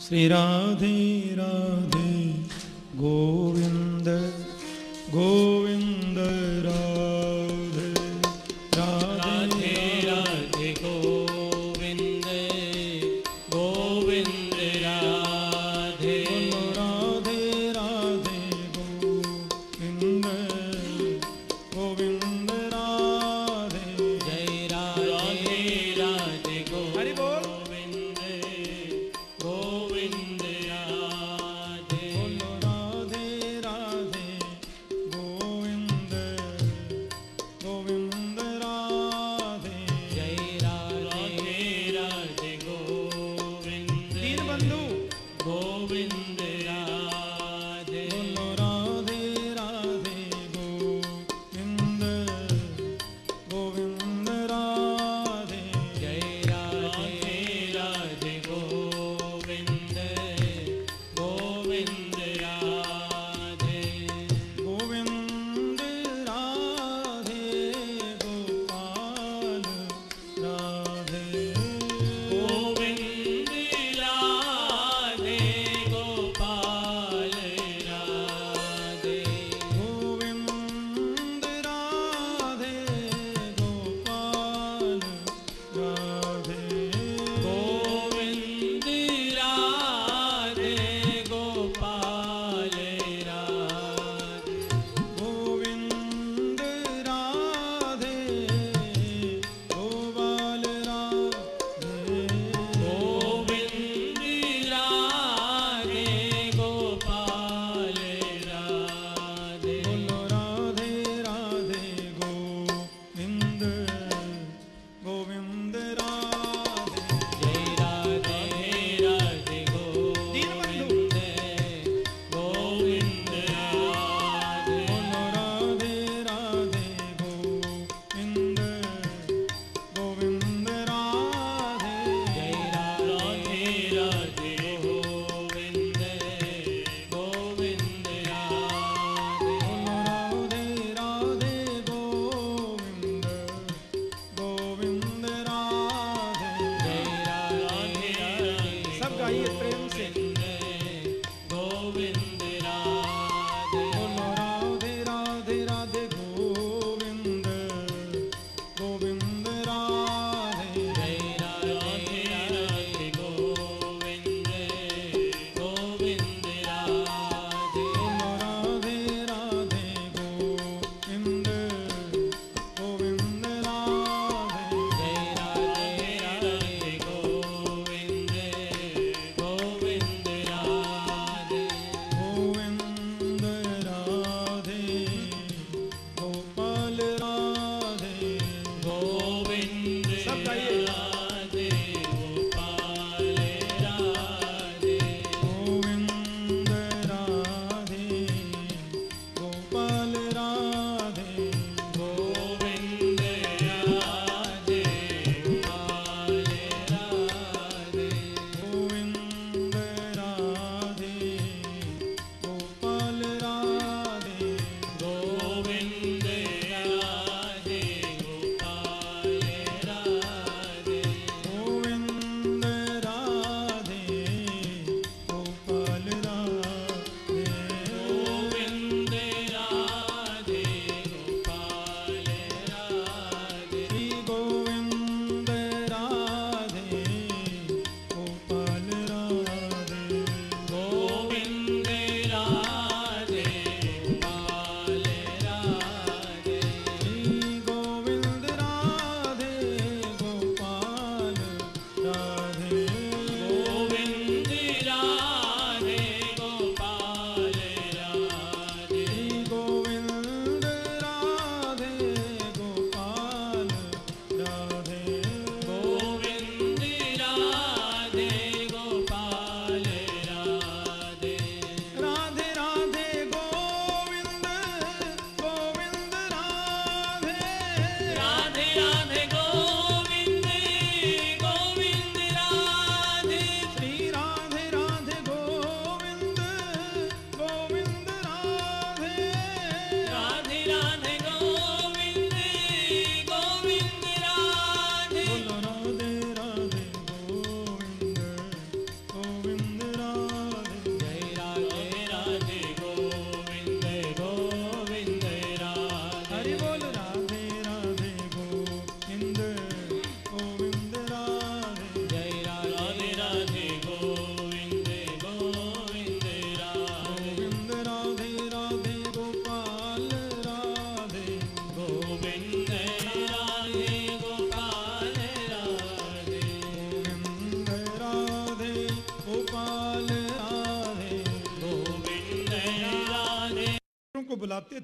श्री राधे राधे गोविंद गोविंद।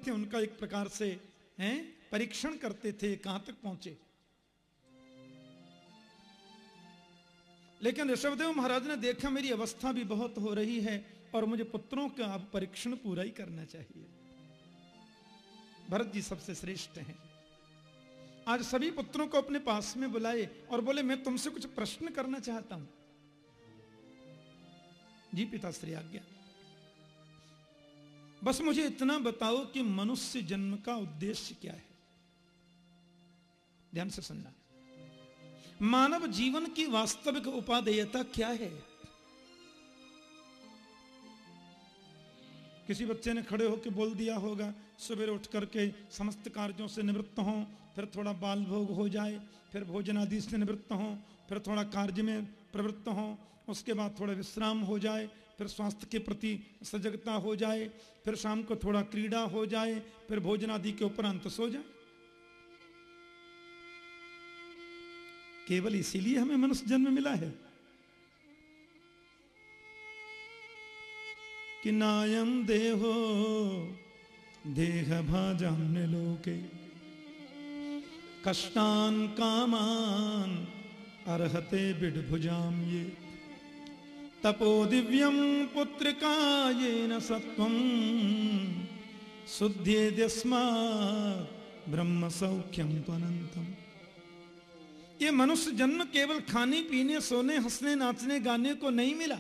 थे उनका एक प्रकार से, हैं, परीक्षण करते थे, कहाँ तक पहुँचे। लेकिन ऋषभदेव महाराज ने देखा, मेरी अवस्था भी बहुत हो रही है और मुझे पुत्रों का अब परीक्षण पूरा ही करना चाहिए। भरत जी सबसे श्रेष्ठ हैं। आज सभी पुत्रों को अपने पास में बुलाए और बोले, मैं तुमसे कुछ प्रश्न करना चाहता हूँ। जी पिता श्री आज्ञा। बस मुझे इतना बताओ कि मनुष्य जन्म का उद्देश्य क्या है? ध्यान से सुनना। मानव जीवन की वास्तविक उपादेयता क्या है? किसी बच्चे ने खड़े होकर बोल दिया होगा, सवेरे उठ करके समस्त कार्यों से निवृत्त हों, फिर थोड़ा बाल भोग हो जाए, फिर भोजन आदि से निवृत्त हों, फिर थोड़ा कार्य में प्रवृत्त हों, उसके बाद थोड़ा विश्राम हो जाए फिर स्वास्थ्य के प्रति सजगता हो जाए, फिर शाम को थोड़ा क्रीड़ा हो जाए, फिर भोजन आदि के उपरांत सो जाए। केवल इसीलिए हमें मनुष्य जन्म मिला है कि नायम देहो, देह भाजान्य लोके कष्टान कामान अर्हते बिडभुजाम ये तपो दिव्यम पुत्रिका ये न सत्वम शुद्धेद्यस्मा ब्रह्म सौख्यम त्वनंतम ये मनुष्य जन्म केवल खाने, पीने, सोने, हंसने, नाचने, गाने को नहीं मिला।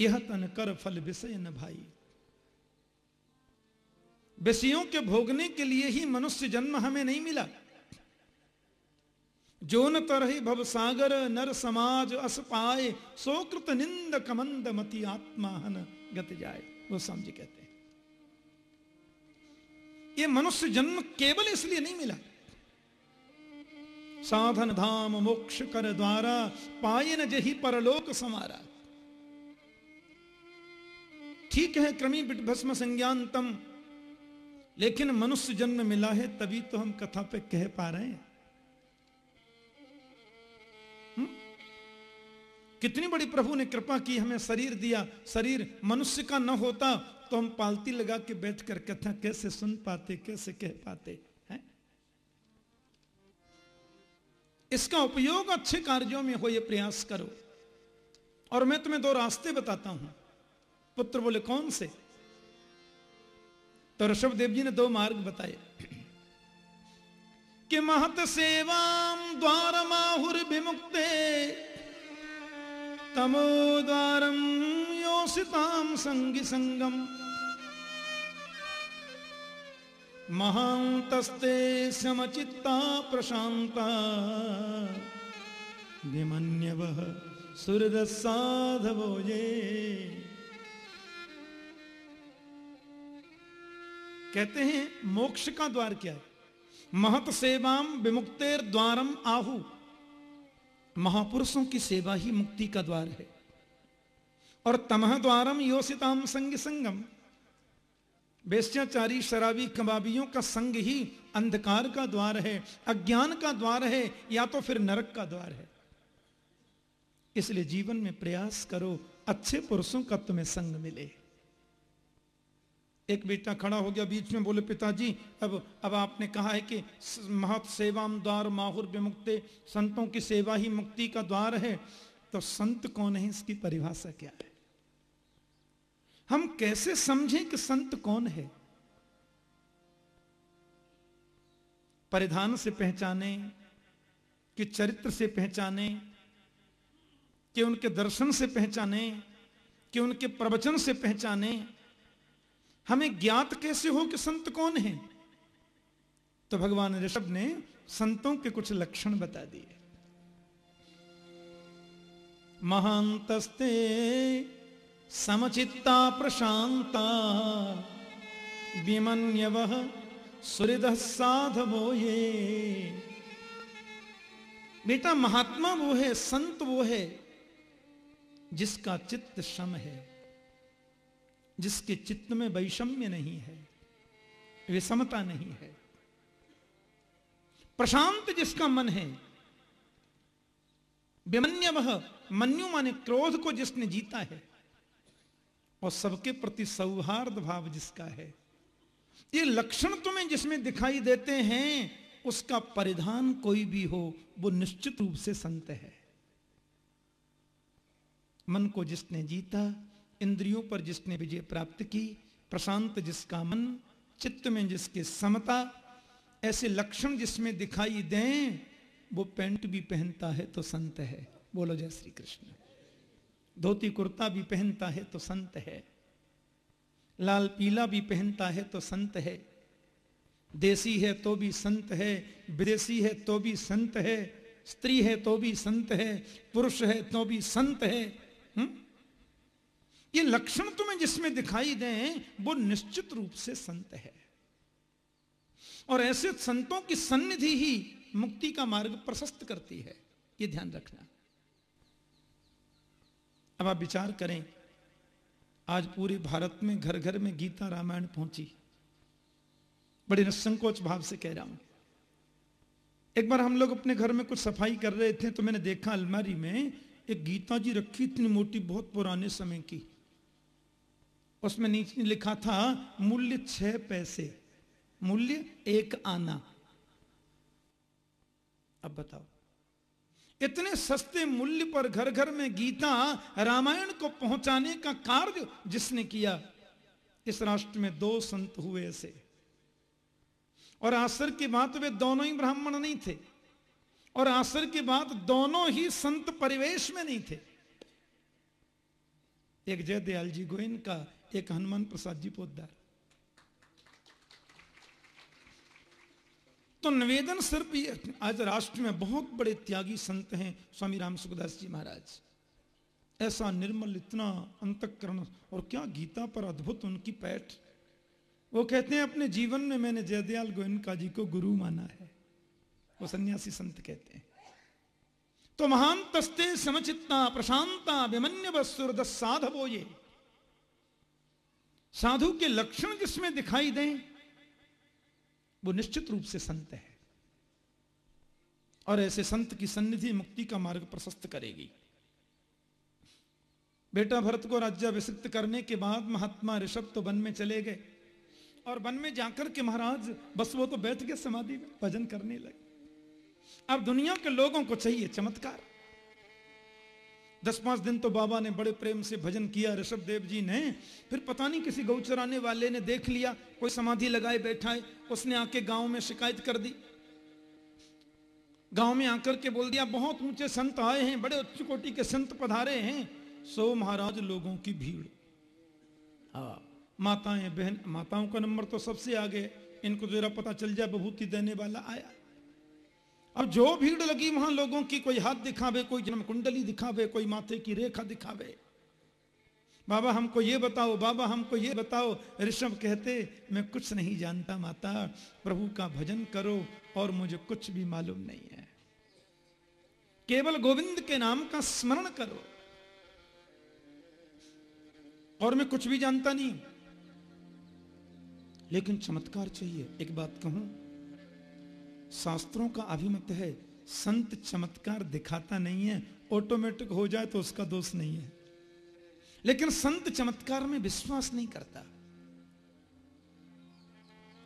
यह तन कर फल विषय न भाई। विषयों के भोगने के लिए ही मनुष्य जन्म हमें नहीं मिला। जो न तरही भव सागर, नर समाज अस पाए, सोकृत निंद कमंद मति आत्मा हन गत जाए। वो जी कहते हैं। ये मनुष्य जन्म केवल इसलिए नहीं मिला। साधन धाम मोक्ष कर द्वारा, पाए न जही परलोक समारा ठीक है, क्रमी भस्म संज्ञानतम, लेकिन मनुष्य जन्म मिला है, तभी तो हम कथा पे कह पा रहे हुँ? कितनी बड़ी प्रभु ने कृपा की, हमें शरीर दिया। शरीर मनुष्य का न होता तो हम पालती लगा के बैठ कर कथा कैसे सुन पाते, कैसे कह पाते, हैं? इसका उपयोग अच्छे कार्यों में हो, ये प्रयास करो। और मैं तुम्हें दो रास्ते बताता हूँ। पुत्र बोले, कौन से? तो ऋषभ देव जी ने दो मार्ग बताए। कि महत सेवाम द्वार माहुर विमुक्ते। तमो द्वारम योषिताम संगी संगम महांतस्ते समचित्ता प्रशांता विमन्यव सुहृद साधवो ये। कहते हैं, मोक्ष का द्वार क्या है? महत सेवाम विमुक्तेर द्वारम आहु। महापुरुषों की सेवा ही मुक्ति का द्वार है। और तमह द्वारम योसिताम संग संगम। वेश्याचारी शराबी कबाबियों का संग ही अंधकार का द्वार है, अज्ञान का द्वार है, या तो फिर नरक का द्वार है। इसलिए जीवन में प्रयास करो, अच्छे पुरुषों का तुम्हें संग मिले। एक बेटा खड़ा हो गया बीच में, बोले, पिताजी, अब अब आपने कहा है कि महत सेवाम द्वार माहुर विमुक्ते, संतों की सेवा ही मुक्ति का द्वार है। तो संत कौन है? इसकी परिभाषा क्या है? हम कैसे समझें कि संत कौन है? परिधान से पहचाने, कि चरित्र से पहचाने, कि उनके दर्शन से पहचाने, कि उनके प्रवचन से पहचाने हमें ज्ञात कैसे हो कि संत कौन है? तो भगवान ऋषभ ने संतों के कुछ लक्षण बता दिए। महांतस्ते समचित्ता प्रशांता विमन्यव सुहृद साधवो ये। बेटा महात्मा वो है, संत वो है, जिसका चित्त सम है। जिसके चित्त में वैषम्य नहीं है, विषमता नहीं है, प्रशांत जिसका मन है विमन्य वह मन्यु माने क्रोध को जिसने जीता है, और सबके प्रति सौहार्द भाव जिसका है, ये लक्षण तुम्हें जिसमें दिखाई देते हैं, उसका परिधान कोई भी हो, वो निश्चित रूप से संत है। मन को जिसने जीता इंद्रियों पर जिसने विजय प्राप्त की, प्रशांत जिसका मन, चित्त में जिसके समता, ऐसे लक्षण जिसमें दिखाई दें, वो पैंट भी पहनता है तो संत है। बोलो जय श्री कृष्ण। धोती कुर्ता भी पहनता है तो संत है। लाल पीला भी पहनता है तो संत है। देसी है तो भी संत है, विदेशी है तो भी संत है, स्त्री है तो भी संत है, पुरुष है तो भी संत है? ये लक्षण तुम्हें जिसमें दिखाई दें, वो निश्चित रूप से संत है। और ऐसे संतों की सन्निधि ही मुक्ति का मार्ग प्रशस्त करती है, ये ध्यान रखना। अब आप विचार करें, आज पूरे भारत में घर घर में गीता रामायण पहुँची। बड़े निसंकोच भाव से कह रहा हूँ। एक बार हम लोग अपने घर में कुछ सफ़ाई कर रहे थे तो मैंने देखा अलमारी में एक गीता जी रखी, इतनी मोटी, बहुत पुराने समय की। उसमें नीचे लिखा था, मूल्य छह पैसे, मूल्य एक आना। अब बताओ। इतने सस्ते मूल्य पर घर घर में गीता रामायण को पहुँचाने का कार्य जिसने किया, इस राष्ट्र में दो संत हुए ऐसे। और आसर की बात वे दोनों ही ब्राह्मण नहीं थे। और आसर की बात दोनों ही संत परिवेश में नहीं थे। एक जयदयाल जी गोइन का एक हनुमान प्रसाद जी पोदार तो निवेदन सिर्फ़ आज राष्ट्र में बहुत बड़े त्यागी संत हैं स्वामी राम सुखदास जी महाराज। ऐसा निर्मल, इतना अंतकरण और क्या गीता पर अद्भुत उनकी पैठ। वो कहते हैं, अपने जीवन में मैंने जयदयाल गोयनका जी को गुरु माना है। वो सन्यासी संत कहते हैं। तो महान तस्ते समचित्ता, प्रशांता विमन्य सुरद साधवो ये। साधु के लक्षण जिसमें दिखाई दें? वो निश्चित रूप से संत है। और ऐसे संत की सन्निधि मुक्ति का मार्ग प्रशस्त करेगी। बेटा भरत को राज्याभिषिक्त करने के बाद महात्मा ऋषभ तो वन में चले गए। और वन में जाकर के महाराज, बस वो तो बैठ गए समाधि में भजन करने लगे। अब दुनिया के लोगों को चाहिए चमत्कार। दस पाँच दिन तो बाबा ने बड़े प्रेम से भजन किया, ऋषभ देव जी ने। फिर पता नहीं किसी गौ चराने वाले ने देख लिया, कोई समाधि लगाए बैठा है उसने आके गाँव में शिकायत कर दी। गाँव में आकर के बोल दिया, बहुत ऊँचे संत आए हैं, बड़े उच्च कोटि के संत पधारे हैं। सो महाराज, लोगों की भीड़। हाँ माताएँ, बहन, माताओं का नंबर तो सबसे आगे, इनको जरा पता चल जाए बभूति देने वाला आया। अब जो भीड़ लगी वहाँ लोगों की, कोई हाथ दिखावे, कोई जन्म कुंडली दिखावे, कोई माथे की रेखा दिखावे। बाबा, हमको ये बताओ, बाबा, हमको ये बताओ, ऋषभ कहते, मैं कुछ नहीं जानता माता, प्रभु का भजन करो और मुझे कुछ भी मालूम नहीं है। केवल गोविंद के नाम का स्मरण करो। और मैं कुछ भी जानता नहीं। लेकिन चमत्कार चाहिए, एक बात कहूँ शास्त्रों का अभिमत है। संत चमत्कार दिखाता नहीं है ऑटोमेटिक हो जाए तो उसका दोष नहीं है। लेकिन संत चमत्कार में विश्वास नहीं करता।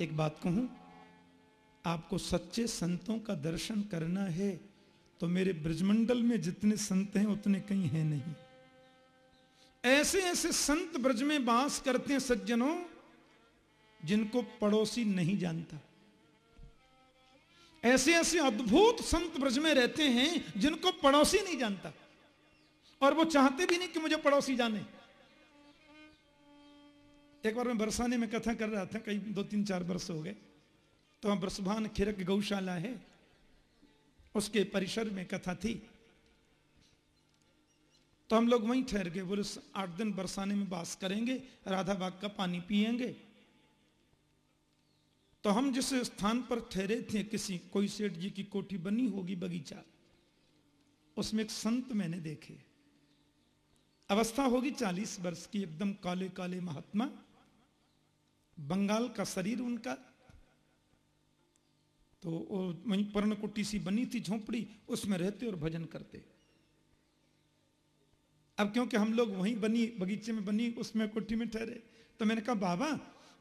एक बात कहूँ, आपको सच्चे संतों का दर्शन करना है तो मेरे ब्रजमंडल में जितने संत हैं, उतने कहीं हैं नहीं। ऐसे ऐसे संत ब्रज में बास करते हैं सज्जनों, जिनको पड़ोसी नहीं जानता। ऐसे ऐसे अद्भुत संत ब्रज में रहते हैं जिनको पड़ोसी नहीं जानता। और वो चाहते भी नहीं कि मुझे पड़ोसी जाने। एक बार मैं बरसाने में कथा कर रहा था कई दो तीन चार वर्ष हो गए। तो वहाँ ब्रसभान खिरक गौशाला है। उसके परिसर में कथा थी। तो हम लोग वहीं ठहर गए। बोले आठ दिन बरसाने में बास करेंगे, राधा बाग का पानी पिएँगे तो हम जिस स्थान पर ठहरे थे, किसी कोई सेठ जी की कोठी बनी होगी बगीचा, उसमें एक संत मैंने देखे। अवस्था होगी चालीस वर्ष की, एकदम काले काले महात्मा। बंगाल का शरीर उनका। तो वहीं पर्णकुटी सी बनी थी झोपड़ी, उसमें रहते और भजन करते। अब क्योंकि हम लोग वहीं बनी, बगीचे में बनी, उसमें कोठी में ठहरे तो मैंने कहा, बाबा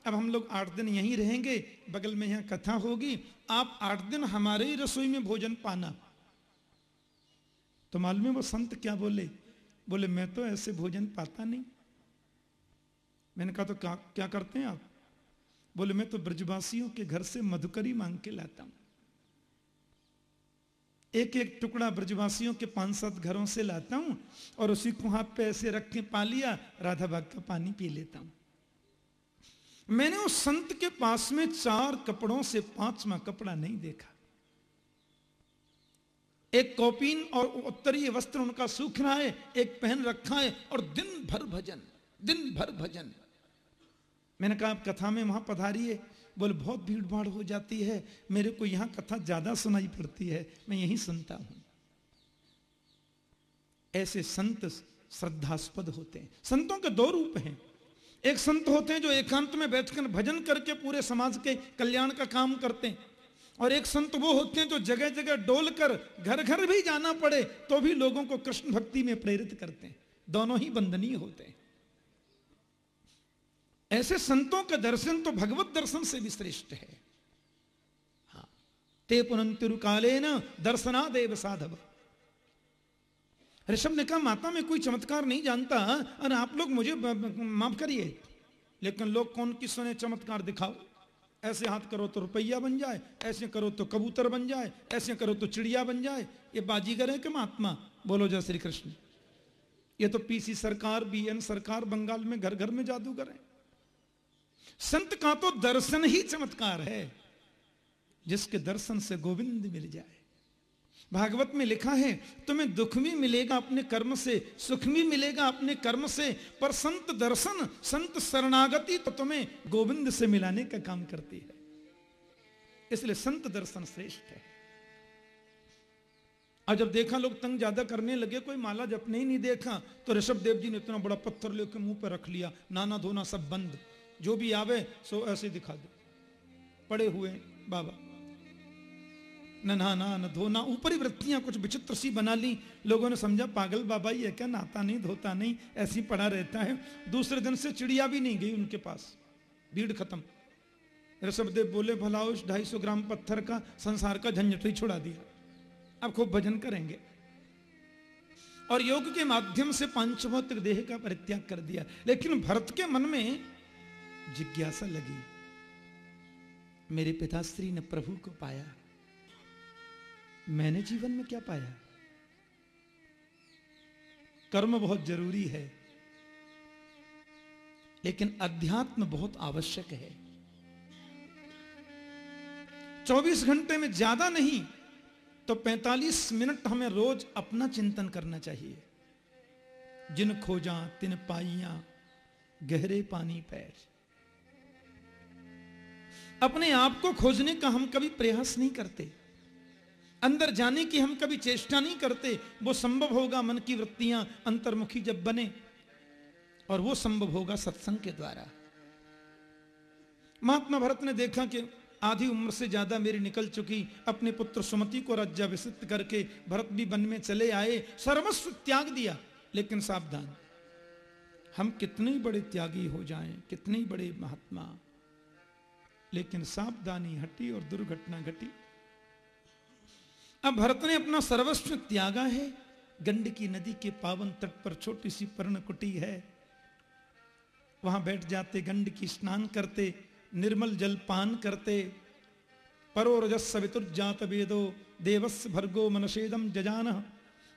अब हम लोग आठ दिन यहीं रहेंगे, बगल में यहाँ कथा होगी, आप आठ दिन हमारे ही रसोई में भोजन पाना। तो मालूम है वो संत क्या बोले? बोले, मैं तो ऐसे भोजन पाता नहीं। मैंने कहा तो क्या क्या करते हैं आप? बोले, मैं तो ब्रजवासियों के घर से मधुकरी मांग के लाता हूँ। एक एक टुकड़ा ब्रजवासियों के पाँच सात घरों से लाता हूँ और उसी को हाथ पे ऐसे रख के पा लिया, राधा बाग का पानी पी लेता हूँ। मैंने उस संत के पास में चार कपड़ों से पांचवा कपड़ा नहीं देखा। एक कौपीन और उत्तरीय वस्त्र उनका सूख रहा है, एक पहन रखा है और दिन भर भजन, दिन भर भजन। मैंने कहा, आप कथा में वहाँ पधारिए बोले, बहुत भीड़ भाड़ हो जाती है, मेरे को यहाँ कथा ज़्यादा सुनाई पड़ती है, मैं यही सुनता हूँ। ऐसे संत श्रद्धास्पद होते हैं। संतों के दो रूप हैं। एक संत होते हैं जो एकांत में बैठकर भजन करके पूरे समाज के कल्याण का काम करते हैं। और एक संत वो होते हैं जो जगह जगह डोल कर घर घर भी जाना पड़े तो भी लोगों को कृष्ण भक्ति में प्रेरित करते हैं। दोनों ही बंदनीय होते हैं। ऐसे संतों का दर्शन तो भगवत दर्शन से भी श्रेष्ठ है। हाँ। ते पुनंतिरुकाले न दर्शना देव साधव। ऋषभ ने कहा, माता, में कोई चमत्कार नहीं जानता, और आप लोग मुझे माफ़ करिए। लेकिन लोग कौन किस ने चमत्कार दिखाओ? ऐसे हाथ करो तो रुपया बन जाए, ऐसे करो तो कबूतर बन जाए, ऐसे करो तो चिड़िया बन जाए। ये बाजीगर है कि महात्मा? बोलो जय श्री कृष्ण। ये तो पीसी सरकार, बीएन सरकार, बंगाल में घर घर में जादूगर है संत का तो दर्शन ही चमत्कार है। जिसके दर्शन से गोविंद मिल जाए। भागवत में लिखा है, तुम्हें दुख भी मिलेगा अपने कर्म से सुख भी मिलेगा अपने कर्म से, पर संत दर्शन, संत शरणागति तो तुम्हें गोविंद से मिलाने का काम करती है। इसलिए संत दर्शन श्रेष्ठ है। और जब देखा लोग तंग ज़्यादा करने लगे, कोई माला जपने ही नहीं देखा तो ऋषभ देव जी ने इतना बड़ा पत्थर लेके मुँह पर रख लिया, नाना धोना सब बंद, जो भी आवे सो ऐसे दिखा दो। पड़े हुए बाबा। नहाना न धोना ऊपरी वृत्तियाँ कुछ विचित्र सी बना ली। लोगों ने समझा, पागल बाबा, ये क्या नहाता नहीं, धोता नहीं, ऐसी पड़ा रहता है। दूसरे दिन से चिड़िया भी नहीं गई उनके पास। भीड़ खत्म। ऋषभदेव बोले भलाउश ढाई सौ ग्राम पत्थर का संसार का झंझट ही छुड़ा दिया। अब खूब भजन करेंगे। और योग के माध्यम से पांचभौतिक देह का परित्याग कर दिया। लेकिन भरत के मन में जिज्ञासा लगी। मेरे पिताश्री ने प्रभु को पाया। मैंने जीवन में क्या पाया? कर्म बहुत ज़रूरी है, लेकिन अध्यात्म बहुत आवश्यक है। 24 घंटे में ज़्यादा नहीं तो 45 मिनट हमें रोज अपना चिंतन करना चाहिए। जिन खोजा, तिन पाइया, गहरे पानी पैर। अपने आप को खोजने का हम कभी प्रयास नहीं करते। अंदर जाने की हम कभी चेष्टा नहीं करते, वो संभव होगा मन की वृत्तियाँ अंतर्मुखी जब बने, और वो संभव होगा सत्संग के द्वारा। महात्मा भरत ने देखा कि आधी उम्र से ज़्यादा मेरी निकल चुकी, अपने पुत्र सुमति को राज्याभिषिक्त करके भरत भी वन में चले आए, सर्वस्व त्याग दिया, लेकिन सावधान। हम कितने बड़े त्यागी हो जाएँ, कितने बड़े महात्मा। लेकिन सावधानी हटी और दुर्घटना घटी। अब भरत ने अपना सर्वस्व त्यागा है। गंडकी नदी के पावन तट पर छोटी सी पर्णकुटी है। वहाँ बैठ जाते गंडकी स्नान करते, निर्मल जल पान करते। परोरजस जात वेदो देवस भर्गो मनशेदम जजान।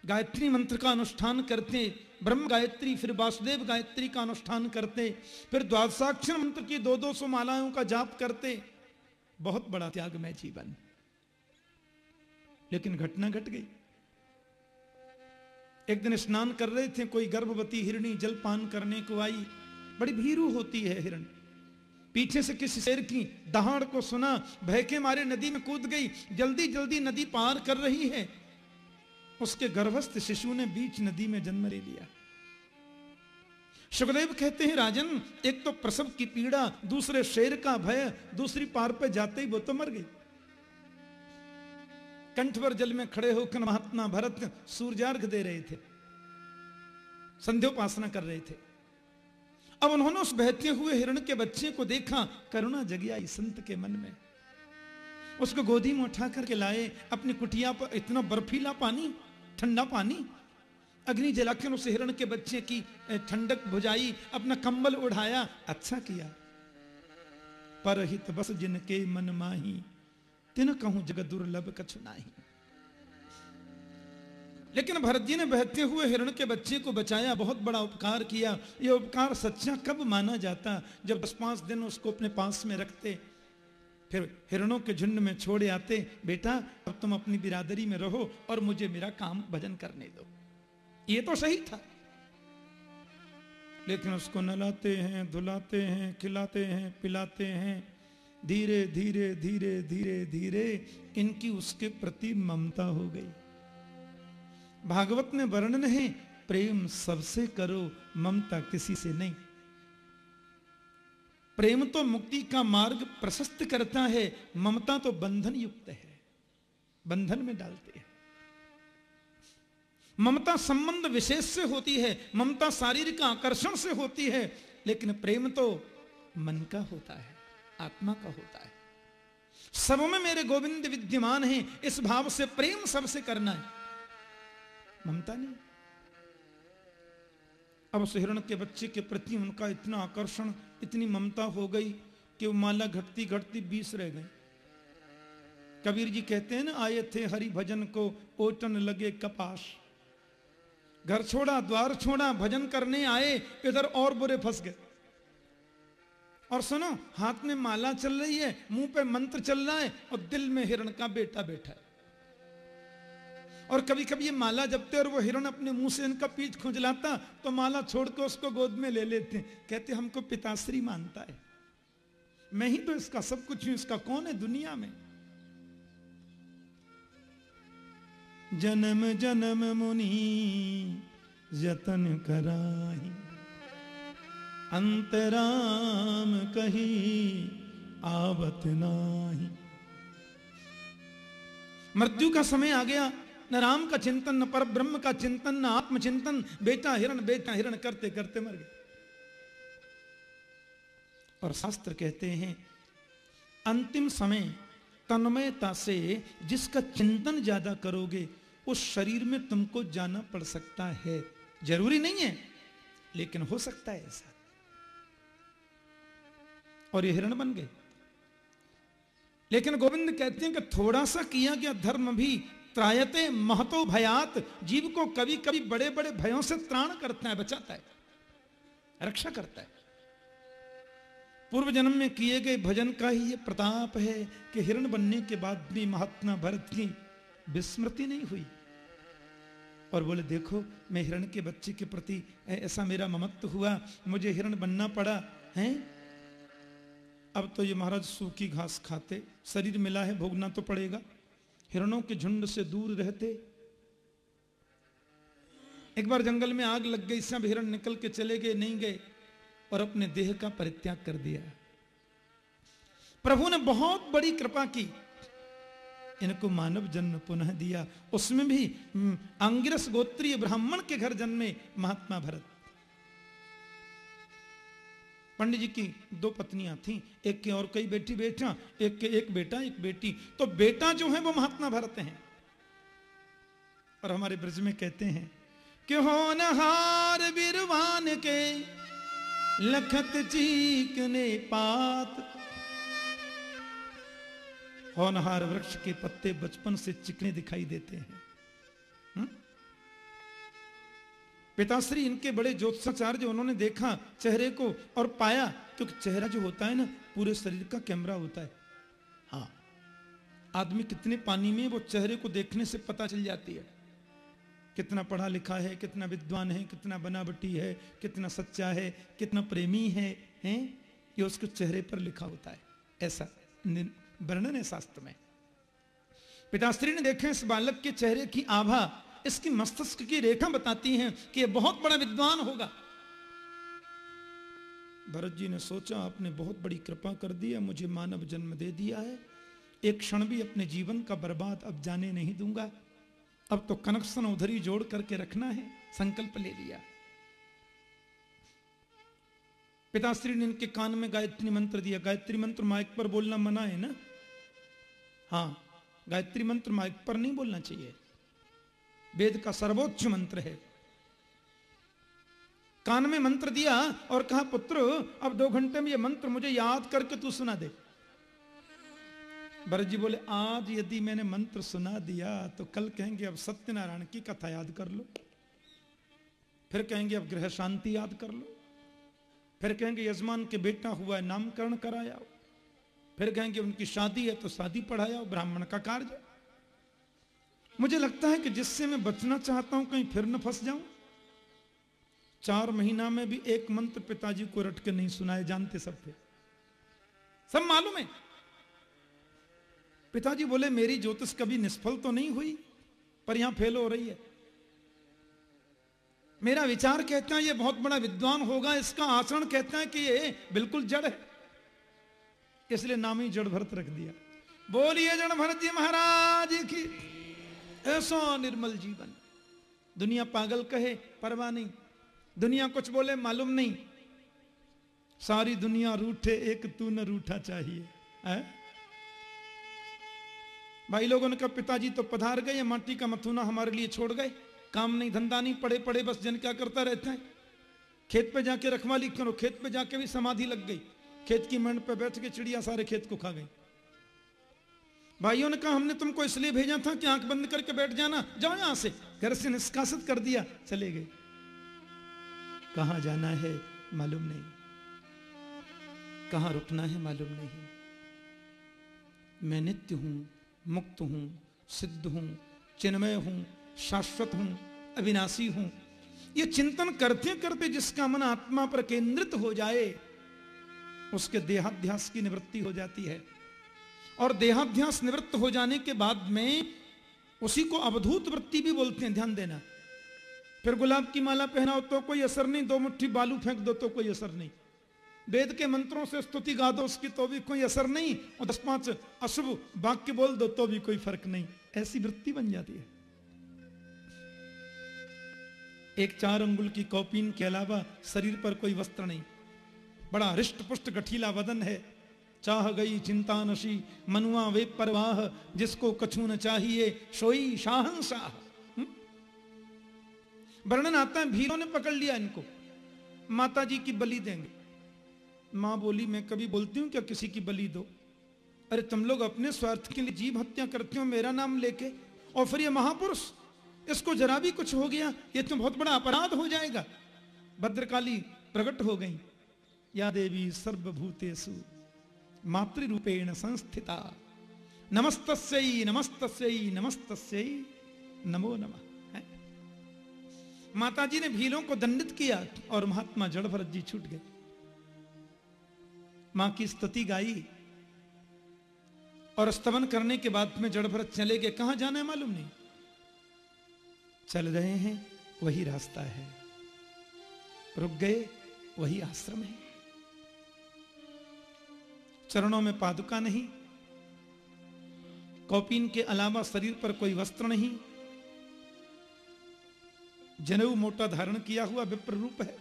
गायत्री मंत्र का अनुष्ठान करते, ब्रह्म गायत्री, फिर वासुदेव गायत्री का अनुष्ठान करते, फिर द्वादशाक्षर मंत्र की दो दो सौ मालाओं का जाप करते। बहुत बड़ा त्यागमय जीवन। लेकिन घटना घट गट गई। एक दिन स्नान कर रहे थे, कोई गर्भवती हिरणी जलपान करने को आई। बड़ी भीरू होती है हिरण। पीछे से किसी शेर की दहाड़ को सुना, भय के मारे नदी में कूद गई। जल्दी जल्दी नदी पार कर रही है। उसके गर्भस्थ शिशु ने बीच नदी में जन्म ले लिया। सुखदेव कहते हैं, राजन, एक तो प्रसव की पीड़ा, दूसरे शेर का भय, दूसरी पार पे जाते ही वो तो मर गई। कंठ पर जल में खड़े होकर महात्मा भरत सूर्यार्घ दे रहे थे, संध्योपासना कर रहे थे। अब उन्होंने उस बहते हुए हिरण के बच्चे को देखा, करुणा जगिया संत के मन में। उसको गोदी में उठा करके लाए, अपनी कुटिया पर इतना बर्फीला पानी, ठंडा पानी, अग्नि जलाकर उस हिरण के बच्चे की ठंडक बुझाई, अपना कंबल उड़ाया अच्छा किया। परहित बस जिनके मन माही तिन कहूँ, जगत दुर्लभ कछु नाही। लेकिन भरत जी ने बहते हुए हिरण के बच्चे को बचाया, बहुत बड़ा उपकार किया। यह उपकार सच्चा कब माना जाता? जब दस पाँच दिन उसको अपने पास में रखते, फिर हिरणों के झुंड में छोड़े आते, बेटा, अब तुम अपनी बिरादरी में रहो और मुझे मेरा काम भजन करने दो। ये तो सही था। लेकिन उसको नलाते हैं, धुलाते हैं, खिलाते हैं, पिलाते हैं धीरे धीरे धीरे धीरे धीरे इनकी उसके प्रति ममता हो गई। भागवत में वर्णन है, प्रेम सबसे करो, ममता किसी से नहीं। प्रेम तो मुक्ति का मार्ग प्रशस्त करता है, ममता तो बंधन युक्त है, बंधन में डालते हैं। ममता संबंध विशेष से होती है, ममता शारीरिक आकर्षण से होती है, लेकिन प्रेम तो मन का होता है। आत्मा का होता है। सब में मेरे गोविंद विद्यमान है, इस भाव से प्रेम सबसे करना है। ममता नहीं। अब उस हिरण के बच्चे के प्रति उनका इतना आकर्षण, इतनी ममता हो गई कि वो माला घटती घटती बीस रह गई। कबीर जी कहते हैं ना, आए थे हरि भजन को, ओटन लगे कपास घर छोड़ा, द्वार छोड़ा, भजन करने आए, इधर और बुरे फंस गए। और सुनो, हाथ में माला चल रही है, मुँह पे मंत्र चल रहा है और दिल में हिरण का बेटा बैठा है। और कभी कभी ये माला जपते और वो हिरण अपने मुँह से इनका पीठ खुजलाता तो माला छोड़ के उसको गोद में ले लेते कहते हमको पिताश्री मानता है। मैं ही तो इसका सब कुछ हूँ, इसका कौन है दुनिया में? जन्म जन्म मुनि जतन कराही। अंतराम कही आवत नाही। मृत्यु का समय आ गया, न राम का चिंतन, न पर ब्रह्म का चिंतन, न आत्मचिंतन, बेटा हिरण बेटा हिरण करते करते मर गए। और शास्त्र कहते हैं, अंतिम समय तन्मयता से जिसका चिंतन ज़्यादा करोगे, उस शरीर में तुमको जाना पड़ सकता है। ज़रूरी नहीं है, लेकिन हो सकता है ऐसा। और ये हिरण बन गए। लेकिन गोविंद कहते हैं कि थोड़ा सा किया गया धर्म भी त्रायते महतो भयात, जीव को कभी कभी बड़े बड़े भयों से त्राण करता है, बचाता है, रक्षा करता है। पूर्व जन्म में किए गए भजन का ही ये प्रताप है कि हिरण बनने के बाद भी महात्मा भरत की विस्मृति नहीं हुई। और बोले, देखो, मैं हिरण के बच्चे के प्रति ऐसा मेरा ममत्व हुआ, मुझे हिरण बनना पड़ा, है? अब तो ये महाराज सूखी घास खाते, शरीर मिला है, भोगना तो पड़ेगा। हिरणों के झुंड से दूर रहते। एक बार जंगल में आग लग गई, सब हिरण निकल के चले गए, नहीं गए, और अपने देह का परित्याग कर दिया। प्रभु ने बहुत बड़ी कृपा की। इनको मानव जन्म पुनः दिया। उसमें भी अंगिरस गोत्रीय ब्राह्मण के घर जन्मे महात्मा भरत। पंडित जी की दो पत्नियाँ थीं, एक के और कई बेटी बेटा एक के एक बेटा, एक बेटी। तो बेटा जो है वो महात्मा भरत हैं। और हमारे ब्रज में कहते हैं कि होनहार बिरवान के लखत चीकने पात? होनहार वृक्ष के पत्ते बचपन से चिकने दिखाई देते हुँ? पिताश्री, इनके बड़े ज्योतिषाचार्य उन्होंने देखा चेहरे को और पाया, क्योंकि चेहरा जो होता है ना, पूरे शरीर का कैमरा होता है। हाँ आदमी कितने पानी में वो चेहरे को देखने से पता चल जाती है। कितना पढ़ा लिखा है, कितना विद्वान है, कितना बनावटी है, कितना सच्चा है, कितना प्रेमी है, हैं? ये उसके चेहरे पर लिखा होता है। ऐसा वर्णन है शास्त्र में। पिताश्री ने देखा इस बालक के चेहरे की आभा इसकी मस्तिष्क की रेखा बताती हैं कि यह बहुत बड़ा विद्वान होगा। भरत जी ने सोचा, आपने बहुत बड़ी कृपा कर दी है, मुझे मानव जन्म दे दिया है। एक क्षण भी अपने जीवन का बर्बाद अब जाने नहीं दूँगा। अब तो कनेक्शन उधर ही जोड़ करके रखना है, संकल्प ले लिया। पिताश्री ने इनके कान में गायत्री मंत्र दिया। गायत्री मंत्र माइक पर बोलना मना है ना? हाँ गायत्री मंत्र माइक पर नहीं बोलना चाहिए। वेद का सर्वोच्च मंत्र है। कान में मंत्र दिया और कहा, पुत्र, अब दो घंटे में ये मंत्र मुझे याद करके तू सुना दे। भरत जी बोले, आज यदि मैंने मंत्र सुना दिया तो कल कहेंगे, अब सत्यनारायण की कथा याद कर लो। फिर कहेंगे, अब ग्रह शांति याद कर लो। फिर कहेंगे, यजमान के बेटा हुआ है, नामकरण कराया। फिर कहेंगे, उनकी शादी है तो शादी पढ़ाया, ब्राह्मण का कार्य। मुझे लगता है कि जिससे मैं बचना चाहता हूँ, कहीं फिर न फंस जाऊँ। चार महीना में भी एक मंत्र पिताजी को रट के नहीं सुनाए, जानते सब थे। सब मालूम है। पिताजी बोले, मेरी ज्योतिष कभी निष्फल तो नहीं हुई, पर यहाँ फेल हो रही है। मेरा विचार कहता है, ये बहुत बड़ा विद्वान होगा, इसका आचरण कहता है कि ये बिल्कुल जड़ है। इसलिए नाम ही जड़ भरत रख दिया। बोलिए जड़ भरत जी महाराज की ऐसा निर्मल जीवन। दुनिया पागल कहे, परवाह नहीं। दुनिया कुछ बोले, मालूम नहीं। सारी दुनिया रूठे, एक तू न रूठा चाहिए, है? भाई लोगों ने कहा, पिताजी तो पधार गए माटी का मथुना हमारे लिए छोड़ गए। काम नहीं, धंधा नहीं पड़े पड़े बस जन क्या करता रहता है। खेत पे जाके रखवाली करो, खेत पे जाके भी समाधि लग गई। खेत की मंड पे बैठ के चिड़िया सारे खेत को खा गई। भाइयों ने कहा, हमने तुमको इसलिए भेजा था कि आँख बंद करके बैठ जाना। जाओ यहाँ से। घर से निष्कासित कर दिया, चले गए। कहा जाना है मालूम नहीं। कहा रुकना है मालूम नहीं। मैं नित्य हूँ, मुक्त हूँ, सिद्ध हूँ, चिन्मय हूँ, शाश्वत हूँ, अविनाशी हूँ। ये चिंतन करते करते जिसका मन आत्मा पर केंद्रित हो जाए, उसके देहाध्यास की निवृत्ति हो जाती है। और देहाध्यास निवृत्त हो जाने के बाद में उसी को अवधूत वृत्ति भी बोलते हैं, ध्यान देना। फिर गुलाब की माला पहनाओ तो कोई असर नहीं, दो मुट्ठी बालू फेंक दो तो कोई असर नहीं। वेद के मंत्रों से स्तुति गा दो उसकी तो भी कोई असर नहीं, और दस पाँच अशुभ वाक्य बोल दो तो भी कोई फ़र्क नहीं। ऐसी वृत्ति बन जाती है। एक चार अंगुल की कौपीन के अलावा शरीर पर कोई वस्त्र नहीं। बड़ा हृष्ट पुष्ट गठीला वदन है चाह गई चिंता नशी, मनुआ वे परवाह, जिसको कछु न चाहिए, सोई शाहनशाह वर्णन आता है, भीलों ने पकड़ लिया इनको। माता जी की बलि देंगे। माँ बोली, मैं कभी बोलती हूँ, क्या किसी की बलि दो? अरे, तुम लोग अपने स्वार्थ के लिए जीव हत्या करते हो, मेरा नाम लेके। और फिर ये महापुरुष, इसको जरा भी कुछ हो गया, ये तो बहुत बड़ा अपराध हो जाएगा। भद्रकाली प्रकट हो गई। या देवी सर्वभूतेषु मातृरूपेण संस्थिता। नमस्तस्यै नमस्तस्यै नमस्तस्यै, नमो नमः। माता जी ने भीलों को दंडित किया और महात्मा जड़ भरत जी छूट गए। माँ की स्तुति गाई और स्तवन करने के बाद में जड़ भरत चले गए। कहाँ जाना है मालूम नहीं। चल रहे हैं, वही रास्ता है। रुक गए, वही आश्रम है। चरणों में पादुका नहीं, कौपीन के अलावा शरीर पर कोई वस्त्र नहीं, जनेऊ मोटा धारण किया हुआ विप्र रूप है।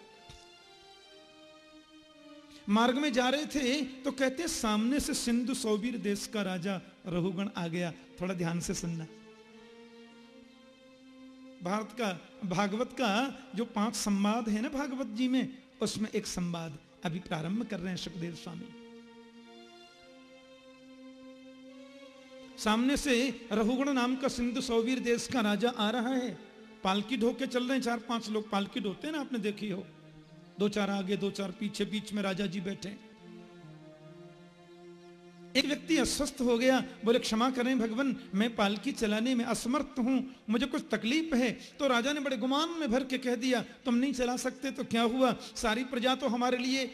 मार्ग में जा रहे थे तो कहते सामने से सिंधु सौबीर देश का राजा रहुगण आ गया, थोड़ा ध्यान से सुनना। भारत का, भागवत का जो पाँच संवाद है ना भागवत जी में, उसमें एक संवाद अभी प्रारंभ कर रहे हैं, सुखदेव स्वामी। सामने से रहुगुण नाम का सिंधु सौवीर देश का राजा आ रहा है। पालकी ढोके चल रहे हैं, चार पाँच लोग पालकी ढोते हैं ना, आपने देखी हो? दो चार आगे, दो चार पीछे, बीच में राजा जी बैठे एक व्यक्ति अस्वस्थ हो गया, बोले, क्षमा करें भगवान, मैं पालकी चलाने में असमर्थ हूँ, मुझे कुछ तकलीफ़ है। तो राजा ने बड़े गुमान में भर के कह दिया, तुम नहीं चला सकते तो क्या हुआ? सारी प्रजा तो हमारे लिए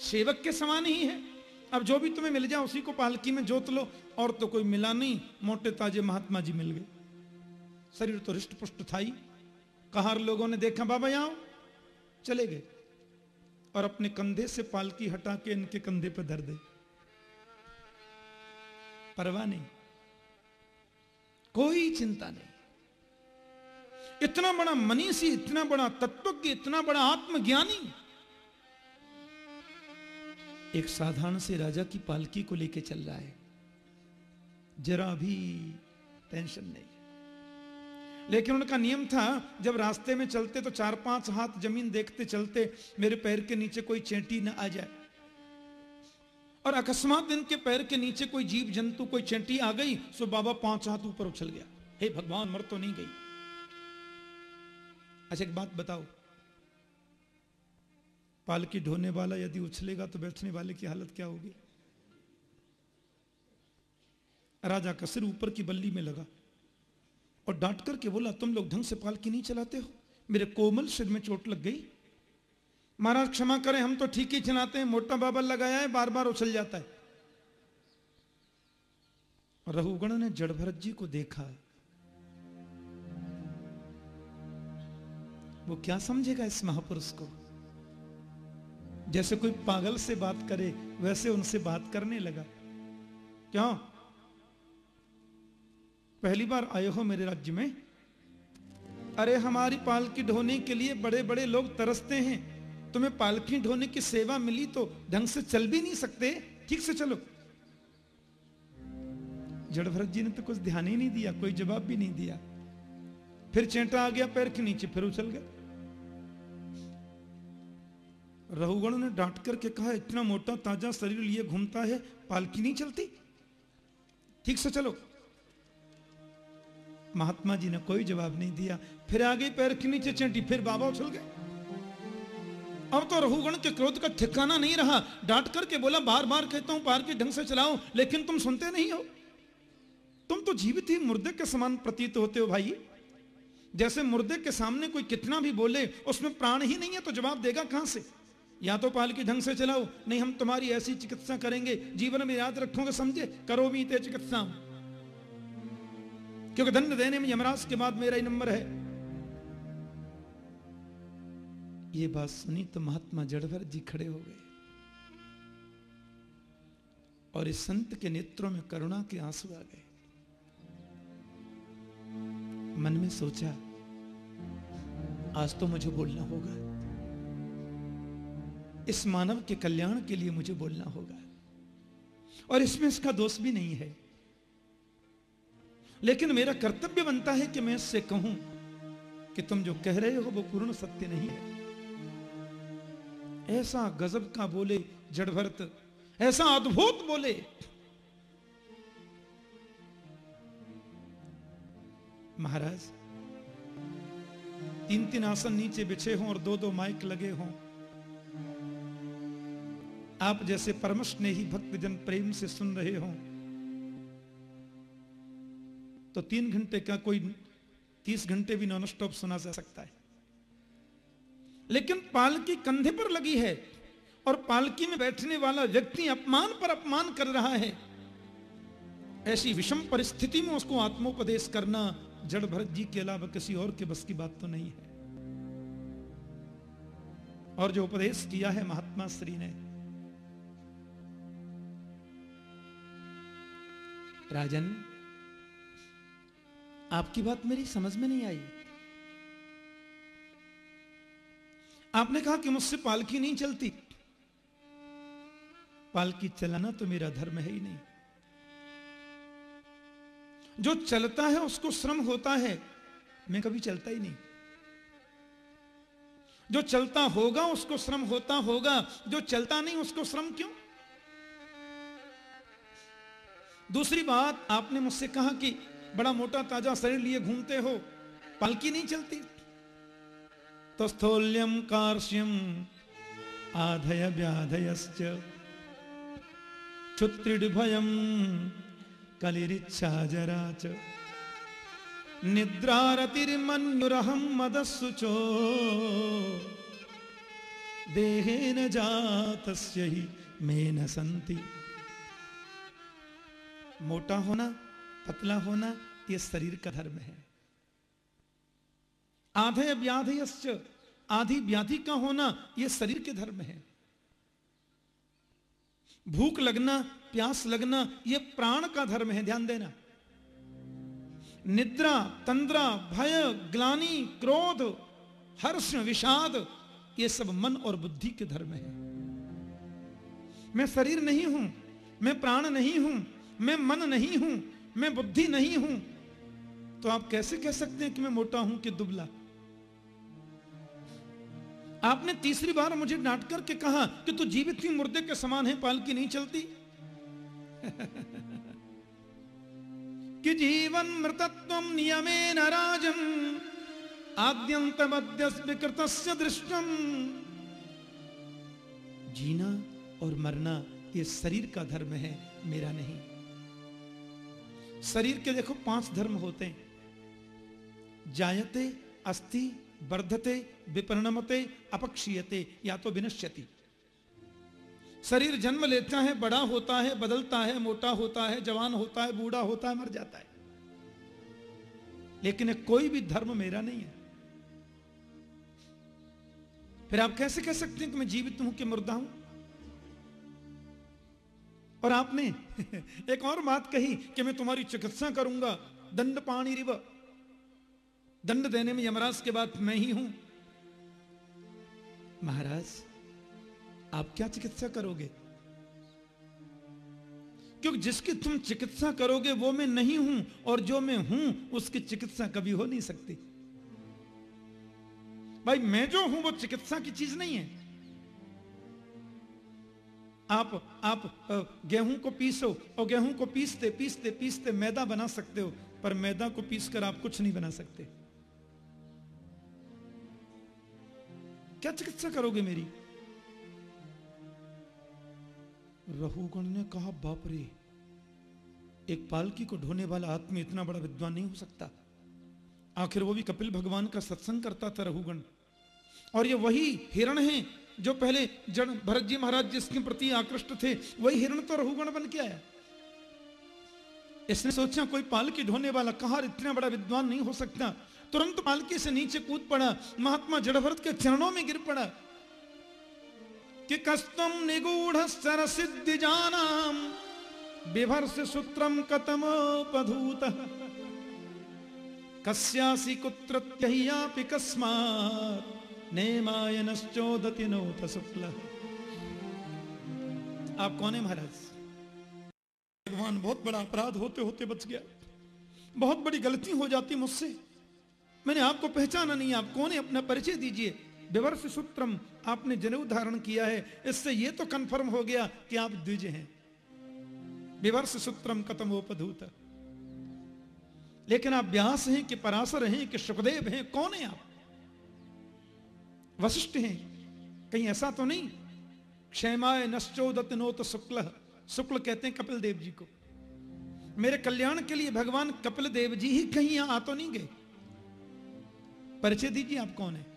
सेवक के समान ही है। अब जो भी तुम्हें मिल जाए, उसी को पालकी में जोत लो। और तो कोई मिला नहीं, मोटे ताजे महात्मा जी मिल गए। शरीर तो रिष्ट पुष्ट था ही। कहार लोगों ने देखा, बाबा यहाँ चले गए। और अपने कंधे से पालकी हटा के इनके कंधे पर धर दे। परवाह नहीं। कोई चिंता नहीं। इतना बड़ा मनीषी, इतना बड़ा तत्वज्ञ, इतना बड़ा आत्मज्ञानी एक साधारण से राजा की पालकी को लेके चल रहा है। जरा भी टेंशन नहीं। लेकिन उनका नियम था, जब रास्ते में चलते तो चार पाँच हाथ ज़मीन देखते चलते मेरे पैर के नीचे कोई चेंटी न आ जाए। और अकस्मात इनके पैर के नीचे कोई जीव जंतु, कोई चेंटी आ गई, सो बाबा पाँच हाथ ऊपर उछल गया। हे भगवान, मर तो नहीं गई। अच्छा एक बात बताओ। पालकी ढोने वाला यदि उछलेगा तो बैठने वाले की हालत क्या होगी? राजा का सिर ऊपर की बल्ली में लगा और डांट करके बोला, तुम लोग ढंग से पालकी नहीं चलाते हो? मेरे कोमल सिर में चोट लग गई। महाराज क्षमा करें, हम तो ठीक ही चलाते हैं। मोटा बाबा लगाया है बार बार उछल जाता है। रघुगण ने जड़ भरत जी को देखा। वो क्या समझेगा इस महापुरुष को? जैसे कोई पागल से बात करे, वैसे उनसे बात करने लगा। क्यों? पहली बार आए हो मेरे राज्य में? अरे, हमारी पालकी ढोने के लिए बड़े बड़े लोग तरसते हैं। तुम्हें पालकी ढोने की सेवा मिली तो ढंग से चल भी नहीं सकते। ठीक से चलो। जड़ भरत जी ने तो कुछ ध्यान ही नहीं दिया, कोई जवाब भी नहीं दिया। फिर चेंटा आ गया पैर के नीचे, फिर उछल गया। रहुगण ने डांट करके कहा, इतना मोटा ताज़ा शरीर लिए घूमता है, पालकी नहीं चलती? ठीक से चलो। महात्मा जी ने कोई जवाब नहीं दिया। फिर आ गई पैर के नीचे चेंटी, फिर बाबा उछल गए। अब तो रहुगण के क्रोध का ठिकाना नहीं रहा। डांट करके बोला बार बार कहता हूँ, पार के ढंग से चलाओ, लेकिन तुम सुनते नहीं हो। तुम तो जीवित ही मुर्दे के समान प्रतीत होते हो भाई। जैसे मुर्दे के सामने कोई कितना भी बोले, उसमें प्राण ही नहीं है तो जवाब देगा कहाँ से? या तो पाल की ढंग से चलाओ, नहीं हम तुम्हारी ऐसी चिकित्सा करेंगे। जीवन में याद रखोगे समझे? करो भी ते चिकित्सा। क्योंकि दंड देने में यमराज के बाद मेरा ही नंबर है। ये बात सुनी तो महात्मा जड़भर जी खड़े हो गए। और इस संत के नेत्रों में करुणा के आँसू आ गए। मन में सोचा, आज तो मुझे बोलना होगा। इस मानव के कल्याण के लिए मुझे बोलना होगा। और इसमें इसका दोष भी नहीं है। लेकिन मेरा कर्तव्य बनता है कि मैं इससे कहूँ कि तुम जो कह रहे हो वो पूर्ण सत्य नहीं है। ऐसा गजब का बोले जड़भरत, ऐसा अद्भुत बोले। महाराज, तीन तीन आसन नीचे बिछे हों और दो दो माइक लगे हों। आप जैसे परम स्नेही भक्तजन प्रेम से सुन रहे हो तो तीन घंटे का कोई तीस घंटे भी नॉन स्टॉप सुना जा सकता है। लेकिन पालकी कंधे पर लगी है और पालकी में बैठने वाला व्यक्ति अपमान पर अपमान कर रहा है। ऐसी विषम परिस्थिति में उसको आत्मोपदेश करना जड़ भरत जी के अलावा किसी और के बस की बात तो नहीं है। और जो उपदेश किया है महात्मा श्री ने राजन, आपकी बात मेरी समझ में नहीं आई। आपने कहा कि मुझसे पालकी नहीं चलती। पालकी चलाना तो मेरा धर्म है ही नहीं। जो चलता है, उसको श्रम होता है। मैं कभी चलता ही नहीं। जो चलता होगा, उसको श्रम होता होगा। जो चलता नहीं, उसको श्रम क्यों? दूसरी बात, आपने मुझसे कहा कि बड़ा मोटा ताज़ा शरीर लिए घूमते हो, पालकी नहीं चलती। तो स्थोल्यम कार्श्यम आधय व्याधयश्च। क्षुत्रिभयम कलिरिच्छा जरा च। निद्रारतिर्मन्युरहं मदस्सुचो देहेन जातस्य ही में न संति मोटा होना, पतला होना यह शरीर का धर्म है। आधे व्याधयश्च, आधी व्याधि का होना यह शरीर के धर्म है। भूख लगना, प्यास लगना यह प्राण का धर्म है, ध्यान देना। निद्रा, तंद्रा, भय, ग्लानी, क्रोध, हर्ष, विषाद, ये सब मन और बुद्धि के धर्म है। मैं शरीर नहीं हूँ, मैं प्राण नहीं हूँ मैं मन नहीं हूँ, मैं बुद्धि नहीं हूँ। तो आप कैसे कह सकते हैं कि मैं मोटा हूँ कि दुबला? आपने तीसरी बार मुझे डांट करके कहा कि तू जीवित ही मुर्दे के समान है, पालकी नहीं चलती। कि जीवन मृतत्व नियमे आद्यंत विकृत दृष्टम जीना और मरना, ये शरीर का धर्म है, मेरा नहीं। शरीर के देखो पाँच धर्म होते हैं। जायते अस्थि वर्धते, विपरणमते, अपक्षीयते, या तो विनश्यति। शरीर जन्म लेता है, बड़ा होता है, बदलता है, मोटा होता है, जवान होता है, बूढ़ा होता है, मर जाता है। लेकिन कोई भी धर्म मेरा नहीं है। फिर आप कैसे कह सकते हैं कि मैं जीवित हूँ कि मुर्दा हूँ? और आपने एक और बात कही कि मैं तुम्हारी चिकित्सा करूँगा। दंड पाणी रिव। दंड देने में यमराज के बाद मैं ही हूँ। महाराज, आप क्या चिकित्सा करोगे? क्योंकि जिसकी तुम चिकित्सा करोगे, वो मैं नहीं हूँ, और जो मैं हूँ, उसकी चिकित्सा कभी हो नहीं सकती। भाई, मैं जो हूँ, वो चिकित्सा की चीज़ नहीं है। आप आप गेहूँ को पीसो और गेहूँ को पीसते पीसते पीसते मैदा बना सकते हो, पर मैदा को पीसकर आप कुछ नहीं बना सकते। क्या चिकित्सा करोगे मेरी? रहुगण ने कहा, बाप रे, एक पालकी को ढोने वाला आदमी इतना बड़ा विद्वान नहीं हो सकता। आखिर वो भी कपिल भगवान का सत्संग करता था रहुगण और ये वही हिरण है जो पहले जड़ भरत जी महाराज जिसके प्रति आकृष्ट थे, वही हिरण तो रहुगण बन के आया। इसने सोचा, कोई पालकी ढोने वाला कहा इतना बड़ा विद्वान नहीं हो सकता। तुरंत पालकी से नीचे कूद पड़ा, महात्मा जड़ भरत के चरणों में गिर पड़ा। कि कस्तम निगूढ़ सर सिद्धि जानाम विभर्ष सूत्रम कतमोपधूत। कस्यासी कुत्र कस्मात। नेमायनश्चोदति नोत शुक्ल। आप कौन है महाराज? भगवान, बहुत बड़ा अपराध होते होते बच गया। बहुत बड़ी गलती हो जाती मुझसे। मैंने आपको पहचाना नहीं, आप कौन है? अपना परिचय दीजिए। विवर्ष सूत्रम आपने जनेऊ धारण किया है। इससे यह तो कंफर्म हो गया कि आप द्विज हैं। विवर्ष सूत्रम कतम कतमोपधूत लेकिन आप व्यास हैं कि पराशर हैं कि सुखदेव हैं? कौन है आप? वशिष्ठ हैं। कहीं ऐसा तो नहीं? क्षेमाय नश्चोदत नोत शुक्ल। शुक्ल कहते हैं कपिल देव जी को। मेरे कल्याण के लिए भगवान कपिल देव जी ही कहीं यहाँ आ तो नहीं गए। परिचय दीजिए आप कौन है?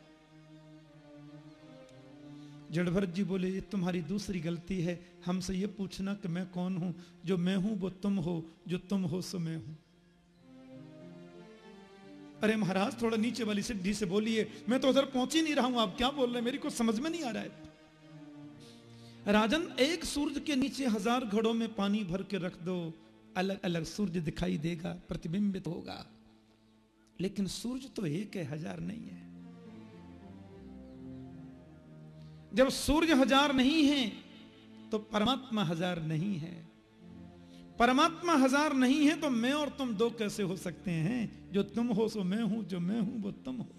जड़भरत जी बोले, ये तुम्हारी दूसरी गलती है। हमसे ये पूछना कि मैं कौन हूँ? जो मैं हूँ, वो तुम हो। जो तुम हो, सो मैं हूँ। अरे महाराज, थोड़ा नीचे वाली सिद्धि से बोलिए। मैं तो उधर पहुँच ही नहीं रहा हूँ, आप क्या बोल रहे हैं? मेरी को समझ में नहीं आ रहा है। राजन, एक सूरज के नीचे हज़ार घड़ों में पानी भर के रख दो। अलग अलग सूरज दिखाई देगा, प्रतिबिंबित होगा। लेकिन सूरज तो एक है, हज़ार नहीं है। जब सूर्य हज़ार नहीं है तो परमात्मा हज़ार नहीं है। परमात्मा हज़ार नहीं है तो मैं और तुम दो कैसे हो सकते हैं? जो तुम हो, सो मैं हूँ, जो मैं हूँ, वो तुम हो।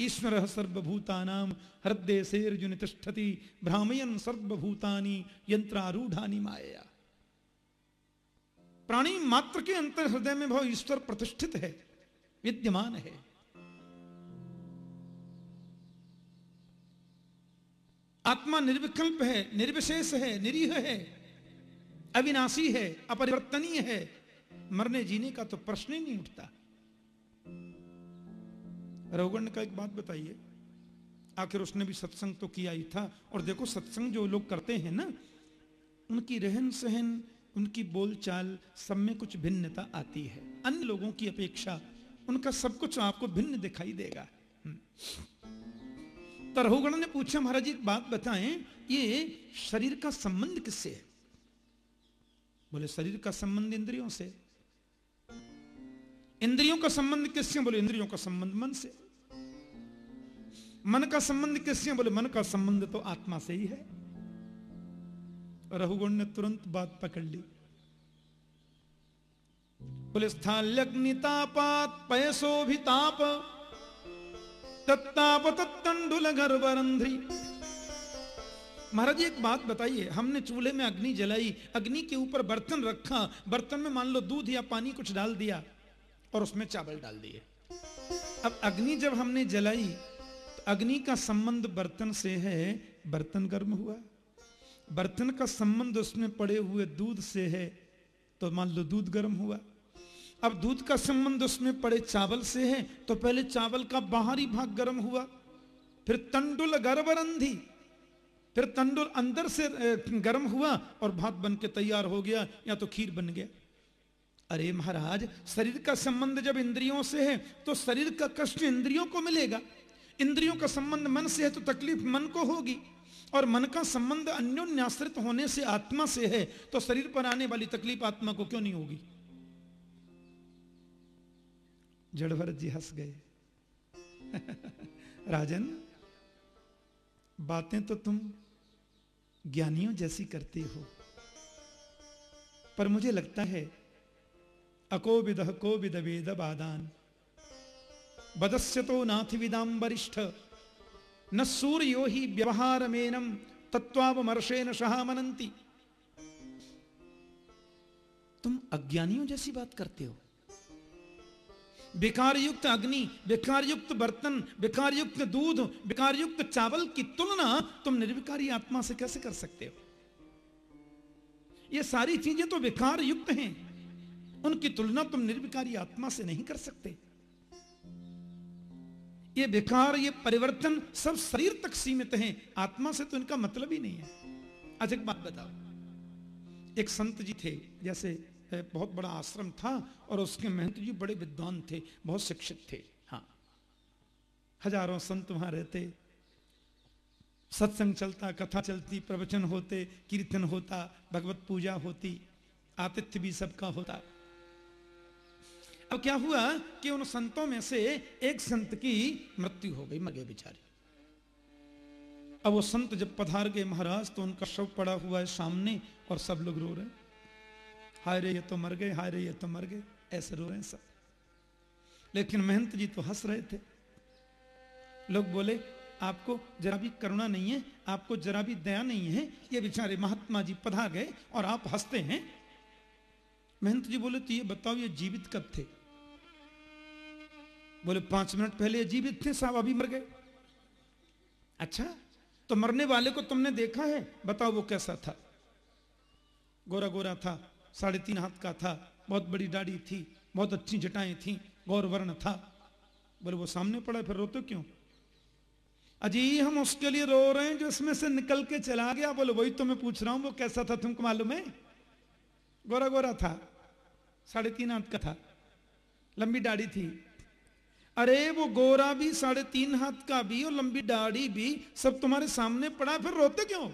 ईश्वर सर्वभूतानाम हृदय से अर्जुन तिष्ठति, भ्रामयन सर्वभूतानी यंत्रारूढ़ानी माया प्राणी मात्र के अंतर हृदय में भाव ईश्वर प्रतिष्ठित है, विद्यमान है। आत्मा निर्विकल्प है, निर्विशेष है, निरीह है। अविनाशी है, अपरिवर्तनीय है। मरने जीने का तो प्रश्न ही नहीं उठता। रघुगण का एक बात बताइए। आखिर उसने भी सत्संग तो किया ही था। और देखो सत्संग जो लोग करते हैं ना, उनकी रहन सहन, उनकी बोलचाल सब में कुछ भिन्नता आती है। अन्य लोगों की अपेक्षा उनका सब कुछ आपको भिन्न दिखाई देगा। हम्म। तो रघुगण ने पूछा, महाराज एक बात बताएँ, ये शरीर का संबंध किससे है? बोले, शरीर का संबंध इंद्रियों से। इंद्रियों का संबंध किससे बोले, इंद्रियों का संबंध मन से। मन का संबंध किससे बोले, मन का संबंध तो आत्मा से ही है। रघुगुण ने तुरंत बात पकड़ ली। बोले भी ताप। तत्ताप तत्तंडुल गर्भरंध्री महाराज एक बात बताइए, हमने चूल्हे में अग्नि जलाई, अग्नि के ऊपर बर्तन रखा, बर्तन में मान लो दूध या पानी कुछ डाल दिया, और उसमें चावल डाल दिए। अब अग्नि जब हमने जलाई तो अग्नि का संबंध बर्तन से है, बर्तन गर्म हुआ। बर्तन का संबंध उसमें पड़े हुए दूध से है तो मान लो दूध गर्म हुआ। अब दूध का संबंध उसमें पड़े चावल से है तो पहले चावल का बाहरी भाग गर्म हुआ, फिर तंडुल गर्भरंधी फिर तंडुल अंदर से गर्म हुआ और भात बन के तैयार हो गया, या तो खीर बन गया। अरे महाराज, शरीर का संबंध जब इंद्रियों से है तो शरीर का कष्ट इंद्रियों को मिलेगा। इंद्रियों का संबंध मन से है तो तकलीफ़ मन को होगी। और मन का संबंध अन्योन्याश्रित होने से, आत्मा से है तो शरीर पर आने वाली तकलीफ़ आत्मा को क्यों नहीं होगी? जड़भरत जी हंस गए। राजन, बातें तो तुम ज्ञानियों जैसी करते हो। पर मुझे लगता है अको विद को विद बादान बदस्य तो नाथ विदाम वरिष्ठ। न सूर्यो ही व्यवहार मेनम तत्वावमर्शेन मनंती तुम अज्ञानियों जैसी बात करते हो। विकार युक्त अग्नि विकार युक्त बर्तन विकार युक्त दूध विकार युक्त चावल की तुलना तुम निर्विकारी आत्मा से कैसे कर सकते हो? ये सारी चीज़ें तो विकार युक्त हैं। उनकी तुलना तुम निर्विकारी आत्मा से नहीं कर सकते। ये विकार ये परिवर्तन सब शरीर तक सीमित हैं। आत्मा से तो इनका मतलब ही नहीं है। अच्छा एक बात बताओ। एक संत जी थे, जैसे बहुत बड़ा आश्रम था और उसके महंत जी बड़े विद्वान थे, बहुत शिक्षित थे। हाँ। हज़ारों संत वहाँ रहते। सत्संग चलता, कथा चलती, प्रवचन होते, कीर्तन होता, भगवत पूजा होती, आतिथ्य भी सबका होता। अब क्या हुआ कि उन संतों में से एक संत की मृत्यु हो गई, मगे बेचारे। अब वो संत जब पधार गए महाराज तो उनका शव पड़ा हुआ है सामने और सब लोग रो रहे हैं। हाय रे, ये तो मर गए, हाय रे, ये तो मर गए। ऐसे रो रहे हैं सब। लेकिन महंत जी तो हंस रहे थे। लोग बोले, आपको जरा भी करुणा नहीं है, आपको जरा भी दया नहीं है, ये बेचारे महात्मा जी पधा गए और आप हँसते हैं। महंत जी बोले तो ये बताओ, ये जीवित कब थे? बोले, पाँच मिनट पहले जीवित थे, साहब अभी मर गए। अच्छा तो मरने वाले को तुमने देखा है? बताओ वो कैसा था? गोरा गोरा था। साढ़े तीन हाथ का था। बहुत बड़ी दाढ़ी थी, बहुत अच्छी जटाएँ थी, गौर वर्ण था। बोले, वो सामने पड़ा फिर रोते क्यों? अजी, हम उसके लिए रो रहे हैं, जो इसमें से निकल के चला गया। बोले, वही तो मैं पूछ रहा हूँ, वो कैसा था, तुमको मालूम है? गोरा गोरा था, साढ़े तीन हाथ का था, लंबी दाढ़ी थी। अरे, वो गोरा भी साढ़े तीन हाथ का भी और लंबी दाढ़ी भी, सब तुम्हारे सामने पड़ा फिर रोते क्यों?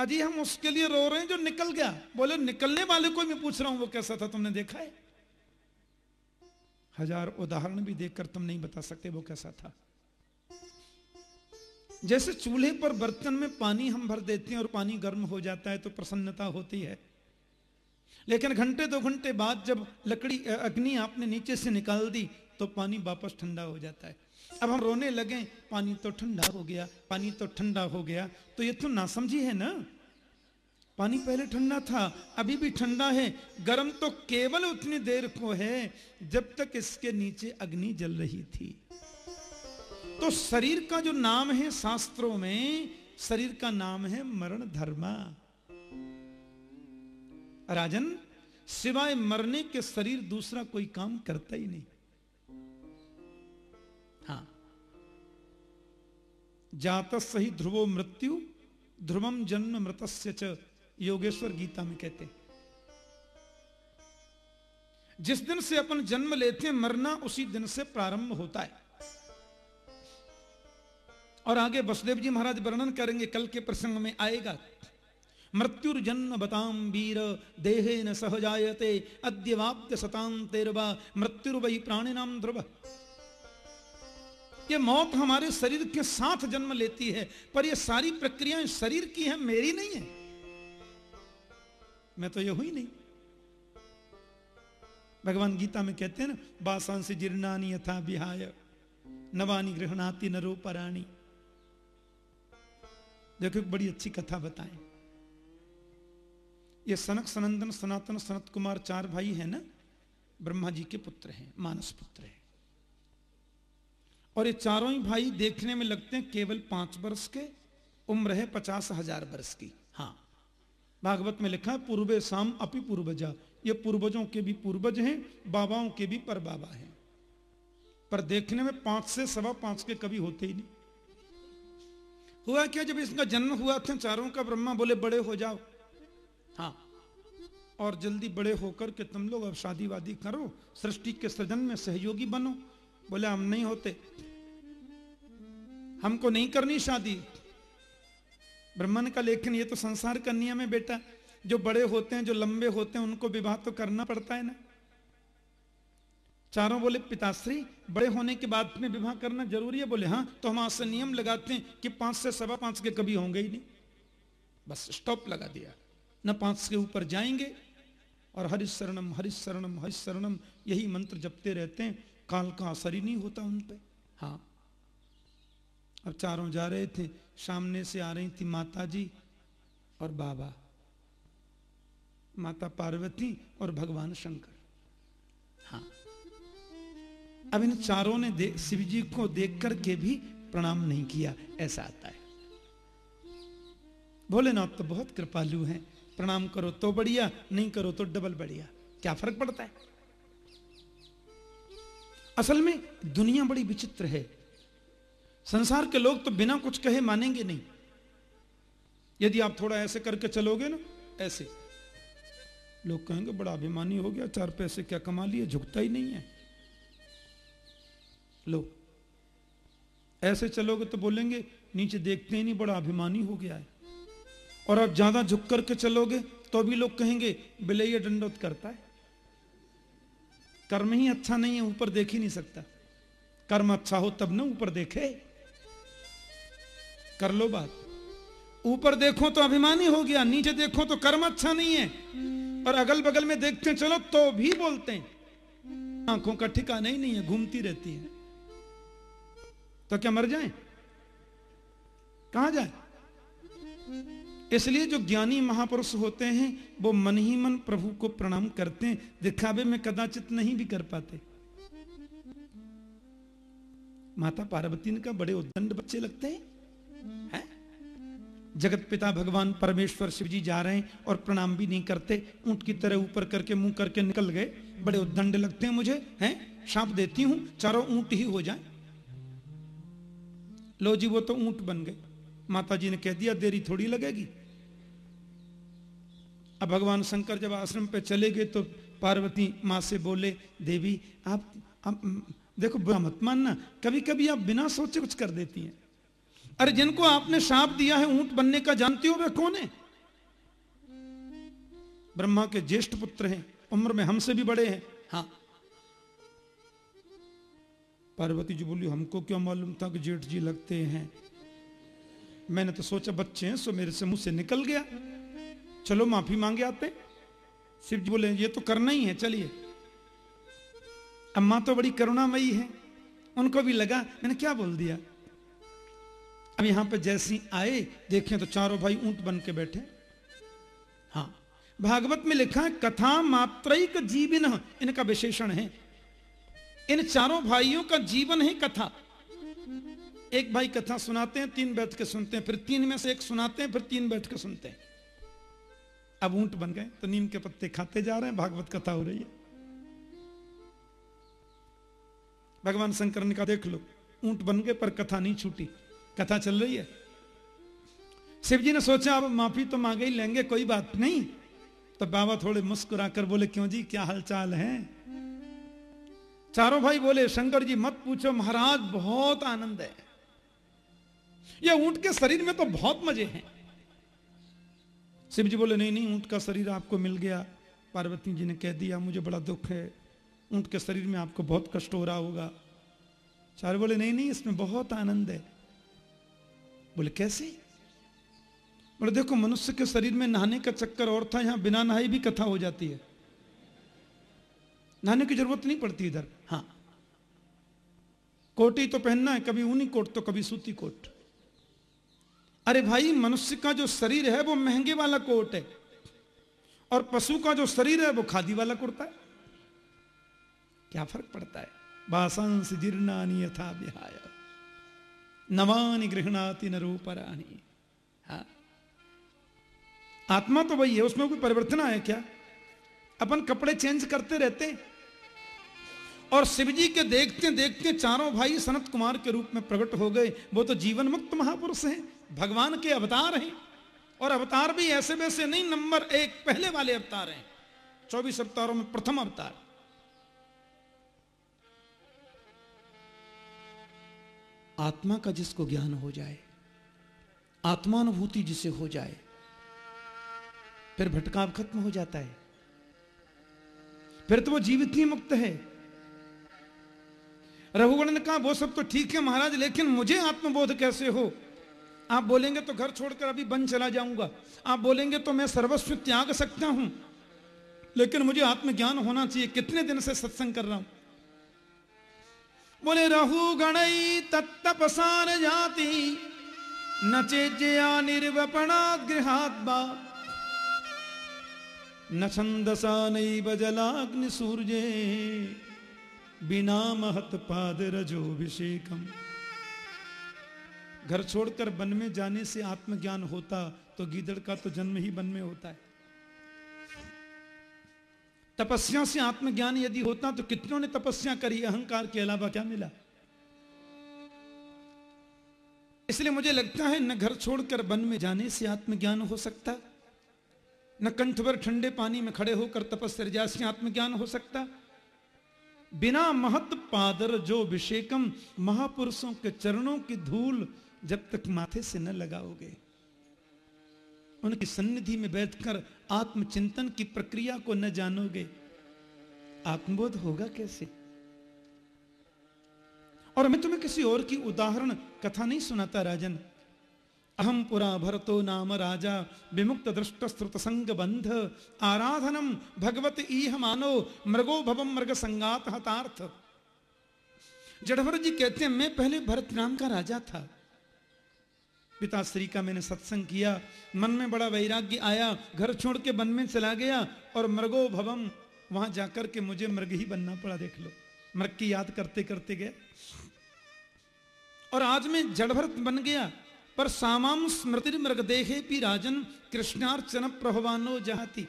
अजी हम उसके लिए रो रहे हैं जो निकल गया। बोले, निकलने वाले को मैं पूछ रहा हूँ, वो कैसा था तुमने देखा है? हज़ार उदाहरण भी देखकर तुम नहीं बता सकते वो कैसा था। जैसे चूल्हे पर बर्तन में पानी हम भर देते हैं और पानी गर्म हो जाता है तो प्रसन्नता होती है। लेकिन घंटे दो घंटे बाद जब लकड़ी अग्नि आपने नीचे से निकाल दी तो पानी वापस ठंडा हो जाता है। अब हम रोने लगे, पानी तो ठंडा हो गया, पानी तो ठंडा हो गया। तो ये तो ना समझी है ना? पानी पहले ठंडा था, अभी भी ठंडा है। गर्म तो केवल उतनी देर को है, जब तक इसके नीचे अग्नि जल रही थी। तो शरीर का जो नाम है शास्त्रों में, शरीर का नाम है मरण धर्मा। राजन, सिवाय मरने के शरीर दूसरा कोई काम करता ही नहीं। जात सही ध्रुवो मृत्यु ध्रुवम जन्म मृतस्य च, योगेश्वर गीता में कहते हैं। जिस दिन से अपन जन्म लेते हैं, मरना उसी दिन से प्रारंभ होता है। और आगे वसुदेव जी महाराज वर्णन करेंगे, कल के प्रसंग में आएगा। मृत्युर्जन्म बताम वीर देहे न सहजायते अद्यवाप्य सताम तेरवा मृत्युर्वई प्राणिनाम ध्रुव। ये मौत हमारे शरीर के साथ जन्म लेती है, पर ये सारी प्रक्रियाएँ शरीर की है, मेरी नहीं है। मैं तो ये हुई नहीं। भगवान गीता में कहते हैं ना बासांस जीर्णानी यथा विहाय, नवानी गृहणाति नरो पराणी। देखो एक बड़ी अच्छी कथा बताएँ। ये सनक सनंदन, सनातन सनत कुमार चार भाई हैं ना, ब्रह्मा जी के पुत्र हैं, मानस पुत्र हैं। और ये चारों ही भाई देखने में लगते हैं केवल पाँच वर्ष के, उम्र है पचास हज़ार वर्ष की। हाँ भागवत में लिखा है, पूर्वे शाम अपि पूर्वजा। ये पूर्वजों के भी पूर्वज हैं, बाबाओं के भी पर बाबा हैं। पर देखने में पाँच से सवा पाँच के कभी होते ही नहीं। हुआ क्या जब इसका जन्म हुआ था, चारों का ब्रह्मा बोले, बड़े हो जाओ। हाँ और जल्दी बड़े होकर के तुम लोग अब शादी करो, सृष्टि के सृजन में सहयोगी बनो। बोले, हम नहीं होते। हमको नहीं करनी शादी। ब्रह्मन का लेखन, ये तो संसार का नियम है बेटा। जो बड़े होते हैं, जो लंबे होते हैं, उनको विवाह तो करना पड़ता है ना। चारों बोले, पिताश्री, बड़े होने के बाद में विवाह करना ज़रूरी है? बोले हाँ तो हम आज से नियम लगाते हैं कि पाँच से सवा पाँच के कभी होंगे ही नहीं। बस स्टॉप लगा दिया। न पाँच के ऊपर जाएँगे और हरिशरणम हरिशरणम हरिशरणम यही मंत्र जपते रहते हैं। काल का असर ही नहीं होता उन पर हाँ। अब चारों जा रहे थे। सामने से आ रही थी माता जी और बाबा। माता पार्वती और भगवान शंकर। हाँ। अब इन चारों ने शिव जी को देख करके भी प्रणाम नहीं किया, ऐसा आता है। भोलेनाथ तो बहुत कृपालु हैं। प्रणाम करो तो बढ़िया, नहीं करो तो डबल बढ़िया। क्या फ़र्क पड़ता है? असल में दुनिया बड़ी विचित्र है। संसार के लोग तो बिना कुछ कहे मानेंगे नहीं। यदि आप थोड़ा ऐसे करके चलोगे ना, ऐसे। लोग कहेंगे, बड़ा अभिमानी हो गया, चार पैसे क्या कमा लिए, झुकता ही नहीं है। लो। ऐसे चलोगे तो बोलेंगे, नीचे देखते ही नहीं, बड़ा अभिमानी हो गया है। और आप ज़्यादा झुक करके चलोगे तो भी लोग कहेंगे बिलैया दंडोत करता है। कर्म ही अच्छा नहीं है, ऊपर देख ही नहीं सकता। कर्म अच्छा हो तब ना ऊपर देखे। कर लो बात। ऊपर देखो तो अभिमानी हो गया, नीचे देखो तो कर्म अच्छा नहीं है। और अगल बगल में देखते चलो तो भी बोलते हैं। आँखों का ठिकाना ही नहीं है, घूमती रहती है। तो क्या मर जाए? कहा जाए? इसलिए जो ज्ञानी महापुरुष होते हैं, वो मन ही मन प्रभु को प्रणाम करते हैं। दिखावे में कदाचित नहीं भी कर पाते। माता पार्वती का बड़े उद्दंड बच्चे लगते हैं। है? जगत पिता भगवान परमेश्वर शिव जी जा रहे हैं और प्रणाम भी नहीं करते ऊँट की तरह ऊपर करके मुँह करके निकल गए। बड़े उद्दंड लगते हैं मुझे हैं? शाप देती हूँ चारों ऊँट ही हो जाए। लो जी वो तो ऊँट बन गए। माता जी ने कह दिया देरी थोड़ी लगेगी। अब भगवान शंकर जब आश्रम पे चले गए तो पार्वती माँ से बोले देवी आप, आप देखो बुरा मत मानना। कभी कभी आप बिना सोचे कुछ कर देती हैं। अरे जिनको आपने शाप दिया है ऊँट बनने का जानती हो वे कौन है? ब्रह्मा के ज्येष्ठ पुत्र हैं उम्र में हमसे भी बड़े हैं। हाँ। पार्वती जी बोली हमको क्यों मालूम था कि जेठ जी लगते हैं? मैंने तो सोचा बच्चे हैं सो मेरे से मुँह से निकल गया। चलो माफ़ी मांगे आते। शिव जी बोले ये तो करना ही है चलिए। अम्मा तो बड़ी करुणामयी है उनको भी लगा मैंने क्या बोल दिया? अब यहाँ पे जैसी आए, देखें तो चारों भाई ऊँट बन के बैठे। हाँ भागवत में लिखा है, कथा मात्रिक जीवन, इनका विशेषण है। इन चारों भाइयों का जीवन ही कथा। एक भाई कथा सुनाते हैं, तीन बैठ के सुनते हैं, फिर तीन में से एक सुनाते हैं, फिर तीन बैठ के सुनते हैं। अब ऊँट बन गए तो नीम के पत्ते खाते जा रहे हैं, भागवत कथा हो रही है। भगवान शंकर ने कहा, देख लो, ऊँट बन गए पर कथा नहीं छूटी। कथा चल रही है। शिव जी ने सोचा, अब माफ़ी तो मांगे ही लेंगे, कोई बात नहीं। तो बाबा थोड़े मुस्कुराकर बोले, क्यों जी, क्या हालचाल है? चारों भाई बोले, शंकर जी, मत पूछो, महाराज, बहुत आनंद है। ये ऊँट के शरीर में तो बहुत मज़े हैं। शिव जी बोले, नहीं नहीं, ऊँट का शरीर आपको मिल गया। पार्वती जी ने कह दिया, मुझे बड़ा दुख है। ऊँट के शरीर में आपको बहुत कष्ट हो रहा होगा। चार बोले, नहीं नहीं, इसमें बहुत आनंद है। बोले, कैसे? बोले, देखो, मनुष्य के शरीर में नहाने का चक्कर और था, यहाँ बिना नहाई भी कथा हो जाती है। नहाने की ज़रूरत नहीं पड़ती इधर। हाँ। कोटी तो पहनना है, कभी ऊनी कोट तो कभी सूती कोट। अरे भाई, मनुष्य का जो शरीर है, वो महँगे वाला कोट है। और पशु का जो शरीर है, वो खादी वाला कुर्ता है। क्या फ़र्क पड़ता है? बासांस जीर्णानी यथा विहाय। नवानि गृहणाति नरूपरानी हाँ। आत्मा तो वही है, उसमें कोई परिवर्तन आया क्या? अपन कपड़े चेंज करते रहते और शिव जी के देखते देखते चारों भाई सनत कुमार के रूप में प्रकट हो गए। वो तो जीवन मुक्त महापुरुष हैं, भगवान के अवतार हैं और अवतार भी ऐसे वैसे नहीं, नंबर एक पहले वाले अवतार हैं। चौबीस अवतारों में प्रथम अवतार। आत्मा का जिसको ज्ञान हो जाए, आत्मानुभूति जिसे हो जाए, फिर भटकाव खत्म हो जाता है। फिर तो वो जीवित ही मुक्त है। रघुगण ने कहा वो सब तो ठीक है महाराज, लेकिन मुझे आत्मबोध कैसे हो? आप बोलेंगे तो घर छोड़कर अभी बन चला जाऊँगा। आप बोलेंगे तो मैं सर्वस्व त्याग सकता हूँ, लेकिन मुझे आत्मज्ञान होना चाहिए। कितने दिन से सत्संग कर रहा हूँ? बोले रहु गणई तत्तपसार जाति न चेजया निर्वपणा गृहात न छंदसा नैव जलाग्नि सूर्ये, बिना महत पाद रजोभिषेकम घर छोड़कर वन में जाने से आत्मज्ञान होता तो गीदड़ का तो जन्म ही वन में होता है। तपस्या से आत्मज्ञान यदि होता तो कितनों ने तपस्या करी? अहंकार के अलावा क्या मिला? इसलिए मुझे लगता है न घर छोड़कर वन में जाने से आत्मज्ञान हो सकता, न कंठभर ठंडे पानी में खड़े होकर तपस्या से आत्मज्ञान हो सकता। बिना महत पादर जो अभिषेकम, महापुरुषों के चरणों की धूल जब तक माथे से न लगाओगे। उनकी सन्निधि में बैठकर आत्मचिंतन की प्रक्रिया को न जानोगे। आत्मबोध होगा कैसे? और मैं तुम्हें किसी और की उदाहरण कथा नहीं सुनाता, राजन। अहम पुरा भरतो नाम राजा, विमुक्त दृष्ट श्रुत संग बंध। आराधनम भगवत ईह मानो, मृगो भवम मृग संगात हतार्थ। जड़भर जी कहते हैं, मैं पहले भरत नाम का राजा था। पिताश्री का मैंने सत्संग किया, मन में बड़ा वैराग्य आया, घर छोड़ के वन में चला गया और मृगो भवम, वहाँ जाकर के मुझे मृग ही बनना पड़ा, देख लो। मृग की याद करते करते गए। और आज मैं जड़भरत बन गया, पर सामाम स्मृति मृग देहे पी राजन, कृष्णार्चन प्रभवानो जहाती।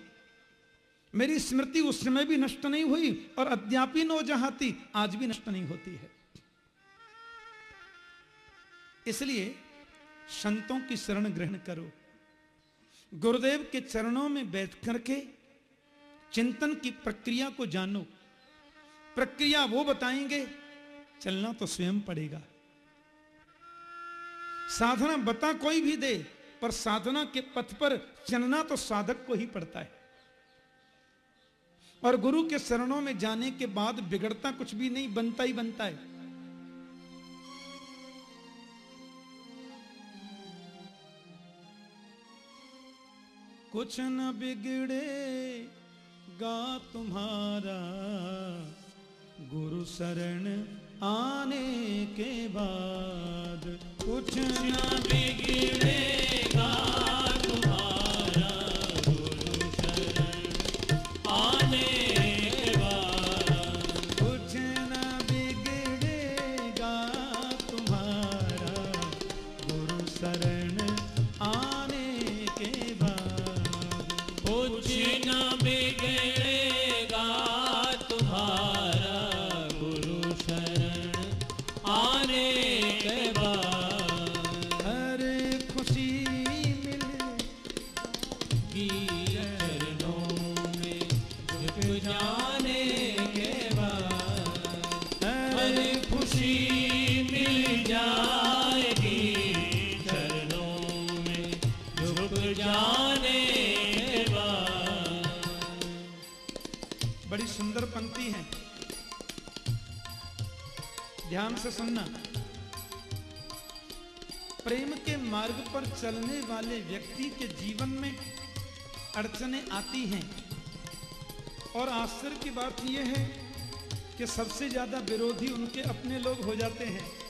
मेरी स्मृति उस समय भी नष्ट नहीं हुई और अद्यापि नो जहाती, आज भी नष्ट नहीं होती है। इसलिए संतों की शरण ग्रहण करो। गुरुदेव के चरणों में बैठ करके चिंतन की प्रक्रिया को जानो। प्रक्रिया वो बताएँगे, चलना तो स्वयं पड़ेगा। साधना बता कोई भी दे, पर साधना के पथ पर चलना तो साधक को ही पड़ता है। और गुरु के शरणों में जाने के बाद बिगड़ता कुछ भी नहीं, बनता ही बनता है। कुछ न बिगड़े गा तुम्हारा। गुरु शरण आने के बाद कुछ न बिगड़ेगा सुनना। प्रेम के मार्ग पर चलने वाले व्यक्ति के जीवन में अड़चने आती हैं। और आश्चर्य की बात यह है कि सबसे ज़्यादा विरोधी उनके अपने लोग हो जाते हैं।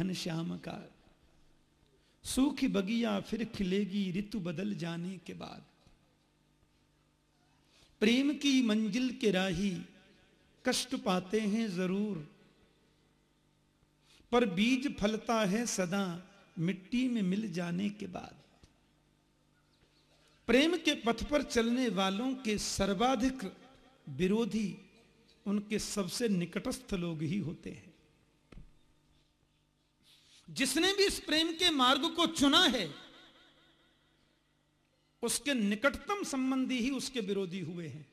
घन श्याम का। सूखी बगिया फिर खिलेगी ऋतु बदल जाने के बाद। प्रेम की मंजिल के राही कष्ट पाते हैं ज़रूर, पर बीज फलता है सदा मिट्टी में मिल जाने के बाद। प्रेम के पथ पर चलने वालों के सर्वाधिक विरोधी उनके सबसे निकटस्थ लोग ही होते हैं। जिसने भी इस प्रेम के मार्ग को चुना है, उसके निकटतम संबंधी ही उसके विरोधी हुए हैं।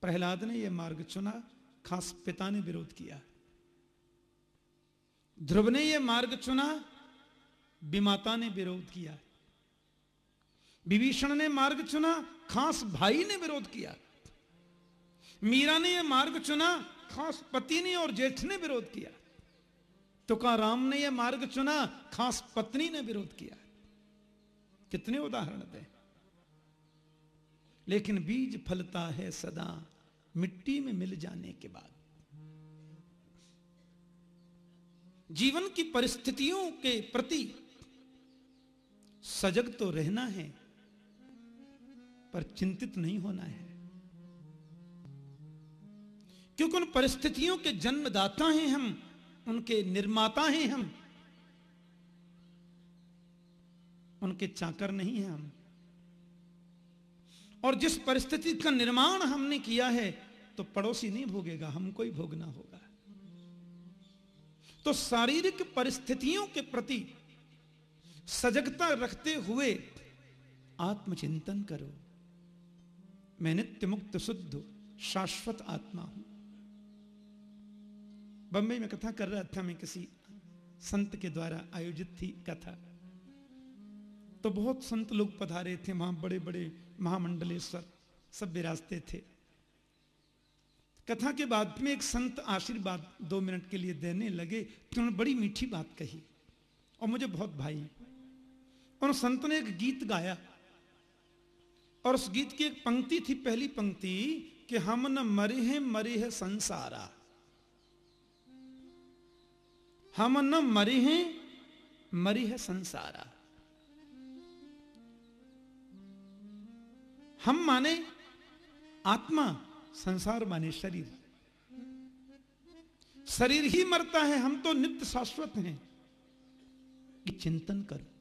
प्रहलाद ने यह मार्ग चुना, खास पिता ने विरोध किया। ध्रुव ने यह मार्ग चुना विमाता ने विरोध किया। विभीषण ने मार्ग चुना, खास भाई ने विरोध किया। मीरा ने यह मार्ग चुना, खास पति ने और जेठ ने विरोध किया। तुकाराम ने यह मार्ग चुना, खास पत्नी ने विरोध किया। कितने उदाहरण दें लेकिन बीज फलता है सदा, मिट्टी में मिल जाने के बाद। जीवन की परिस्थितियों के प्रति सजग तो रहना है, पर चिंतित नहीं होना है। क्योंकि उन परिस्थितियों के जन्मदाता हैं हम उनके निर्माता हैं हम। उनके चाकर नहीं हैं हम। और जिस परिस्थिति का निर्माण हमने किया है तो पड़ोसी नहीं भोगेगा, हमको ही भोगना होगा। तो शारीरिक परिस्थितियों के प्रति सजगता रखते हुए आत्मचिंतन करो। मैं नित्य मुक्त शुद्ध, शाश्वत आत्मा हूँ। बंबई में कथा कर रहा था मैं किसी संत के द्वारा आयोजित थी कथा। तो बहुत संत लोग पधारे थे, वहाँ बड़े बड़े महामंडलेश्वर सब विराजते थे। कथा के बाद में एक संत आशीर्वाद दो मिनट के लिए देने लगे तो उन्होंने बड़ी मीठी बात कही। और मुझे बहुत भाई, और संत ने एक गीत गाया। और उस गीत की एक पंक्ति थी, पहली पंक्ति कि हम न मरे हैं, मरे है संसारा। हम न मरी हैं, मरी है संसारा। हम माने आत्मा, संसार माने शरीर। शरीर ही मरता है, हम तो नित्य शाश्वत हैं। कि चिंतन करो।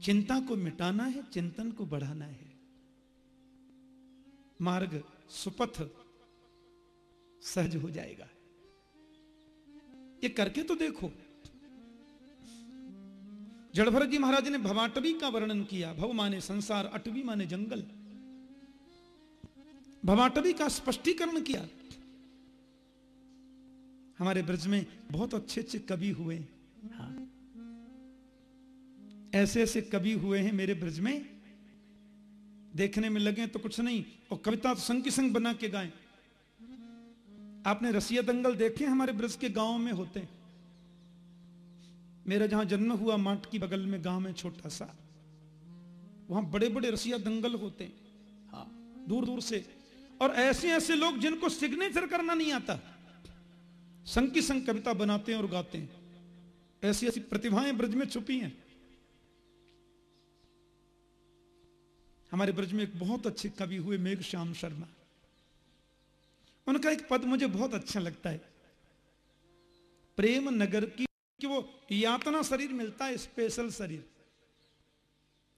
चिंता को मिटाना है, चिंतन को बढ़ाना है। मार्ग सुपथ सहज हो जाएगा। ये करके तो देखो। जड़भरत जी महाराज ने भवाटवी का वर्णन किया भव माने संसार अटवी माने जंगल। भवाटवी का स्पष्टीकरण किया। हमारे ब्रज में बहुत अच्छे अच्छे कवि हुए। हाँ। ऐसे ऐसे कवि हुए हैं मेरे ब्रज में। देखने में लगे तो कुछ नहीं और कविता तो संग की संग बना के गाएँ। आपने रसिया दंगल देखे हमारे ब्रज के गाँव में होते हैं? मेरा जहाँ जन्म हुआ, माट की बगल में गाँव में छोटा सा। वहाँ बड़े बड़े रसिया दंगल होते हैं। हाँ दूर दूर से। और ऐसे ऐसे लोग जिनको सिग्नेचर करना नहीं आता। संग की संग कविता बनाते हैं और गाते हैं। ऐसी ऐसी प्रतिभाएँ ब्रज में छुपी हैं। हमारे ब्रज में एक बहुत अच्छे कवि हुए मेघ श्याम शर्मा। उनका एक पद मुझे बहुत अच्छा लगता है। प्रेम नगर की कि वो यातना शरीर मिलता है स्पेशल शरीर।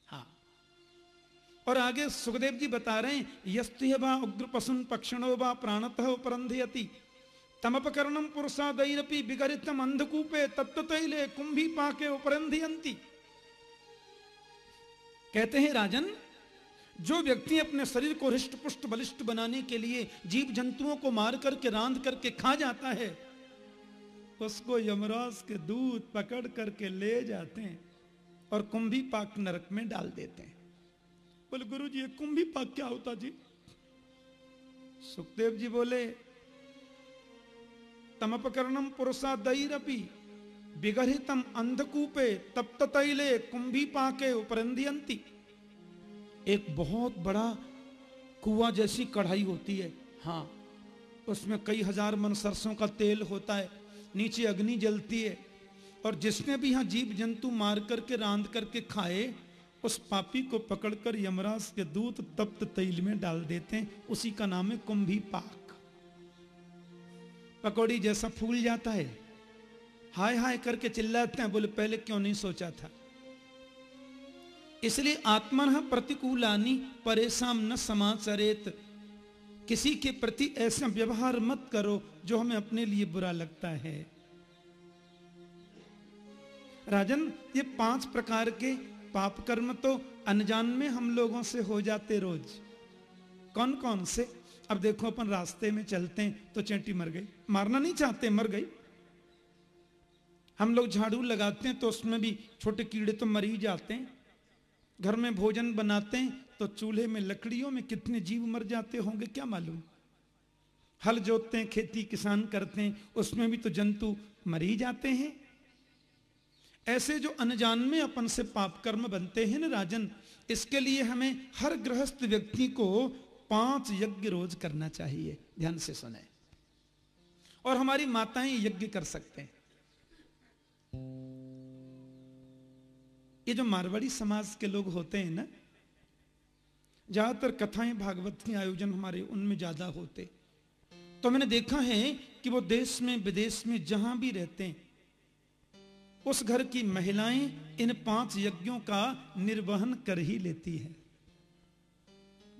हाँ। और आगे सुखदेव जी बता रहे हैं यस्तु वा उग्र पशुन पक्षणो वा प्राणत उपरंधयति। तमपकरणम पुरुषादैरपि विगरितम अंधकूपे तत्व तैले कुंभी पाके उपरंधियंती कहते हैं, राजन जो व्यक्ति अपने शरीर को हृष्ट पुष्ट बलिष्ठ बनाने के लिए जीव जंतुओं को मार करके रांध करके खा जाता है, उसको यमराज के दूध पकड़ करके ले जाते हैं और कुंभी पाक नरक में डाल देते हैं। बोले गुरु जी कुंभी पाक क्या होता जी? सुखदेव जी बोले तमपकरणम पुरुषा दैरपी विगहितम अंधकूपे तप्त तैले कुंभी पाके उपरंदियंती एक बहुत बड़ा कुआ जैसी कढ़ाई होती है। हाँ। उसमें कई हज़ार मन सरसों का तेल होता है नीचे अग्नि जलती है और जिसने भी यहाँ जीव जंतु मार करके रांध करके खाए उस पापी को पकड़कर यमराज के दूत तप्त तेल में डाल देते हैं। उसी का नाम है कुंभी पाक। पकौड़ी जैसा फूल जाता है। हाय हाय करके चिल्लाते हैं बोले पहले क्यों नहीं सोचा था? इसलिए आत्मन प्रतिकूलानी, परेशान न समाचरेत। किसी के प्रति ऐसा व्यवहार मत करो जो हमें अपने लिए बुरा लगता है। राजन, ये पाँच प्रकार के पाप कर्म तो अनजान में हम लोगों से हो जाते रोज। कौन कौन से? अब देखो, अपन रास्ते में चलते हैं तो चेंटी मर गई। मारना नहीं चाहते, मर गई। हम लोग झाड़ू लगाते हैं तो उसमें भी छोटे कीड़े तो मर ही जाते हैं। घर में भोजन बनाते हैं तो चूल्हे में लकड़ियों में कितने जीव मर जाते होंगे, क्या मालूम? हल जोतते हैं, खेती किसान करते हैं, उसमें भी तो जंतु मर ही जाते हैं। ऐसे जो अनजान में अपन से पाप कर्म बनते हैं ना राजन, इसके लिए हमें हर गृहस्थ व्यक्ति को पाँच यज्ञ रोज करना चाहिए, ध्यान से सुने। और हमारी माताएँ यज्ञ कर सकते हैं। ये जो मारवाड़ी समाज के लोग होते हैं ना, ज़्यादातर कथाएँ भागवत के आयोजन हमारे उनमें ज़्यादा होते। तो मैंने देखा है कि वो देश में, विदेश में जहाँ भी रहते हैं, उस घर की महिलाएँ इन पाँच यज्ञों का निर्वहन कर ही लेती है।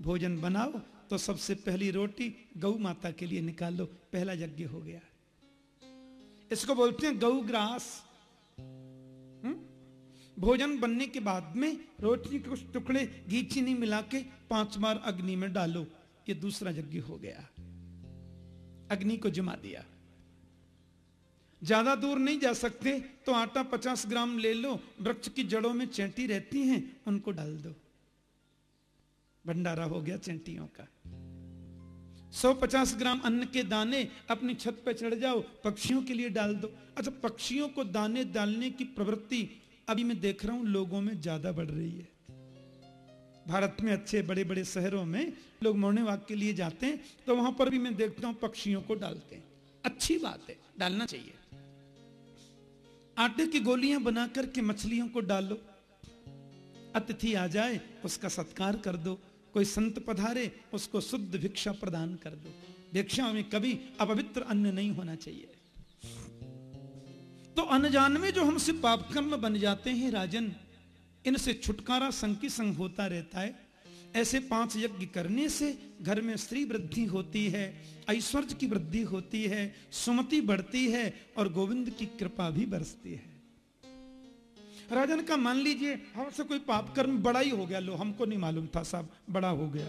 भोजन बनाओ तो सबसे पहली रोटी गौ माता के लिए निकाल लो, पहला यज्ञ हो गया। इसको बोलते हैं गौ ग्रास? भोजन बनने के बाद में रोटी के कुछ टुकड़े घी चीनी मिला के पाँच बार अग्नि में डालो। ये दूसरा यज्ञ हो गया। अग्नि को जमा दिया। ज़्यादा दूर नहीं जा सकते तो आटा पचास ग्राम ले लो। वृक्ष की जड़ों में चेंटी रहती हैं, उनको डाल दो। भंडारा हो गया चेंटियों का। 150 ग्राम अन्न के दाने अपनी छत पर चढ़ जाओ, पक्षियों के लिए डाल दो। अच्छा पक्षियों को दाने डालने की प्रवृत्ति अभी मैं देख रहा हूँ लोगों में ज़्यादा बढ़ रही है। भारत में अच्छे बड़े बड़े शहरों में लोग मॉर्निंग वॉक के लिए जाते हैं तो वहाँ पर भी मैं देखता हूँ पक्षियों को डालते हैं। अच्छी बात है, डालना चाहिए। आटे की गोलियाँ बना करके मछलियों को डालो। अतिथि आ जाए, उसका सत्कार कर दो। कोई संत पधारे, उसको शुद्ध भिक्षा प्रदान कर दो। भिक्षा में कभी अपवित्र अन्न नहीं होना चाहिए। तो अनजान में जो हमसे पाप कर्म बन जाते हैं राजन, इनसे छुटकारा संग की संग होता रहता है। ऐसे पाँच यज्ञ करने से घर में स्त्री वृद्धि होती है, ऐश्वर्य की वृद्धि होती है, सुमति बढ़ती है और गोविंद की कृपा भी बरसती है। राजन का मान लीजिए, हमसे कोई पाप कर्म बड़ा ही हो गया। लो, हमको नहीं मालूम था साहब, बड़ा हो गया।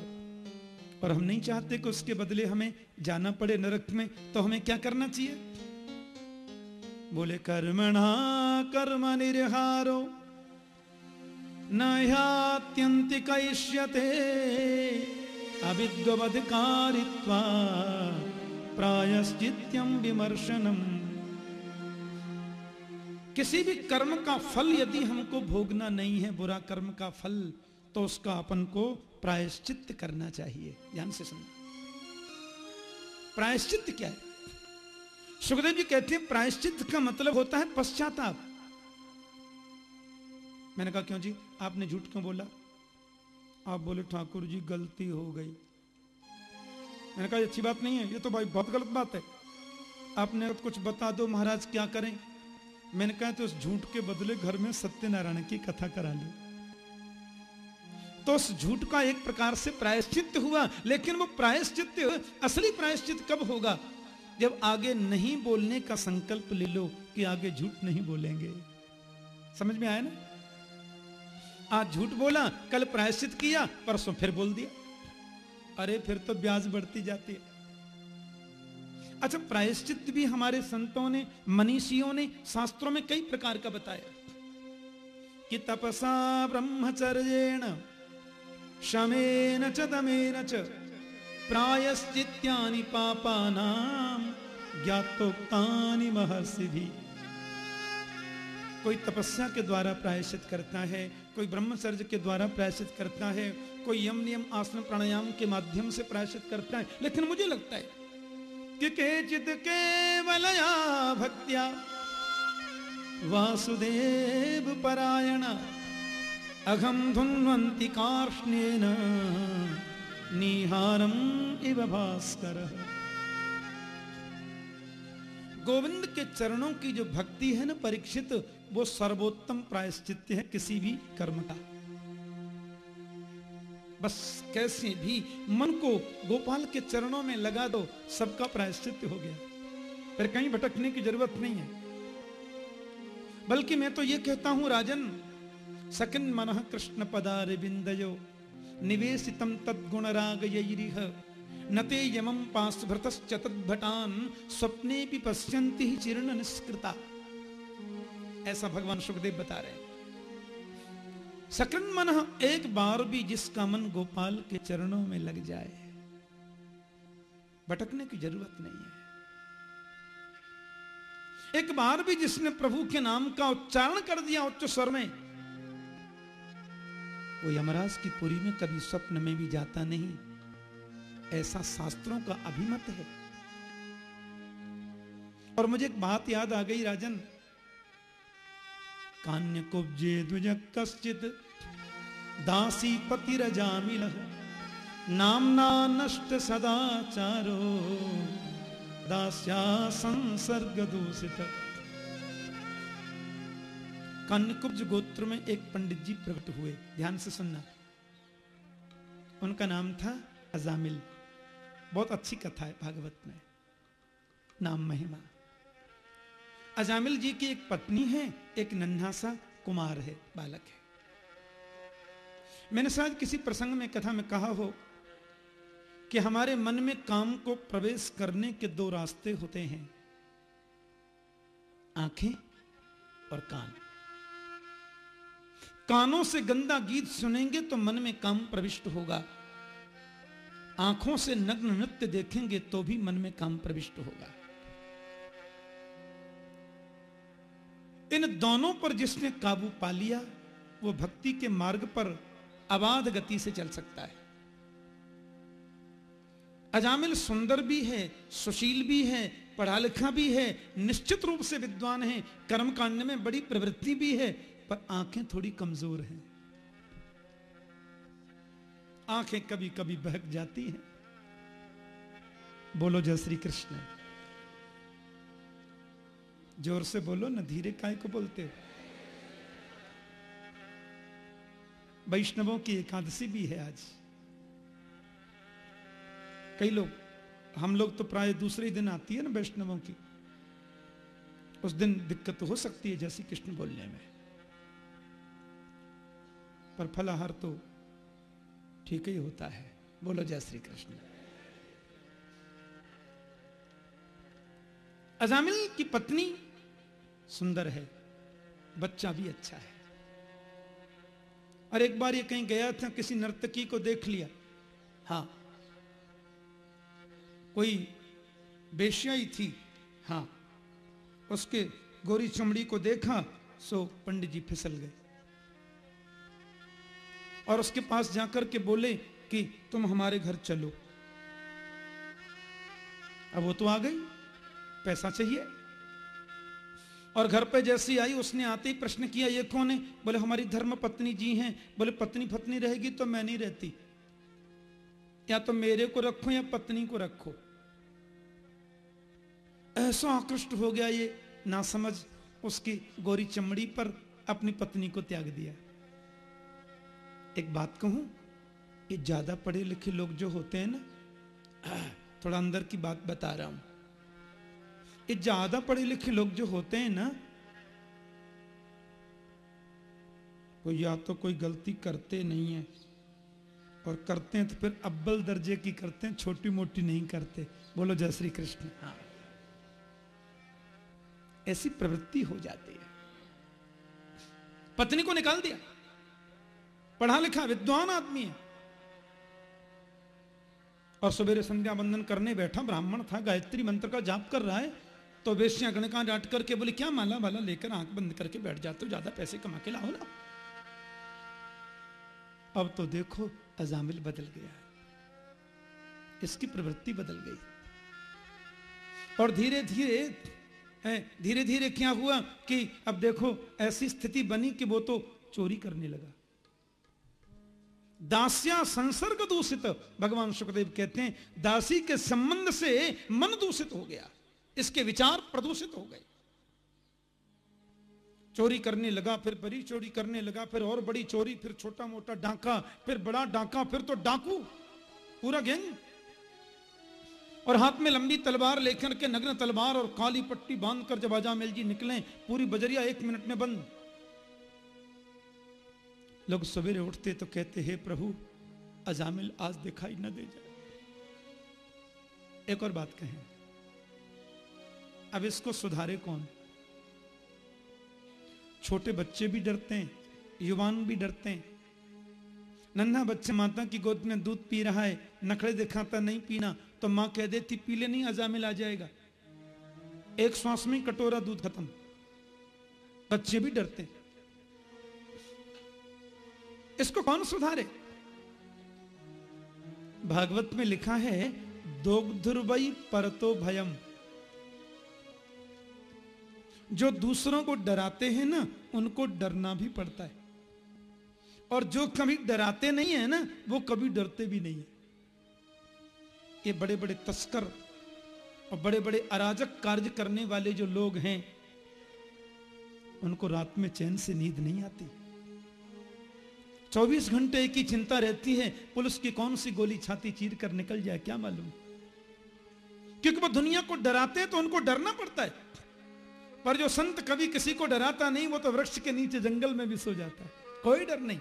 और हम नहीं चाहते कि उसके बदले हमें जाना पड़े नरक में तो हमें क्या करना चाहिए? बोले, कर्मणा कर्म निर्हारो न ह्यात्यंतिकयिष्यते अविद्वदकारित्वा प्रायश्चित्यम विमर्शनम। किसी भी कर्म का फल यदि हमको भोगना नहीं है, बुरा कर्म का फल तो उसका अपन को प्रायश्चित करना चाहिए। ध्यान से सुनना। प्रायश्चित क्या है? सुखदेव जी कहते हैं, प्रायश्चित का मतलब होता है पश्चाताप। मैंने कहा, क्यों जी? आपने झूठ क्यों बोला? आप बोले, ठाकुर जी गलती हो गई। मैंने कहा अच्छी बात नहीं है, ये तो भाई बहुत गलत बात है। आपने कुछ बता दो महाराज क्या करें? मैंने कहा तो उस झूठ के बदले घर में सत्यनारायण की कथा करा ली। तो उस झूठ का एक प्रकार से प्रायश्चित हुआ, लेकिन वो प्रायश्चित, असली प्रायश्चित कब होगा? जब आगे नहीं बोलने का संकल्प ले लो कि आगे झूठ नहीं बोलेंगे। समझ में आया ना? आज झूठ बोला, कल प्रायश्चित किया, परसों फिर बोल दिया। अरे, फिर तो ब्याज बढ़ती जाती है। अच्छा प्रायश्चित भी हमारे संतों ने, मनीषियों ने, शास्त्रों में कई प्रकार का बताया। कि तपसा ब्रह्मचर्येण, शमेन च दमेन च। प्रायश्चित्यानि ज्ञातोक्तानि महर्षि भी कोई तपस्या के द्वारा प्रायश्चित करता है, कोई ब्रह्मचर्य के द्वारा प्रायश्चित करता है, कोई यम नियम आसन प्राणायाम के माध्यम से प्रायश्चित करता है, लेकिन मुझे लगता है कि केवलया भक्त्या वासुदेव परायण अघम धुन्वंति कार्ष्णेन। निहारम इव भास्कर। गोविंद के चरणों की जो भक्ति है ना परीक्षित, वो सर्वोत्तम प्रायश्चित है किसी भी कर्म का। बस कैसे भी मन को गोपाल के चरणों में लगा दो, सबका प्रायश्चित हो गया। फिर कहीं भटकने की ज़रूरत नहीं है। बल्कि मैं तो ये कहता हूँ, राजन, सकिन मन कृष्ण पदार बिंदयो। निवेशितम तद्गुण राग यरिह नते यमम पाशभृतश्च तद्भटान स्वप्ने भी ही चिरण निष्कृता ऐसा भगवान सुखदेव बता रहे हैं। मन एक बार भी जिसका मन गोपाल के चरणों में लग जाए, भटकने की ज़रूरत नहीं है। एक बार भी जिसने प्रभु के नाम का उच्चारण कर दिया उच्च स्वर में वो यमराज की पुरी में कभी स्वप्न में भी जाता नहीं। ऐसा शास्त्रों का अभिमत है। और मुझे एक बात याद आ गई, राजन। कान्य कुब्जे द्विज कश्चित, दासी पति रजामिल नामना नष्ट सदाचारो, दास्या संसर्ग दूषित। कान्यकुब्ज गोत्र में एक पंडित जी प्रकट हुए। ध्यान से सुनना। उनका नाम था अजामिल। बहुत अच्छी कथा है भागवत में। नाम महिमा। अजामिल जी की एक पत्नी है, एक नन्हा सा कुमार है, बालक है। मैंने शायद किसी प्रसंग में कथा में कहा हो कि हमारे मन में काम को प्रवेश करने के दो रास्ते होते हैं, आँखें और कान। कानों से गंदा गीत सुनेंगे तो मन में काम प्रविष्ट होगा। आँखों से नग्न नृत्य देखेंगे तो भी मन में काम प्रविष्ट होगा। इन दोनों पर जिसने काबू पा लिया, वो भक्ति के मार्ग पर अबाध गति से चल सकता है। अजामिल सुंदर भी है, सुशील भी है पढ़ा लिखा भी है, निश्चित रूप से विद्वान है कर्म कांड में बड़ी प्रवृत्ति भी है पर आँखें थोड़ी कमज़ोर हैं। आँखें कभी कभी बहक जाती हैं। बोलो, जय श्री कृष्ण। ज़ोर से बोलो, ना धीरे काय को बोलते हो? वैष्णवों की एकादशी भी है आज। कई लोग, हम लोग तो प्राय दूसरे दिन आती है ना वैष्णवों की। उस दिन दिक्कत हो सकती है जैसे कृष्ण बोलने में। पर फलाहार तो ठीक ही होता है। बोलो जय श्री कृष्ण। अजामिल की पत्नी सुंदर है, बच्चा भी अच्छा है। और एक बार ये कहीं गया था, किसी नर्तकी को देख लिया। हाँ कोई बेशिया ही थी। हाँ उसके गोरी चमड़ी को देखा, सो पंडित जी फिसल गए। और उसके पास जाकर के बोले कि तुम हमारे घर चलो। अब वो तो आ गई। पैसा चाहिए। और घर पे जैसी आई, उसने आते ही प्रश्न किया, ये कौन है? बोले, हमारी धर्म पत्नी जी हैं। बोले, पत्नी पत्नी रहेगी तो मैं नहीं रहती। या तो मेरे को रखो या पत्नी को रखो। ऐसा आकृष्ट हो गया ये ना समझ उसकी गोरी चमड़ी पर अपनी पत्नी को त्याग दिया। एक बात कहूँ ये ज़्यादा पढ़े लिखे लोग जो होते हैं ना थोड़ा अंदर की बात बता रहा हूँ। ये ज़्यादा पढ़े लिखे लोग जो होते हैं ना कोई या तो कोई गलती करते नहीं है और करते हैं तो फिर अब्बल दर्जे की करते हैं छोटी मोटी नहीं करते। बोलो जय श्री कृष्ण। हाँ। ऐसी प्रवृत्ति हो जाती है। पत्नी को निकाल दिया। पढ़ा लिखा विद्वान आदमी है। और सवेरे संध्या बंदन करने बैठा, ब्राह्मण था, गायत्री मंत्र का जाप कर रहा है तो वेश्या गणका डांट करके बोले, क्या माला वाला लेकर आँख बंद करके बैठ जाते हो ज़्यादा पैसे कमा के लाओ ना। अब तो देखो, अजामिल बदल गया है। इसकी प्रवृत्ति बदल गई। और धीरे धीरे धीरे धीरे क्या हुआ कि अब देखो, ऐसी स्थिति बनी कि वो तो चोरी करने लगा। दास्या संसर्ग दूषित भगवान सुखदेव कहते हैं, दासी के संबंध से मन दूषित हो गया, इसके विचार प्रदूषित हो गए। चोरी करने लगा, फिर बड़ी चोरी करने लगा, फिर और बड़ी चोरी, फिर छोटा मोटा डांका, फिर बड़ा डांका, फिर तो डाकू, पूरा गैंग। और हाथ में लंबी तलवार लेकर के नग्न तलवार और काली पट्टी बांधकर जब आजामेल जी निकले, पूरी बजरिया एक मिनट में बंद। लोग सवेरे उठते तो कहते, हे प्रभु, अजामिल आज दिखाई न दे जाए। एक और बात कहें, अब इसको सुधारे कौन? छोटे बच्चे भी डरते हैं, युवान भी डरते हैं। नन्हा बच्चा माता की गोद में दूध पी रहा है नखड़े दिखाता नहीं पीना तो माँ कह देती, पीले नहीं, अजामिल आ जाएगा। एक श्वास में कटोरा दूध खत्म। बच्चे भी डरते हैं। इसको कौन सुधारे? भागवत में लिखा है दोग्धुर्वई परतो भयम। जो दूसरों को डराते हैं ना, उनको डरना भी पड़ता है। और जो कभी डराते नहीं है ना, वो कभी डरते भी नहीं है। ये बड़े बड़े तस्कर और बड़े बड़े अराजक कार्य करने वाले जो लोग हैं, उनको रात में चैन से नींद नहीं आती। 24 घंटे की चिंता रहती है, पुलिस की कौन सी गोली छाती चीर कर निकल जाए, क्या मालूम? क्योंकि वो दुनिया को डराते हैं तो उनको डरना पड़ता है। पर जो संत कभी किसी को डराता नहीं, वो तो वृक्ष के नीचे जंगल में भी सो जाता है। कोई डर नहीं।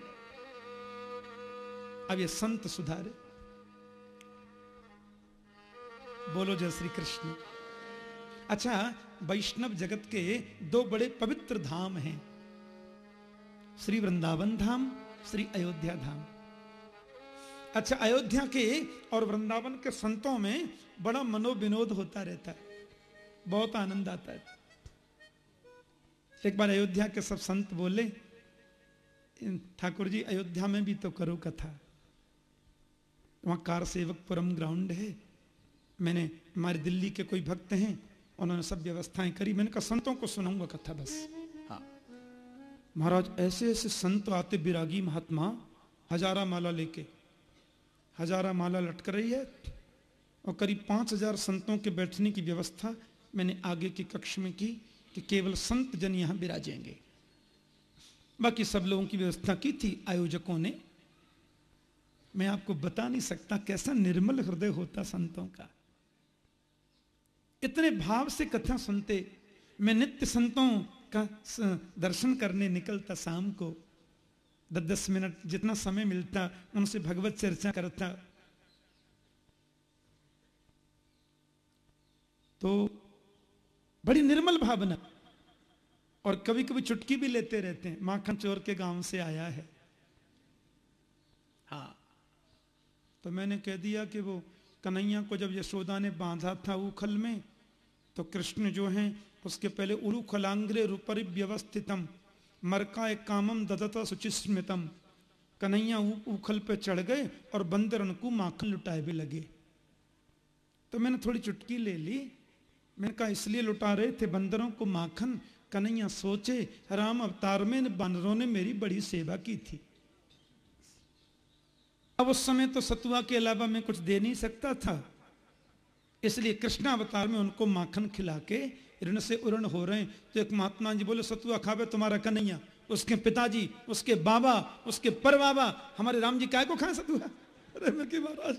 अब ये संत सुधारे। बोलो जय श्री कृष्ण। अच्छा वैष्णव जगत के दो बड़े पवित्र धाम हैं। श्री वृंदावन धाम श्री अयोध्या धाम। अच्छा अयोध्या के और वृंदावन के संतों में बड़ा मनोविनोद होता रहता है। बहुत आनंद आता है। एक बार अयोध्या के सब संत बोले ठाकुर जी, अयोध्या में भी तो करो कथा। वहाँ कार सेवक सेवकपुरम ग्राउंड है। मैंने, हमारे दिल्ली के कोई भक्त हैं, उन्होंने सब व्यवस्थाएँ करी। मैंने कहा, संतों को सुनाऊँगा कथा बस। हाँ। महाराज, ऐसे ऐसे संत आते विरागी महात्मा, हजारा माला लेके। हजारा माला लटक रही है और करीब पाँच हज़ार संतों के बैठने की व्यवस्था मैंने आगे की कक्ष में की कि केवल संत जन यहाँ विराजेंगे बाकी सब लोगों की व्यवस्था की थी आयोजकों ने। मैं आपको बता नहीं सकता कैसा निर्मल हृदय होता संतों का। इतने भाव से कथा सुनते मैं नित्य संतों का दर्शन करने निकलता शाम को। दस दस मिनट जितना समय मिलता उनसे भगवत चर्चा करता। तो बड़ी निर्मल भावना। और कभी कभी चुटकी भी लेते रहते हैं। माखन चोर के गाँव से आया है। हाँ। तो मैंने कह दिया कि वो कन्हैया को जब यशोदा ने बांधा था उखल में तो कृष्ण जो है उसके पहले उरुखलांग्रे रूपरि व्यवस्थितम मरका एक कामम ददता सुचिस्मितम। कन्हैया उखल पे चढ़ गए और बंदर उनको माखन लुटाए भी लगे। तो मैंने थोड़ी चुटकी ले ली। मैंने कहा, इसलिए लुटा रहे थे बंदरों को माखन। कन्हैया सोचे, राम अवतार में बंदरों ने मेरी बड़ी सेवा की थी। अब उस समय तो सतुआ के अलावा मैं कुछ दे नहीं सकता था। इसलिए कृष्णा अवतार में उनको माखन खिला के ऋण से उरण हो रहे हैं। तो एक महात्मा जी बोले सतुआ खावे तुम्हारा कन्हैया, उसके पिताजी, उसके बाबा, उसके पर बाबा हमारे राम जी काय को खाए सतुआ अरे महाराज,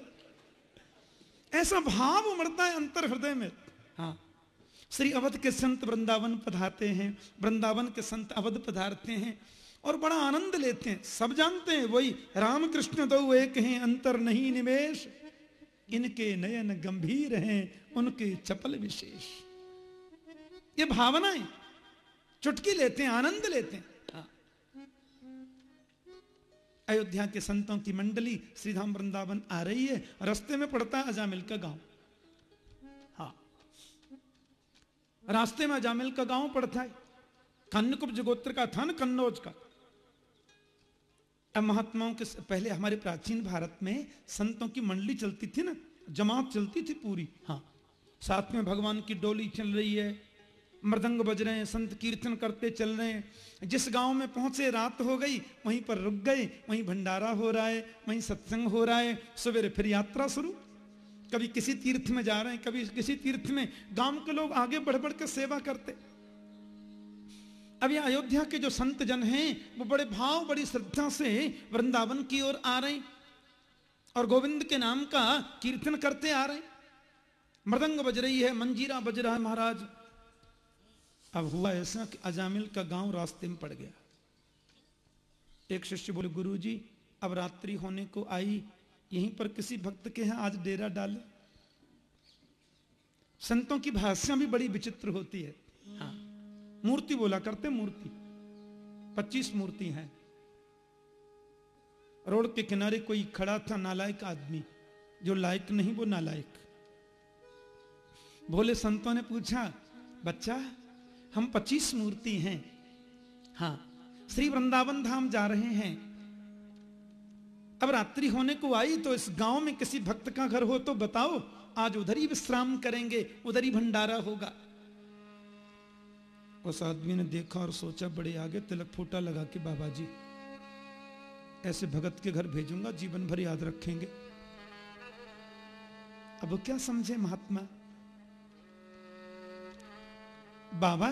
ऐसा भाव उमड़ता है अंतर हृदय में। हाँ श्री अवध के संत वृंदावन पधारते हैं, वृंदावन के संत अवध पधारते हैं और बड़ा आनंद लेते हैं। सब जानते हैं, वही रामकृष्ण तो एक हैं, अंतर नहीं निवेश इनके नयन गंभीर हैं, उनके चपल विशेष। ये भावनाएँ चुटकी लेते हैं, आनंद लेते हैं। हाँ। अयोध्या के संतों की मंडली श्रीधाम वृंदावन आ रही है, रास्ते में पड़ता है अजामिल का गाँव। हाँ। रास्ते में अजामिल का गाँव पड़ता है। कन्नकुब जगोत्र का था ना, कन्नौज का। अब महात्माओं के पहले हमारे प्राचीन भारत में संतों की मंडली चलती थी ना, जमात चलती थी पूरी। हाँ। साथ में भगवान की डोली चल रही है। मृदंग बज रहे हैं, संत कीर्तन करते चल रहे हैं। जिस गाँव में पहुँचे, रात हो गई, वहीं पर रुक गए, वहीं भंडारा हो रहा है, वहीं सत्संग हो रहा है। सवेरे फिर यात्रा शुरू। कभी किसी तीर्थ में जा रहे हैं, कभी किसी तीर्थ में। गाँव के लोग आगे बढ़ बढ़ के सेवा करते। अब ये अयोध्या के जो संत जन हैं, वो बड़े भाव, बड़ी श्रद्धा से वृंदावन की ओर आ रहे हैं। और गोविंद के नाम का कीर्तन करते आ रहे हैं। मृदंग बज रही है, मंजीरा बज रहा है महाराज। अब हुआ ऐसा कि अजामिल का गाँव रास्ते में पड़ गया। एक शिष्य बोले गुरु जी अब रात्रि होने को आई यहीं पर किसी भक्त के यहाँ आज डेरा डाले। संतों की भाषा भी बड़ी विचित्र होती है। हाँ। मूर्ति बोला करते मूर्ति पच्चीस मूर्ति हैं। रोड के किनारे कोई खड़ा था नालायक आदमी जो लायक नहीं वो नालायक। भोले संतों ने पूछा बच्चा हम पच्चीस मूर्ति हैं। हाँ श्री वृंदावन धाम जा रहे हैं। अब रात्रि होने को आई तो इस गाँव में किसी भक्त का घर हो तो बताओ, आज उधर ही विश्राम करेंगे, उधर ही भंडारा होगा। उस आदमी ने देखा और सोचा, बड़े आगे तिलक फूटा लगा के बाबा जी ऐसे भगत के घर भेजूँगा, जीवन भर याद रखेंगे। अब क्या समझे महात्मा? बाबा,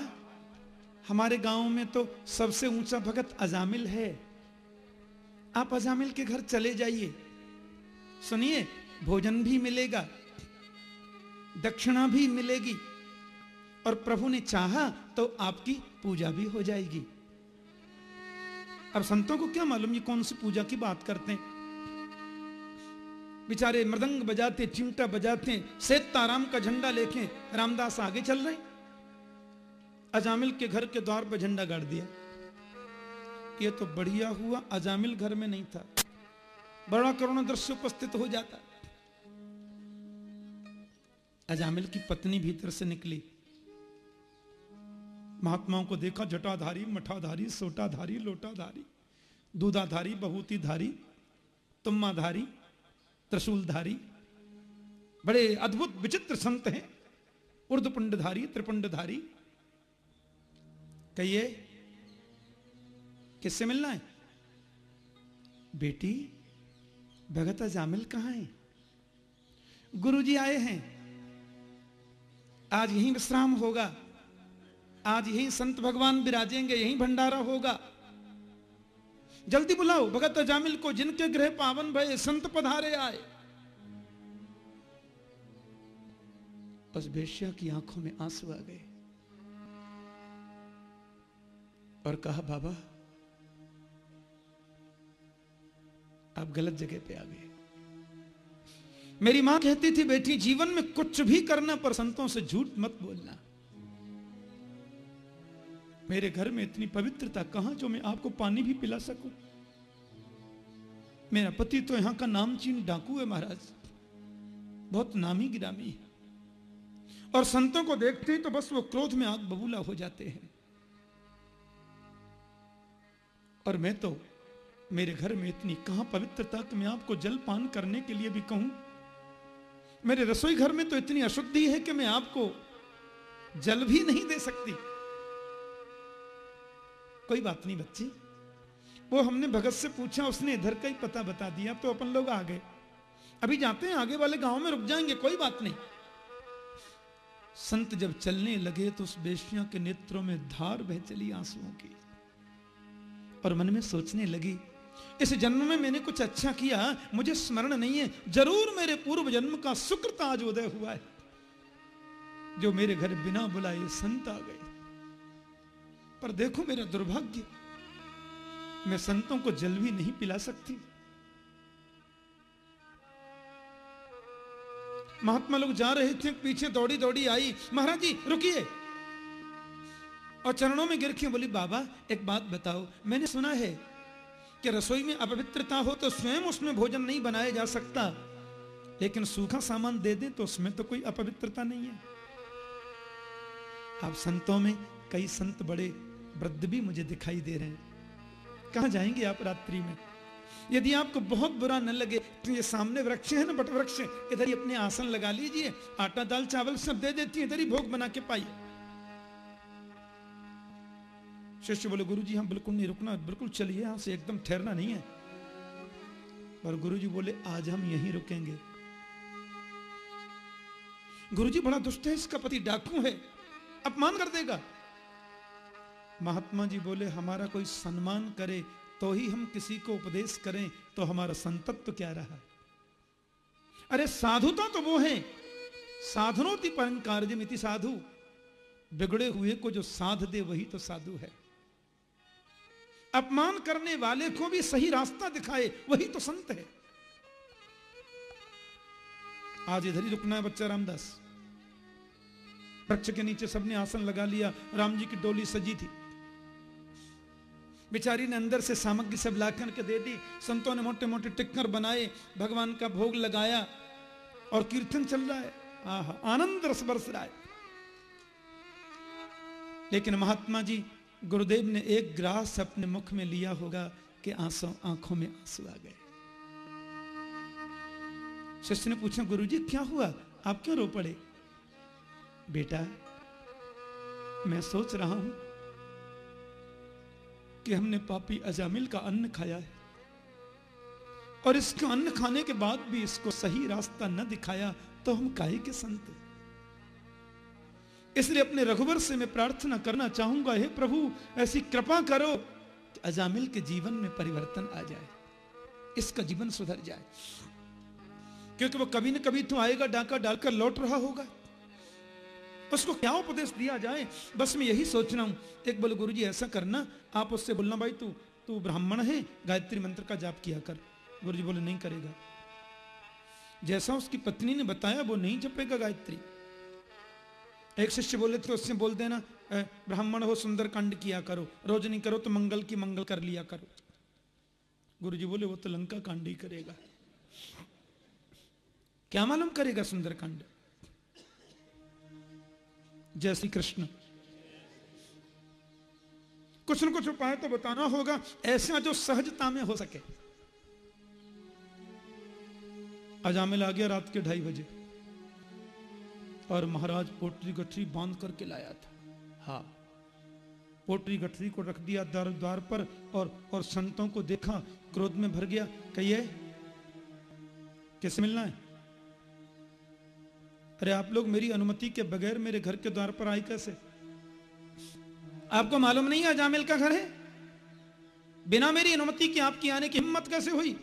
हमारे गाँव में तो सबसे ऊँचा भगत अजामिल है। आप अजामिल के घर चले जाइए। सुनिए, भोजन भी मिलेगा, दक्षिणा भी मिलेगी, और प्रभु ने चाहा तो आपकी पूजा भी हो जाएगी। अब संतों को क्या मालूम ये कौन सी पूजा की बात करते हैं? बेचारे मृदंग बजाते, चिमटा बजाते सेताराम का झंडा लेके रामदास आगे चल रहे अजामिल के घर के द्वार पर झंडा गाड़ दिया। ये तो बढ़िया हुआ, अजामिल घर में नहीं था। बड़ा करुणा दृश्य उपस्थित हो जाता। अजामिल की पत्नी भीतर से निकली। महात्माओं को देखा, जटाधारी, मठाधारी, सोटाधारी, लोटाधारी, दूधाधारी, बहुतीधारी, तुम्माधारी, त्रिशूलधारी। बड़े अद्भुत, विचित्र संत हैं। उर्दपुंडधारी त्रिपुंडधारी कहिए किससे मिलना है? बेटी, भगत जामिल कहाँ है? गुरुजी आए हैं। आज यहीं विश्राम होगा। आज यहीं संत भगवान विराजेंगे, यहीं भंडारा होगा। जल्दी बुलाओ भगत जामिल को, जिनके गृह पावन भय संत पधारे आए। उस बेश्या की आँखों में आँसू आ गए। और कहा, बाबा, आप गलत जगह पे आ गए। मेरी माँ कहती थी, बेटी, जीवन में कुछ भी करना पर संतों से झूठ मत बोलना। मेरे घर में इतनी पवित्रता कहाँ, जो मैं आपको पानी भी पिला सकूँ? मेरा पति तो यहाँ का नामचीन डाकू है महाराज। बहुत नामी गिरामी है। और संतों को देखते ही तो बस वो क्रोध में आग बबूला हो जाते हैं। और मैं तो मेरे घर में इतनी कहाँ पवित्रता कि मैं आपको जल पान करने के लिए भी कहूँ? मेरे रसोई घर में तो इतनी अशुद्धि है कि मैं आपको जल भी नहीं दे सकती। कोई बात नहीं बच्ची। वो हमने भगत से पूछा, उसने इधर का ही पता बता दिया। तो अपन लोग आ गए। अभी जाते हैं, आगे वाले गाँव में रुक जाएँगे, कोई बात नहीं। संत जब चलने लगे तो उस बेशिया के नेत्रों में धार बह चली आंसुओं की। और मन में सोचने लगी, इस जन्म में मैंने कुछ अच्छा किया, मुझे स्मरण नहीं है, ज़रूर मेरे पूर्व जन्म का सुकृत आज उदय हुआ है। जो मेरे घर बिना बुलाए संत आ गए। पर देखो मेरा दुर्भाग्य, मैं संतों को जल भी नहीं पिला सकती। महात्मा लोग जा रहे थे, पीछे दौड़ी दौड़ी आई, महाराज जी, रुकिए। और चरणों में गिर के बोली, बाबा, एक बात बताओ। मैंने सुना है कि रसोई में अपवित्रता हो तो स्वयं उसमें भोजन नहीं बनाया जा सकता। लेकिन सूखा सामान दे दे तो उसमें तो कोई अपवित्रता नहीं है। आप संतों में कई संत बड़े वृद्ध भी मुझे दिखाई दे रहे हैं। कहा जाएँगे आप रात्रि में? यदि आपको बहुत बुरा न लगे तो ये सामने वृक्ष है ना बट वृक्ष इधर ही अपने आसन लगा लीजिए। आटा, दाल, चावल सब दे देती है। इधर ही भोग बना के पाइए। शिष्य बोले गुरु जी हम बिल्कुल नहीं रुकना, बिल्कुल चलिए यहाँ से एकदम ठहरना नहीं है। पर गुरु जी बोले, आज हम यहीं रुकेंगे। गुरु जी बड़ा दुष्ट है, इसका पति डाकू है, अपमान कर देगा। महात्मा जी बोले, हमारा कोई सम्मान करे तो ही हम किसी को उपदेश करें तो हमारा संतत्व क्या रहा? अरे साधुता तो वो है। साधनोति परम कार्यमिति साधु। बिगड़े हुए को जो साध दे, वही तो साधु है। अपमान करने वाले को भी सही रास्ता दिखाए, वही तो संत है। आज इधर ही रुकना है बच्चा रामदास। वृक्ष के नीचे सबने आसन लगा लिया, राम जी की डोली सजी थी। बेचारी ने अंदर से सामग्री सब ला के दे दी, संतों ने मोटे मोटे टिक्कर बनाए, भगवान का भोग लगाया और कीर्तन चल रहा है। आह, आनंद रस बरस रहा है। लेकिन महात्मा जी गुरुदेव ने एक ग्रास अपने मुख में लिया होगा कि आँसू, आँखों में आँसू आ गए। शिष्य ने पूछा, गुरुजी, क्या हुआ? आप क्यों रो पड़े? बेटा, मैं सोच रहा हूँ कि हमने पापी अजामिल का अन्न खाया है और इसके अन्न खाने के बाद भी इसको सही रास्ता न दिखाया तो हम काहे के संत इसलिए अपने रघुवर से मैं प्रार्थना करना चाहूँगा, हे प्रभु, ऐसी कृपा करो कि अजामिल के जीवन में परिवर्तन आ जाए, इसका जीवन सुधर जाए। क्योंकि वो कभी न कभी तो आएगा, डाका डालकर लौट रहा होगा। उसको क्या उपदेश दिया जाए? बस मैं यही सोच रहा हूँ। एक बोले गुरु जी ऐसा करना। आप उससे बोलना, भाई, तू तू ब्राह्मण है, गायत्री मंत्र का जाप किया कर। गुरु जी बोले, नहीं करेगा। जैसा उसकी पत्नी ने बताया, वो नहीं जपेगा गायत्री। एक शिष्य बोले थे उससे बोल देना ब्राह्मण हो, सुंदर कांड किया करो, रोज नहीं करो तो मंगल की मंगल कर लिया करो। गुरु जी बोले, वो तो लंका कांड ही करेगा। क्या मालूम करेगा सुंदर कांड? जय श्री कृष्ण। कुछ न कुछ उपाय तो बताना होगा, ऐसा जो सहजता में हो सके। अजामिल आ गया रात के ढाई बजे। और महाराज पोटरी गठरी बाँध करके लाया था। हाँ पोटरी गठरी को रख दिया द्वार द्वार पर और और संतों को देखा, क्रोध में भर गया। कहिए, किसे मिलना है? अरे आप लोग मेरी अनुमति के बगैर मेरे घर के द्वार पर आए कैसे? आपको मालूम नहीं है जामिल का घर है? बिना मेरी अनुमति के आपकी आने की हिम्मत कैसे हुई?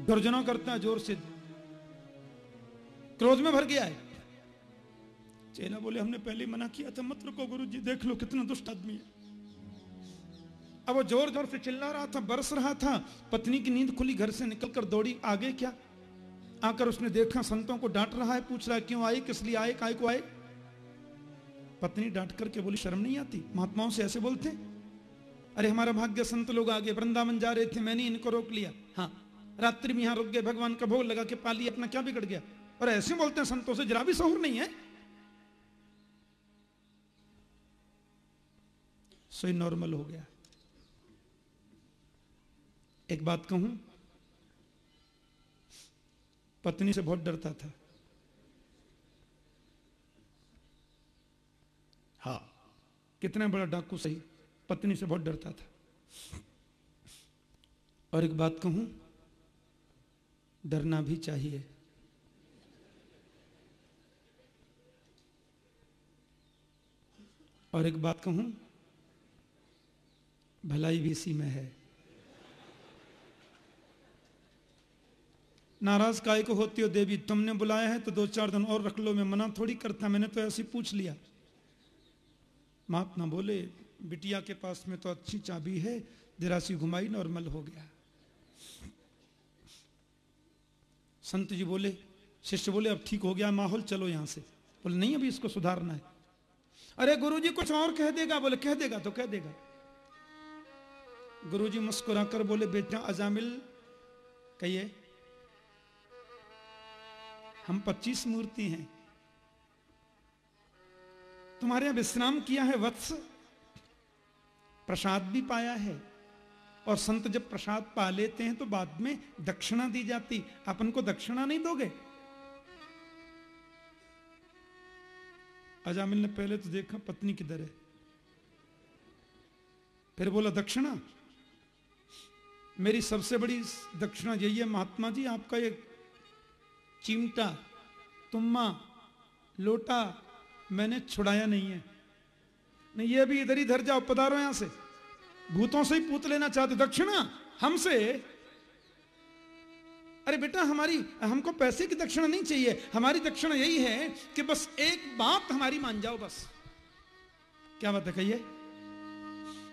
गर्जना करता है ज़ोर से क्रोध में भर गया है। चेला बोले, हमने पहले मना किया था, मत रुको गुरु जी देख लो कितना दुष्ट आदमी है। अब वो ज़ोर ज़ोर से चिल्ला रहा था, बरस रहा था, पत्नी की नींद खुली, घर से निकलकर दौड़ी, आगे क्या? आकर उसने देखा, संतों को डांट रहा है, पूछ रहा है, क्यों आए, किस लिए आए, काय को आए? पत्नी डांट करके बोली, शर्म नहीं आती, महात्माओं से ऐसे बोलते अरे, हमारा भाग्य, संत लोग आगे, वृंदावन जा रहे थे, मैंने इनको रोक लिया। हाँ रात्रि में यहाँ रुक गए, भगवान का भोग लगा के पाली, अपना क्या बिगड़ गया? और ऐसे बोलते हैं, संतों से जरा भी सहूर नहीं है। सो नॉर्मल हो गया। एक बात कहूँ, पत्नी से बहुत डरता था। हाँ कितना बड़ा डाकू सही, पत्नी से बहुत डरता था। और एक बात कहूँ, डरना भी चाहिए। और एक बात कहूँ, भलाई भी इसी में है। नाराज़ काय को होती हो देवी, तुमने बुलाया है तो दो चार दिन और रख लो, मैं मना थोड़ी करता, मैंने तो ऐसे पूछ लिया। महात्मा बोले, बिटिया के पास में तो अच्छी चाबी है, दिरासी घुमाई नॉर्मल हो गया। संत जी बोले, शिष्य बोले, अब ठीक हो गया, माहौल चलो यहाँ से। बोले, नहीं, अभी इसको सुधारना है। अरे गुरुजी कुछ और कह देगा, बोले, कह देगा तो कह देगा। गुरुजी मुस्कुराकर बोले, बेटा अजामिल, कहिए, हम 25 मूर्ति हैं। तुम्हारे यहाँ विश्राम किया है वत्स? प्रसाद भी पाया है। और संत जब प्रसाद पा लेते हैं तो बाद में दक्षिणा दी जाती। अपन को दक्षिणा नहीं दोगे? अजामिल ने पहले तो देखा पत्नी किधर है। फिर बोला, दक्षिणा, मेरी सबसे बड़ी दक्षिणा यही है महात्मा जी, आपका ये चिमटा, तुम्मा, लोटा मैंने छुड़ाया नहीं है। नहीं, ये भी इधर ही धर जाओ, पधारो यहाँ से। भूतों से ही पूत लेना चाहते, दक्षिणा, हमसे अरे बेटा, हमारी, हमको पैसे की दक्षिणा नहीं चाहिए। हमारी दक्षिणा यही है कि बस एक बात हमारी मान जाओ बस। क्या बात है, कहिए?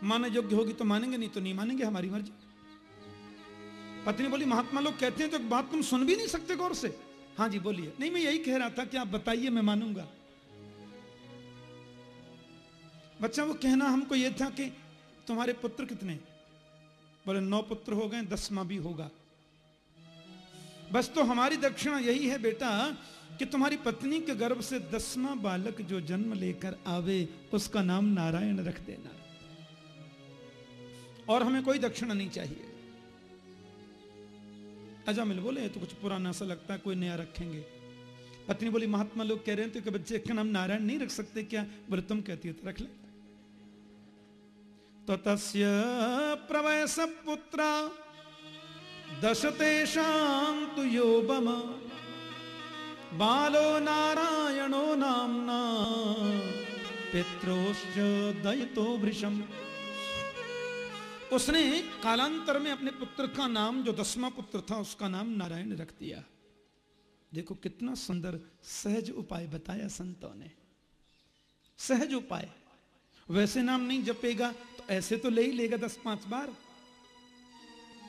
माने योग्य होगी तो मानेंगे, नहीं तो नहीं मानेंगे, हमारी मर्ज़ी। पत्नी बोली, महात्मा लोग कहते हैं तो बात तुम सुन भी नहीं सकते गौर से। हाँ जी, बोलिए। नहीं, मैं यही कह रहा था कि आप बताइए, मैं मानूँगा। बच्चा, वो कहना हमको यह था कि तुम्हारे पुत्र कितने? बोले, नौ पुत्र हो गए दसवा भी होगा। बस तो हमारी दक्षिणा यही है बेटा, कि तुम्हारी पत्नी के गर्भ से दसवा बालक जो जन्म लेकर आवे, उसका नाम नारायण रख देना। और हमें कोई दक्षिणा नहीं चाहिए। अजामिल बोले तो कुछ पुराना सा लगता है, कोई नया रखेंगे। पत्नी बोली, महात्मा लोग कह रहे थे कि बच्चे का नाम नारायण नहीं रख सकते क्या? बोले तुम कहती हो तो रख ले। तो तस्य प्रवयस पुत्र दशतेषां तु योबम बालो नारायणो नामना। पित्रोश्च दयितो वृषम उसने कालांतर में अपने पुत्र का नाम, जो दसवां पुत्र था, उसका नाम नारायण रख दिया। देखो कितना सुंदर, सहज उपाय बताया संतों ने। सहज उपाय। वैसे नाम नहीं जपेगा तो ऐसे तो ले ही लेगा दस पाँच बार।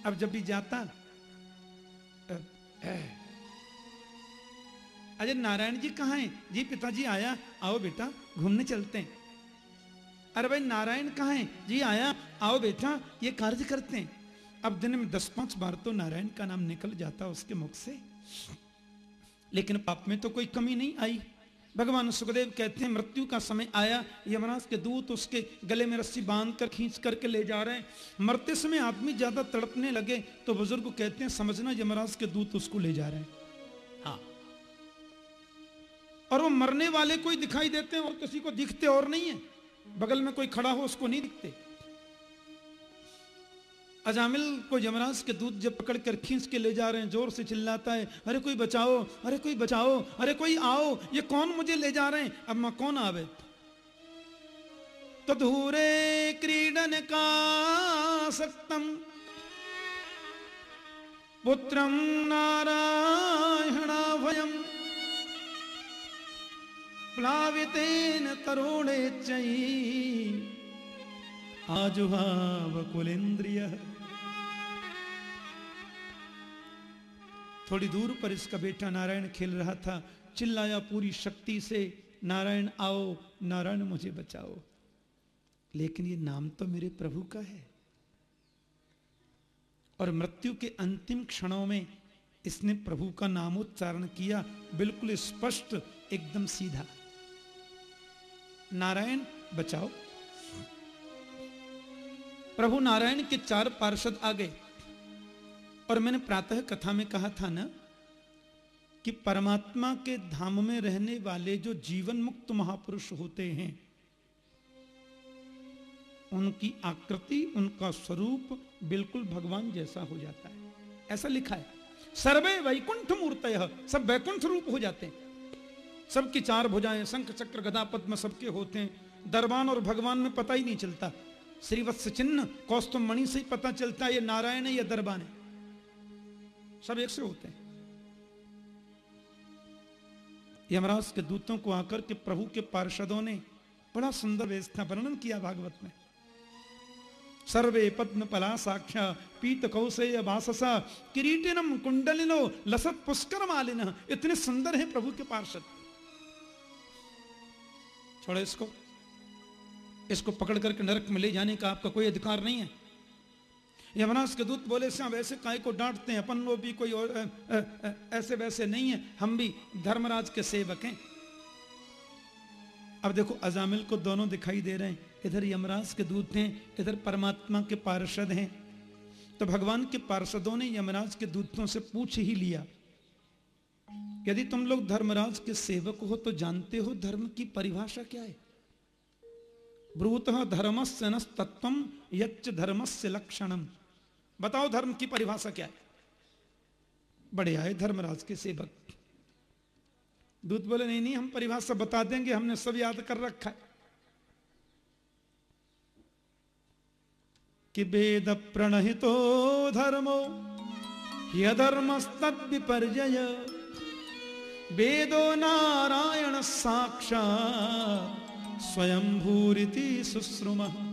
अब जब भी जाता अजय नारायण जी कहाँ हैं? जी पिताजी आया, आओ बेटा, घूमने चलते हैं। अरे भाई नारायण कहाँ हैं? जी आया, आओ बेटा, ये कार्य करते हैं। अब दिन में दस पाँच बार तो नारायण का नाम निकल जाता उसके मुख से। लेकिन पाप में तो कोई कमी नहीं आई। भगवान सुखदेव कहते हैं मृत्यु का समय आया यमराज के दूत उसके गले में रस्सी बाँध कर खींच करके ले जा रहे हैं। मरते समय आदमी ज़्यादा तड़पने लगे तो बुज़ुर्ग कहते हैं समझना यमराज के दूत उसको ले जा रहे हैं। हाँ। और वो मरने वाले कोई दिखाई देते हैं और किसी को दिखते और नहीं है। बगल में कोई खड़ा हो उसको नहीं दिखते। अजामिल को यमराज के दूध जब पकड़ कर खींच के ले जा रहे हैं, ज़ोर से चिल्लाता है, अरे कोई बचाओ, अरे कोई बचाओ, अरे कोई आओ, ये कौन मुझे ले जा रहे हैं? अब मैं कौन आवे? तो धूरे क्रीडन का सक्तम पुत्रम नारायणा भयम प्लावितेन तरुणे चई आजुहाव कुलेन्द्रिय। थोड़ी दूर पर इसका बेटा नारायण खेल रहा था। चिल्लाया पूरी शक्ति से, नारायण, आओ, नारायण, मुझे बचाओ। लेकिन ये नाम तो मेरे प्रभु का है। और मृत्यु के अंतिम क्षणों में इसने प्रभु का नामोच्चारण किया बिल्कुल स्पष्ट, एकदम सीधा। नारायण, बचाओ। प्रभु नारायण के चार पार्षद आ गए। और मैंने प्रातः कथा में कहा था ना कि परमात्मा के धाम में रहने वाले जो जीवन मुक्त महापुरुष होते हैं, उनकी आकृति, उनका स्वरूप बिल्कुल भगवान जैसा हो जाता है। ऐसा लिखा है, सर्वे वैकुंठ मूर्त सब वैकुंठ रूप हो जाते हैं। सबकी चार भुजाएँ, शंख, चक्र, गदा, पद्म सबके होते हैं। दरबान और भगवान में पता ही नहीं चलता। श्रीवत्स चिन्ह कौस्तुम मणि से ही पता चलता है, ये नारायण है या दरबान है। सब एक से होते हैं। यमराज के दूतों को आकर के प्रभु के पार्षदों ने बड़ा सुंदर व्यवस्था वर्णन किया भागवत में। सर्वे पद्म पला साक्षा पीत कौशेय बाससा किरीटिनम कुंडलिनो, लसत पुष्कर मालिन। इतने सुंदर हैं प्रभु के पार्षद। छोड़ो इसको। इसको पकड़ करके नरक में ले जाने का आपका कोई अधिकार नहीं है। यमराज के दूत बोले से हम ऐसे काय को डांटते हैं अपन वो भी कोई और आ, आ, आ, ऐसे वैसे नहीं है हम भी धर्मराज के सेवक हैं। अब देखो अजामिल को दोनों दिखाई दे रहे हैं। इधर यमराज के दूत हैं इधर परमात्मा के पार्षद हैं। तो भगवान के पार्षदों ने यमराज के दूतों से पूछ ही लिया यदि तुम लोग धर्मराज के सेवक हो तो जानते हो धर्म की परिभाषा क्या है? ब्रूत धर्मस्य न तत्व यच्च धर्मस्य लक्षणम। बताओ धर्म की परिभाषा क्या है? बड़े आए धर्मराज के सेवक। दूत बोले, नहीं नहीं, हम परिभाषा बता देंगे, हमने सब याद कर रखा है। कि वेद प्रणहितो धर्मो यधर्मस्तद विपर्जय वेदो नारायण साक्षा स्वयं भूरिति सुश्रुम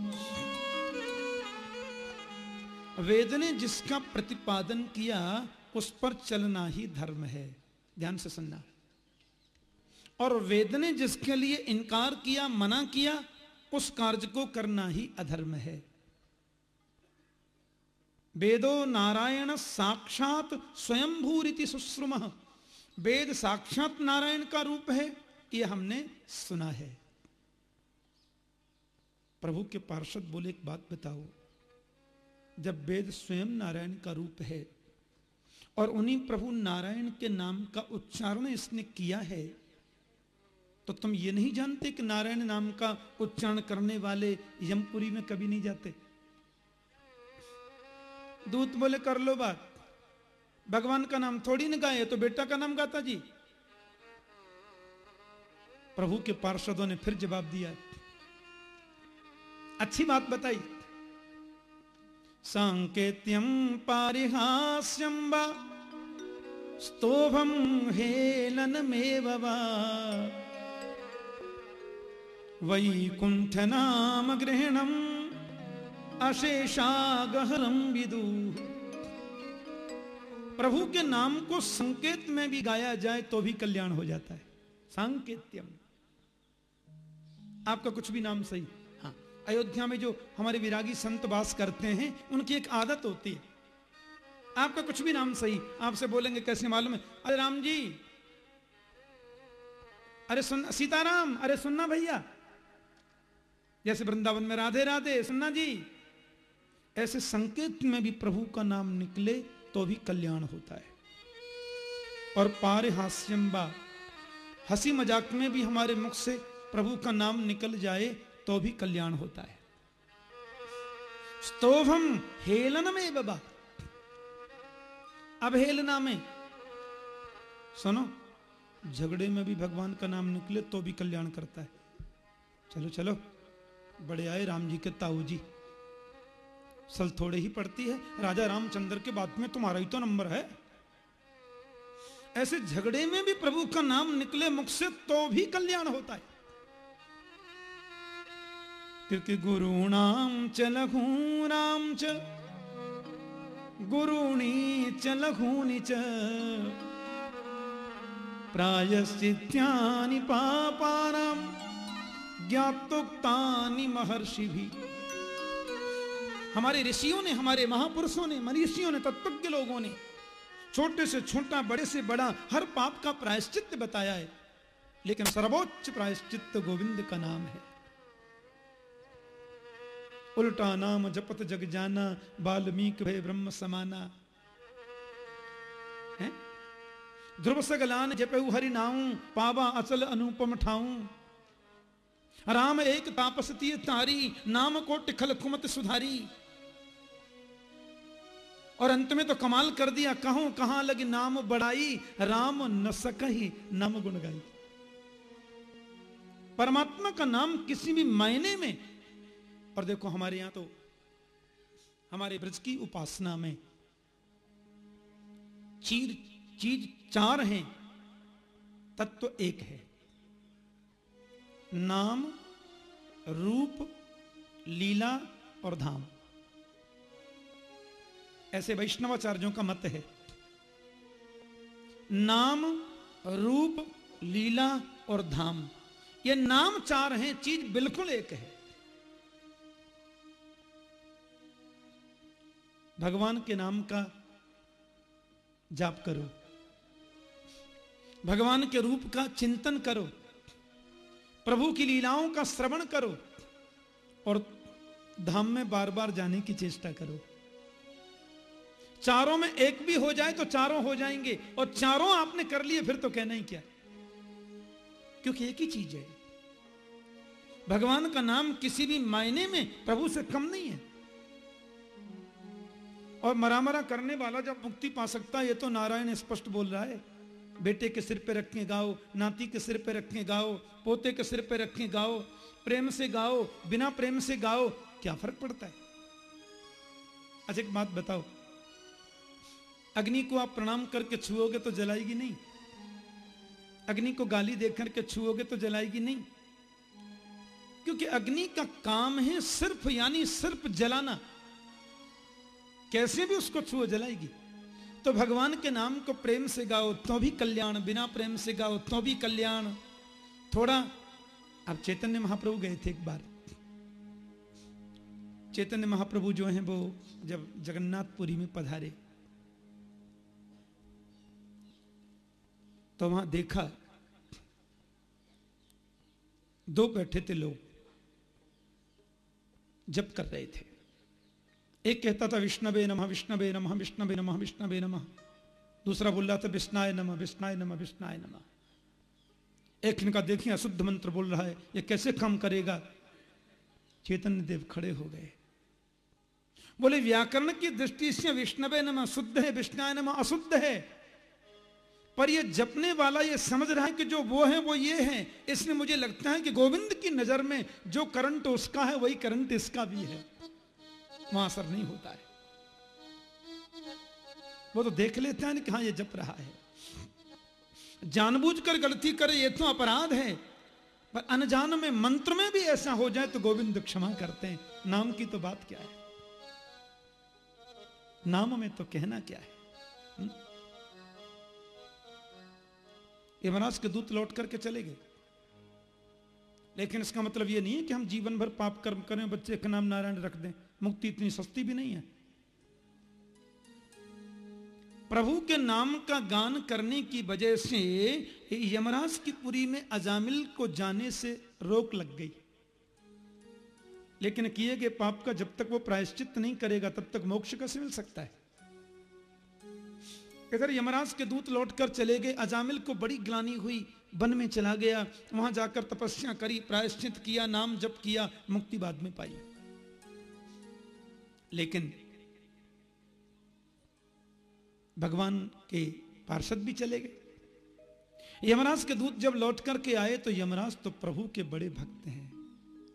वेद ने जिसका प्रतिपादन किया, उस पर चलना ही धर्म है। ध्यान से सुनना। और वेद ने जिसके लिए इनकार किया, मना किया, उस कार्य को करना ही अधर्म है। वेदो नारायण साक्षात स्वयंभूरिति सुश्रुम। वेद साक्षात नारायण का रूप है यह हमने सुना है। प्रभु के पार्षद बोले, एक बात बताओ जब वेद स्वयं नारायण का रूप है और उन्हीं प्रभु नारायण के नाम का उच्चारण इसने किया है तो तुम ये नहीं जानते कि नारायण नाम का उच्चारण करने वाले यमपुरी में कभी नहीं जाते? दूत बोले, कर लो बात। भगवान का नाम थोड़ी न गाए तो बेटा का नाम गाता जी। प्रभु के पार्षदों ने फिर जवाब दिया, अच्छी बात बताई। सांकेत्यम पारिहास्यम स्तोभम हेलन में वा। गृहणम अशेषागहरम विदु। प्रभु के नाम को संकेत में भी गाया जाए तो भी कल्याण हो जाता है। सांकेत्यम आपका कुछ भी नाम सही। अयोध्या में जो हमारे विरागी संत वास करते हैं, उनकी एक आदत होती है। आपका कुछ भी नाम सही, आपसे बोलेंगे कैसे मालूम है? अरे राम जी, अरे सुन, सीताराम, अरे सुनना भैया। जैसे वृंदावन में राधे राधे, सुनना जी। ऐसे संकेत में भी प्रभु का नाम निकले तो भी कल्याण होता है। और पारे हास्यम्बा हँसी मज़ाक में भी हमारे मुख से प्रभु का नाम निकल जाए तो भी कल्याण होता है। स्तोभम हेलन में बाबा अवहेलना में, सुनो, झगड़े में भी भगवान का नाम निकले तो भी कल्याण करता है। चलो चलो, बड़े आए राम जी के ताऊ जी। सल थोड़े ही पड़ती है, राजा रामचंद्र के बाद में तुम्हारा ही तो नंबर है। ऐसे झगड़े में भी प्रभु का नाम निकले मुख से तो भी कल्याण होता है। क्योंकि गुरुणाम च लघूनाम च गुरुणी च लघूनि च प्रायश्चित्यानि पापानाम ज्ञातोक्तानि महर्षि भी हमारे ऋषियों ने, हमारे महापुरुषों ने, मनीषियों ने, तत्वज्ञ लोगों ने छोटे से छोटा, बड़े से बड़ा, हर पाप का प्रायश्चित बताया है। लेकिन सर्वोच्च प्रायश्चित गोविंद का नाम है। उल्टा नाम जपत जग जाना बाल्मीक भय ब्रह्म समाना। है? ध्रुव सगलान जपऊ हरि नाऊ, पावा अचल अनुपम ठाऊ। राम एक तापस तीर तारी नाम को टिखल कुमत सुधारी। और अंत में तो कमाल कर दिया, कहूँ, कहाँ लगी नाम बढ़ाई, राम न सकही, नाम गुण गाई। परमात्मा का नाम किसी भी मायने में और देखो हमारे यहाँ तो हमारे ब्रज की उपासना में चीर चीज़ चार हैं, तत्व तो एक है। नाम, रूप, लीला और धाम। ऐसे वैष्णवाचार्यों का मत है। नाम, रूप, लीला और धाम। ये नाम चार हैं, चीज़ बिल्कुल एक है। भगवान के नाम का जाप करो। भगवान के रूप का चिंतन करो। प्रभु की लीलाओं का श्रवण करो और धाम में बार बार जाने की चेष्टा करो। चारों में एक भी हो जाए तो चारों हो जाएँगे और चारों आपने कर लिए फिर तो कहना ही क्या? क्योंकि एक ही चीज़ है। भगवान का नाम किसी भी मायने में प्रभु से कम नहीं है। और मरामरा करने वाला जब मुक्ति पा सकता है, ये तो नारायण स्पष्ट बोल रहा है। बेटे के सिर पे रखें गाओ, नाती के सिर पे रखें गाओ, पोते के सिर पे रखें गाओ, प्रेम से गाओ, बिना प्रेम से गाओ, क्या फ़र्क पड़ता है? अच्छा एक बात बताओ। अग्नि को आप प्रणाम करके छुओगे तो जलाएगी नहीं। अग्नि को गाली देख करके छुओगे तो जलाएगी नहीं। क्योंकि अग्नि का काम है सिर्फ़, यानी सिर्फ़ जलाना। कैसे भी उसको छुओ जलाएगी। तो भगवान के नाम को प्रेम से गाओ तो भी कल्याण, बिना प्रेम से गाओ तो भी कल्याण। थोड़ा, अब चैतन्य महाप्रभु गए थे एक बार। चैतन्य महाप्रभु जो हैं वो जब जगन्नाथपुरी में पधारे तो वहाँ देखा, दो बैठे थे लोग, जप कर रहे थे। एक कहता था, विष्णवे नमः विष्णवे नमः विष्णवे नमः विष्णवे नमः। दूसरा बोल रहा था, विष्णाय नमः विष्णाय नमः विष्णाय नमः। एक इनका देखिए, अशुद्ध मंत्र बोल रहा है, ये कैसे काम करेगा? चैतन्य देव खड़े हो गए। बोले, व्याकरण की दृष्टि से विष्णवे नमः शुद्ध है, विष्णाय नमः अशुद्ध है। पर ये जपने वाला ये समझ रहा है कि जो वो है, वो ये है। इसलिए मुझे लगता है कि गोविंद की नज़र में जो करंट उसका है, वही करंट इसका भी है। वहाँ असर नहीं होता है। वो तो देख लेते हैं कि हाँ ये जप रहा है। जानबूझकर गलती करे, ये तो अपराध है। पर अनजान में, मंत्र में भी ऐसा हो जाए तो गोविंद क्षमा करते हैं। नाम की तो बात क्या है? नाम में तो कहना क्या है? हुँ? यमराज के दूत लौट करके चले गए। लेकिन इसका मतलब यह नहीं है कि हम जीवन भर पाप कर्म करें बच्चे का नाम नारायण रख दें। मुक्ति इतनी सस्ती भी नहीं है। प्रभु के नाम का गान करने की वजह से यमराज की पुरी में अजामिल को जाने से रोक लग गई। लेकिन किए गए पाप का जब तक वो प्रायश्चित नहीं करेगा, तब तक मोक्ष कैसे मिल सकता है? इधर यमराज के दूत लौटकर चले गए। अजामिल को बड़ी ग्लानी हुई, वन में चला गया। वहाँ जाकर तपस्या करी, प्रायश्चित किया, नाम जप किया, मुक्ति बाद में पाई। लेकिन भगवान के पार्षद भी चले गए। यमराज के दूत जब लौट करके आए तो यमराज तो प्रभु के बड़े भक्त हैं।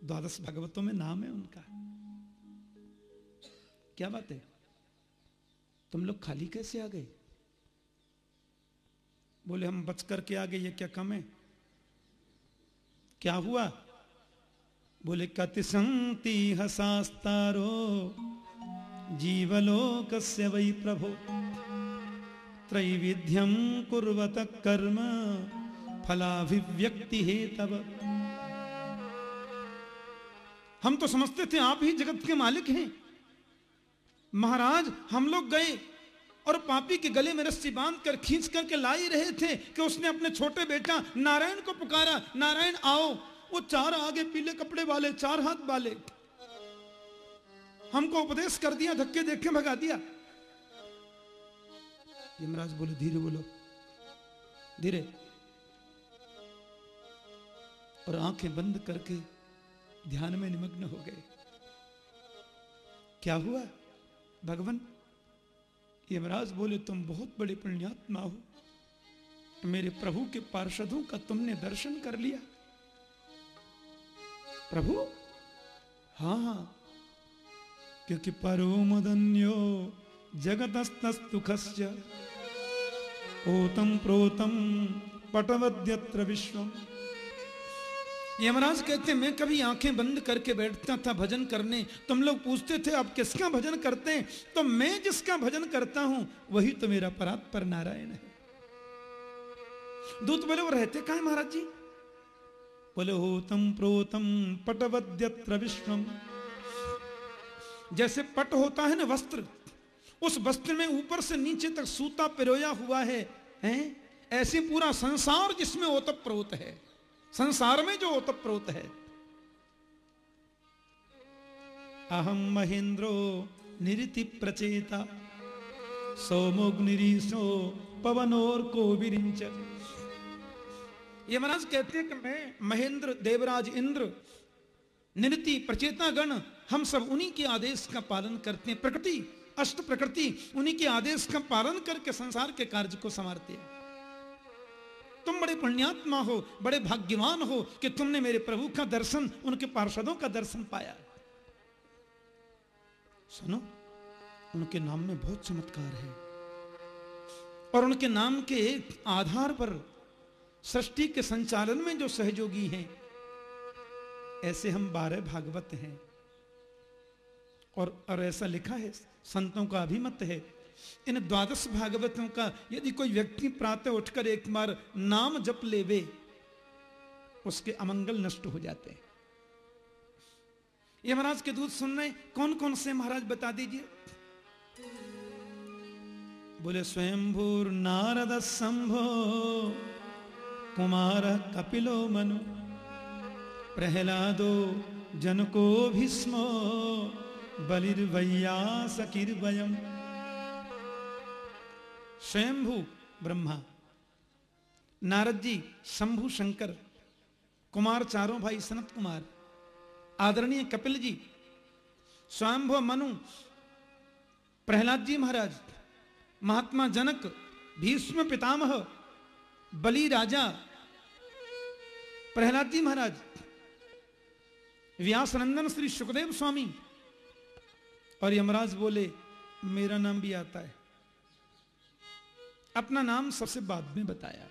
द्वादश भगवतों में नाम है उनका। क्या बात है? तुम लोग खाली कैसे आ गए? बोले, हम बच करके आ गए, ये क्या कम है? क्या हुआ? बोले, कति संति हसास्तारो। जीवलोक वही प्रभु। त्रैविध्यम कुर्वत कर्म फलाभिव्यक्ति तब हम तो समझते थे आप ही जगत के मालिक हैं। महाराज, हम लोग गए और पापी के गले में रस्सी बाँध कर खींच करके ला ही रहे थे कि उसने अपने छोटे बेटा नारायण को पुकारा, नारायण आओ, वो चार आगे पीले कपड़े वाले, चार हाथ वाले। हमको उपदेश कर दिया, धक्के देख के भगा दिया। यमराज बोले, धीरे बोलो। धीरे। और आँखें बंद करके ध्यान में निमग्न हो गए। क्या हुआ? भगवान, यमराज बोले, तुम बहुत बड़े पुण्यात्मा हो। मेरे प्रभु के पार्षदों का तुमने दर्शन कर लिया। प्रभु? हाँ हाँ। क्योंकि परोमदन्यो जगतस्तुखस्य ओतम प्रोतम पटवद्यत्र विश्वम। यमराज कहते, मैं कभी आँखें बंद करके बैठता था भजन करने। तुम लोग पूछते थे, आप किसका भजन करते हैं? तो मैं जिसका भजन करता हूँ, वही तो मेरा परात पर नारायण है। दूत बोले, वो रहते कहा महाराज जी? बोले होतम प्रोतम पटवद्यत्र विश्वम। जैसे पट होता है ना वस्त्र, उस वस्त्र में ऊपर से नीचे तक सूता पिरोया हुआ है, हैं? ऐसे पूरा संसार जिसमें ओतप्रोत है, संसार में जो ओतप्रोत है अहम महेंद्रो निरिति प्रचेता, सोमोग्निरीशो पवनोर को विरिंच ये महाराज कहते हैं कि मैं महेंद्र, देवराज इंद्र निरति प्रचेता गण, हम सब उन्हीं के आदेश का पालन करते हैं। प्रकृति, अष्ट प्रकृति, उन्हीं के आदेश का पालन करके संसार के कार्य को संवारते हैं। तुम बड़े पुण्यात्मा हो, बड़े भाग्यवान हो कि तुमने मेरे प्रभु का दर्शन, उनके पार्षदों का दर्शन पाया। सुनो, उनके नाम में बहुत चमत्कार है। और उनके नाम के आधार पर सृष्टि के संचालन में जो सहयोगी हैं ऐसे हम बारह भागवत हैं। और और ऐसा लिखा है, संतों का अभिमत है। इन द्वादश भागवतों का यदि कोई व्यक्ति प्रातः उठकर एक बार नाम जप लेवे, उसके अमंगल नष्ट हो जाते हैं। ये महाराज के दूध सुन रहे कौन कौन से महाराज, बता दीजिए। बोले, स्वयंभूर नारद संभो, कुमार कपिलो मनु। प्रहलादो, जनको भीष्मो, बलिर्वैया सकिर्वयम। स्वयंभू ब्रह्मा, नारद जी, शंभु शंकर, कुमार चारों भाई सनत कुमार, आदरणीय कपिल जी, स्वयंभु मनु, प्रहलाद जी महाराज, महात्मा जनक, भीष्म पितामह, बलि राजा, प्रहलाद जी महाराज व्यास नंदन श्री सुखदेव स्वामी। और यमराज बोले, मेरा नाम भी आता है। अपना नाम सबसे बाद में बताया।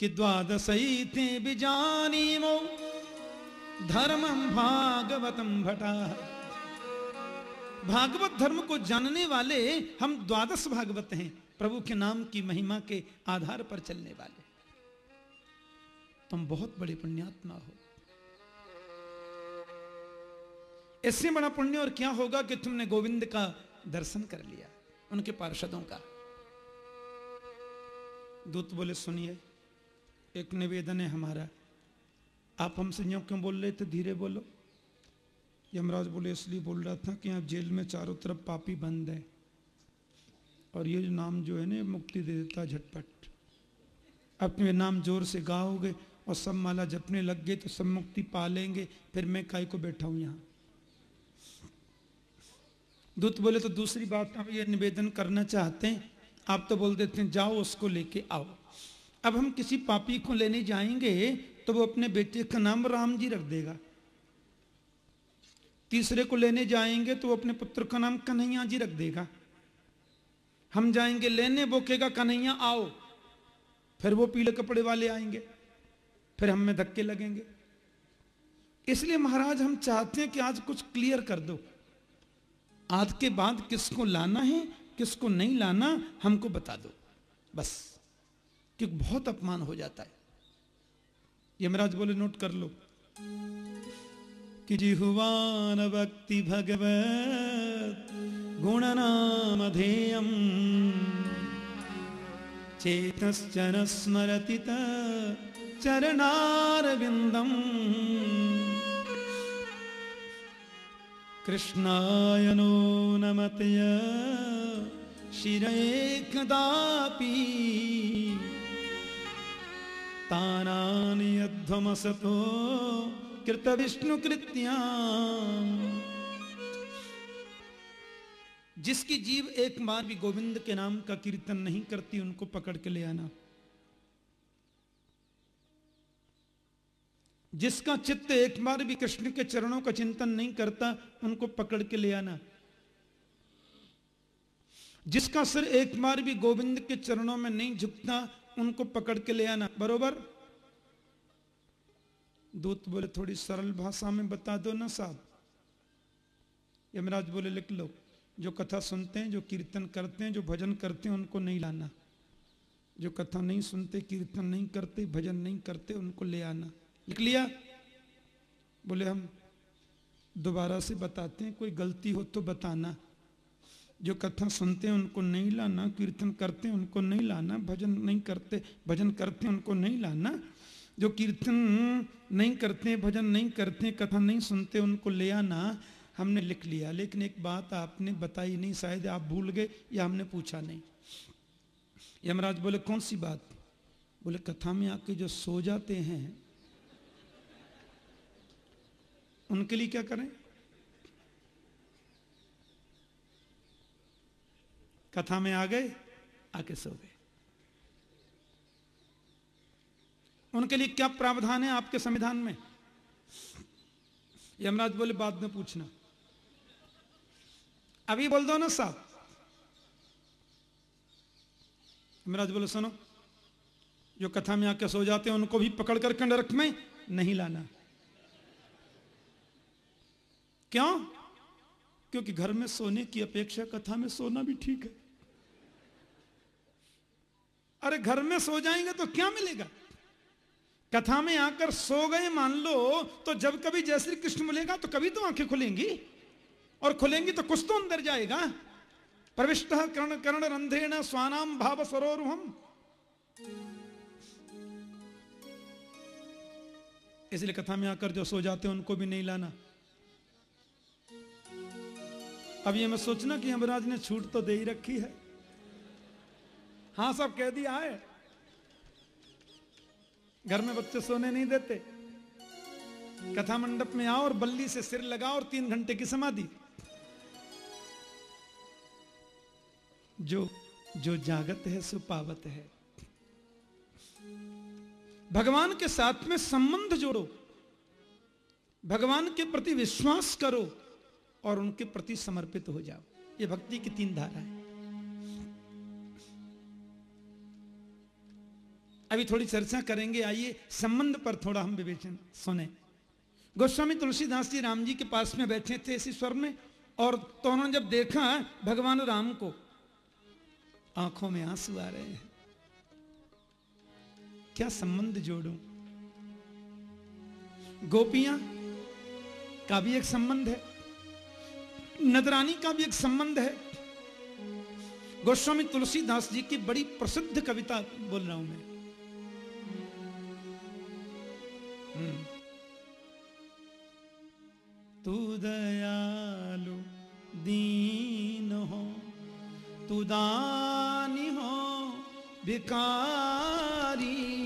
कि द्वादशी थे बिजानी मो, धर्म भागवतम भटा। भागवत धर्म को जानने वाले हम द्वादश भागवत हैं। प्रभु के नाम की महिमा के आधार पर चलने वाले। तुम बहुत बड़े पुण्यात्मा हो। इससे बड़ा पुण्य और क्या होगा कि तुमने गोविंद का दर्शन कर लिया, उनके पार्षदों का? दूत बोले, सुनिए, एक निवेदन है हमारा। आप हमसे यूँ क्यों बोल रहे थे? धीरे बोलो। यमराज बोले, इसलिए बोल रहा था कि आप जेल में चारों तरफ़ पापी बंद है और ये जो नाम जो है ना मुक्ति दे देता झटपट। अपने नाम ज़ोर से गाओगे और सब माला जपने लग गए तो सब मुक्ति पा लेंगे। फिर मैं काय को बैठा हूँ यहाँ। दूत बोले तो दूसरी बात हम ये निवेदन करना चाहते हैं? आप तो बोल देते हैं, जाओ उसको लेके आओ। अब हम किसी पापी को लेने जाएँगे तो वो अपने बेटे का नाम राम जी रख देगा। तीसरे को लेने जाएँगे तो वो अपने पुत्र का नाम कन्हैया जी रख देगा। हम जाएँगे, लेने बोकेगा कन्हैया, आओ। फिर वो पीले कपड़े वाले आएँगे। फिर हम में धक्के लगेंगे। इसलिए महाराज, हम चाहते हैं कि आज कुछ क्लियर कर दो। आज के बाद किसको लाना है, किसको नहीं लाना, हमको बता दो। बस, क्योंकि बहुत अपमान हो जाता है। यमराज बोले, नोट कर लो। कि जिहुवान भक्ति भगवत गुण नाम धेयम चेतश्चन स्मरति चरणारविंदम कृष्णाय नो नमतय। शिरेकदापि तानानि यध्वमसतो कृतविष्णुकृत्या जिसकी जीव एक बार भी गोविंद के नाम का कीर्तन नहीं करती, उनको पकड़ के ले आना। जिसका चित्त एक बार भी कृष्ण के चरणों का चिंतन नहीं करता, उनको पकड़ के ले आना। जिसका सिर एक बार भी गोविंद के चरणों में नहीं झुकता, उनको पकड़ के ले आना। बरोबर? दूत बोले, थोड़ी सरल भाषा में बता दो ना साहब। यमराज बोले, लिख लो। जो कथा सुनते हैं, जो कीर्तन करते हैं, जो भजन करते हैं, उनको नहीं लाना। जो कथा नहीं सुनते, कीर्तन नहीं करते, भजन नहीं करते, उनको ले आना। लिख लिया। बोले, हम दोबारा से बताते हैं, कोई गलती हो तो बताना। जो कथा सुनते हैं, उनको नहीं लाना। कीर्तन करते हैं, उनको नहीं लाना। भजन नहीं करते, भजन करते हैं, उनको नहीं लाना। जो कीर्तन नहीं करते, भजन नहीं करते, कथा नहीं सुनते, उनको ले आना। हमने लिख लिया। लेकिन एक बात आपने बताई नहीं, शायद आप भूल गए या हमने पूछा नहीं। यमराज बोले, कौन सी बात? बोले, कथा में आके जो सो जाते हैं उनके लिए क्या करें? कथा में आ गए, आके सो गए। उनके लिए क्या प्रावधान है आपके संविधान में? यमराज बोले, बाद में पूछना। अभी बोल दो ना साहब। यमराज बोले, सुनो, जो कथा में आके सो जाते हैं, उनको भी पकड़ कर कंडरक में नहीं लाना। क्यों? क्योंकि घर में सोने की अपेक्षा कथा में सोना भी ठीक है। अरे घर में सो जाएँगे तो क्या मिलेगा? कथा में आकर सो गए मान लो तो जब कभी जय श्री कृष्ण मिलेगा तो कभी तो आँखें खुलेंगी। और खुलेंगी तो कुछ तो अंदर जाएगा। प्रविष्ट कर्ण कर्ण रंध्रेण स्वानाम भाव सरोरुहम। इसलिए कथा में आकर जो सो जाते हैं, उनको भी नहीं लाना। अब ये मैं सोचना कि यमराज ने छूट तो दे ही रखी है। हाँ सब कह दिया है घर में बच्चे सोने नहीं देते। कथा मंडप में आओ और बल्ली से सिर लगाओ और तीन घंटे की समाधि। जो जो जागत है, सो पावत है। भगवान के साथ में संबंध जोड़ो। भगवान के प्रति विश्वास करो। और उनके प्रति समर्पित हो जाओ। ये भक्ति की तीन धारा है। अभी थोड़ी चर्चा करेंगे, आइए संबंध पर थोड़ा हम विवेचन सुने। गोस्वामी तुलसीदास जी राम जी के पास में बैठे थे इसी स्वर में, और तो उन्होंने जब देखा भगवान राम को, आँखों में आँसू आ रहे हैं। क्या संबंध जोड़ू? गोपियाँ का भी एक संबंध है। नदरानी का भी एक संबंध है। गोस्वामी तुलसीदास जी की बड़ी प्रसिद्ध कविता बोल रहा हूँ मैं। हम्म। तू दयालु दीन हो, तू दानी हो भिकारी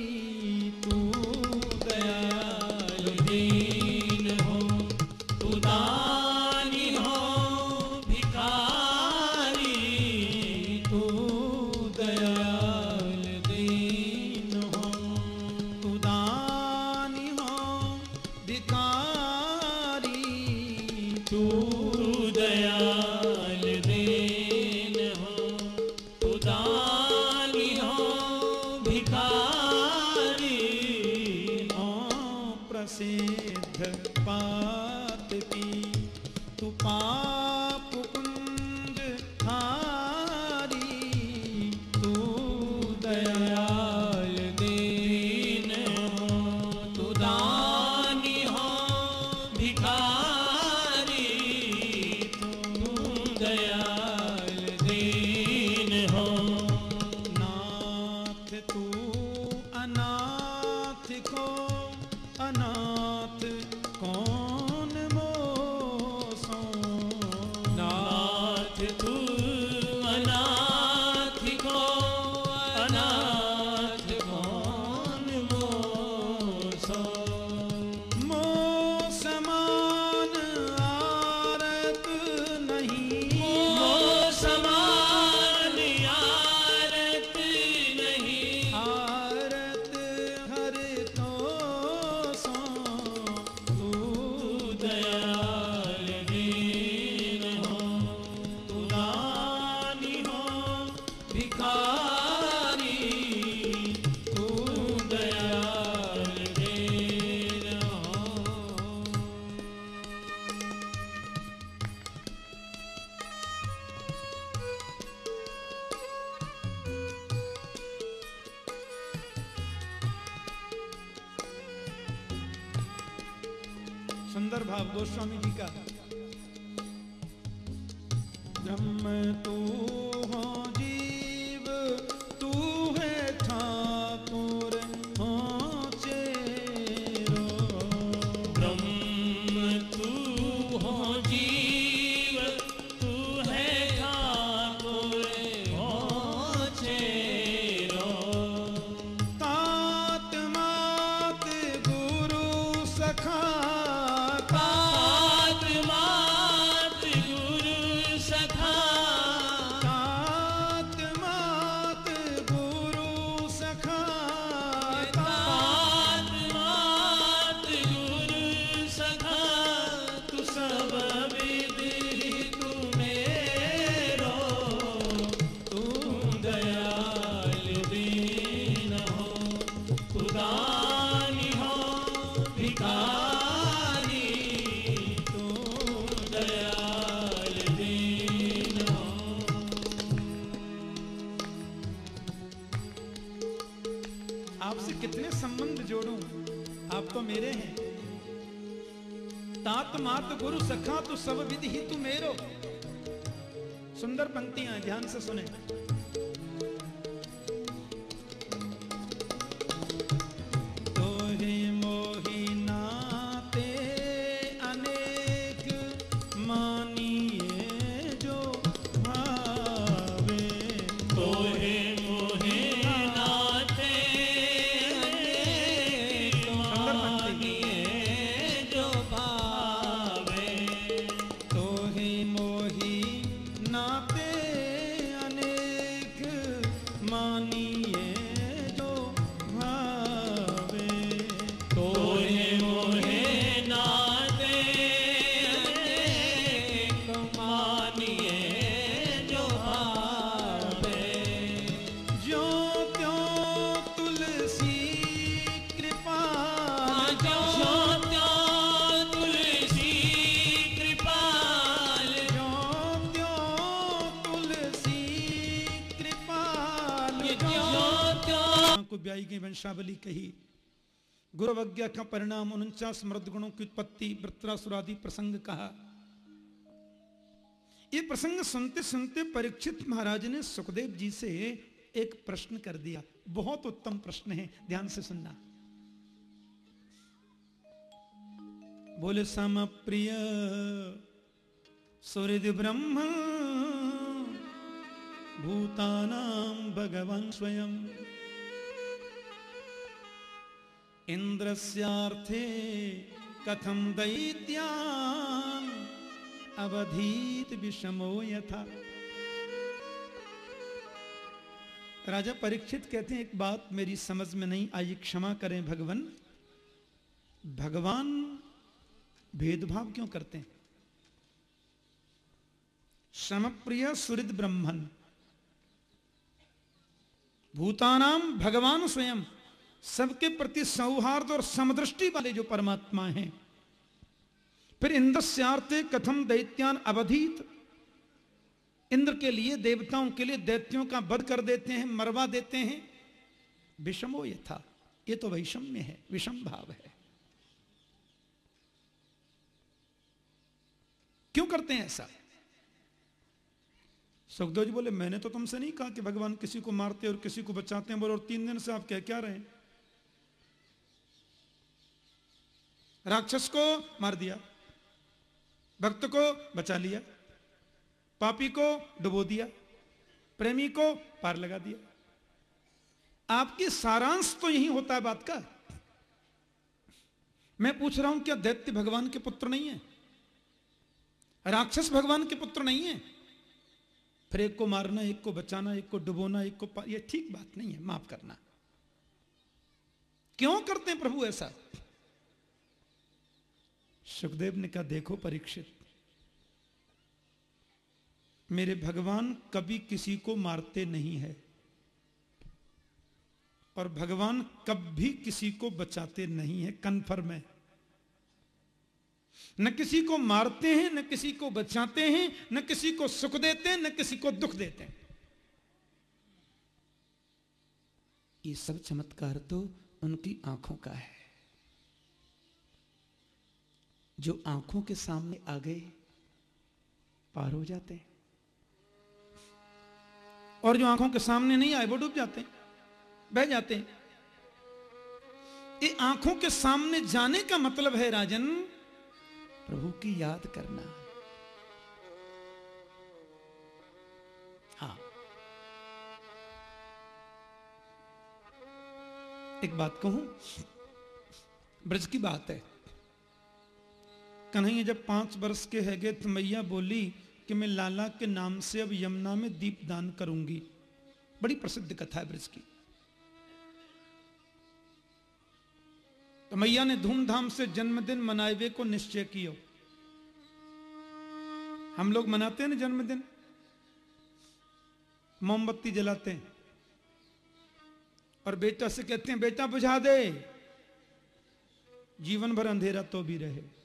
वंशावली कही। गुरु अवज्ञा का परिणाम उनचास मृद गुणों की उत्पत्ति वृत्रासुरादि प्रसंग कहा। ये प्रसंग सुनते सुनते परीक्षित महाराज ने सुखदेव जी से एक प्रश्न कर दिया। बहुत उत्तम प्रश्न है, ध्यान से सुनना। बोले, सम प्रिय सूर्य ब्रह्म, भूतानां भगवान स्वयं इंद्रस्यार्थे कथम दैत्यान अवधीत विषमो यथा। राजा परीक्षित कहते हैं, एक बात मेरी समझ में नहीं आई, क्षमा करें भगवान। भगवान भेदभाव क्यों करते हैं? समप्रिय सुहृद ब्रह्मन भूतानाम भगवान स्वयं। सबके प्रति सौहार्द और समदृष्टि वाले जो परमात्मा हैं। फिर इंद्रस्यार्थे कथम दैत्यान अवधीत। इंद्र के लिए, देवताओं के लिए दैत्यों का वध कर देते हैं, मरवा देते हैं। विषमो ये था ये तो वैषम्य है, विषम भाव है। क्यों करते हैं ऐसा? सुखदेव जी बोले, मैंने तो तुमसे नहीं कहा कि भगवान किसी को मारते और किसी को बचाते हैं। बोले, और तीन दिन से आप कह क्या रहे हैं? राक्षस को मार दिया, भक्त को बचा लिया, पापी को डुबो दिया, प्रेमी को पार लगा दिया। आपकी सारांश तो यही होता है बात का। मैं पूछ रहा हूँ, क्या दैत्य भगवान के पुत्र नहीं है? राक्षस भगवान के पुत्र नहीं है? फिर एक को मारना, एक को बचाना, एक को डुबोना, एक को ये ठीक बात नहीं है, माफ़ करना। क्यों करते हैं प्रभु ऐसा? सुखदेव ने कहा, देखो परीक्षित, मेरे भगवान कभी किसी को मारते नहीं है और भगवान कभी किसी को बचाते नहीं है, कन्फर्म है। न किसी को मारते हैं, न किसी को बचाते हैं, न किसी को सुख देते हैं, न किसी को दुख देते हैं। ये सब चमत्कार तो उनकी आँखों का है। जो आँखों के सामने आ गए, पार हो जाते हैं। और जो आँखों के सामने नहीं आए, वो डूब जाते हैं, बह जाते हैं। ये आँखों के सामने जाने का मतलब है, राजन, प्रभु की याद करना। हाँ। एक बात कहूँ, ब्रज की बात है। कन्हैया जब पाँच वर्ष के है गए तो मैया बोली कि मैं लाला के नाम से अब यमुना में दीप दान करूँगी। बड़ी प्रसिद्ध कथा है ब्रज की। तो मैया ने धूमधाम से जन्मदिन मनाए को निश्चय किया। हम लोग मनाते हैं ना जन्मदिन? मोमबत्ती जलाते हैं। और बेटा से कहते हैं, बेटा, बुझा दे। जीवन भर अंधेरा तो भी रहे।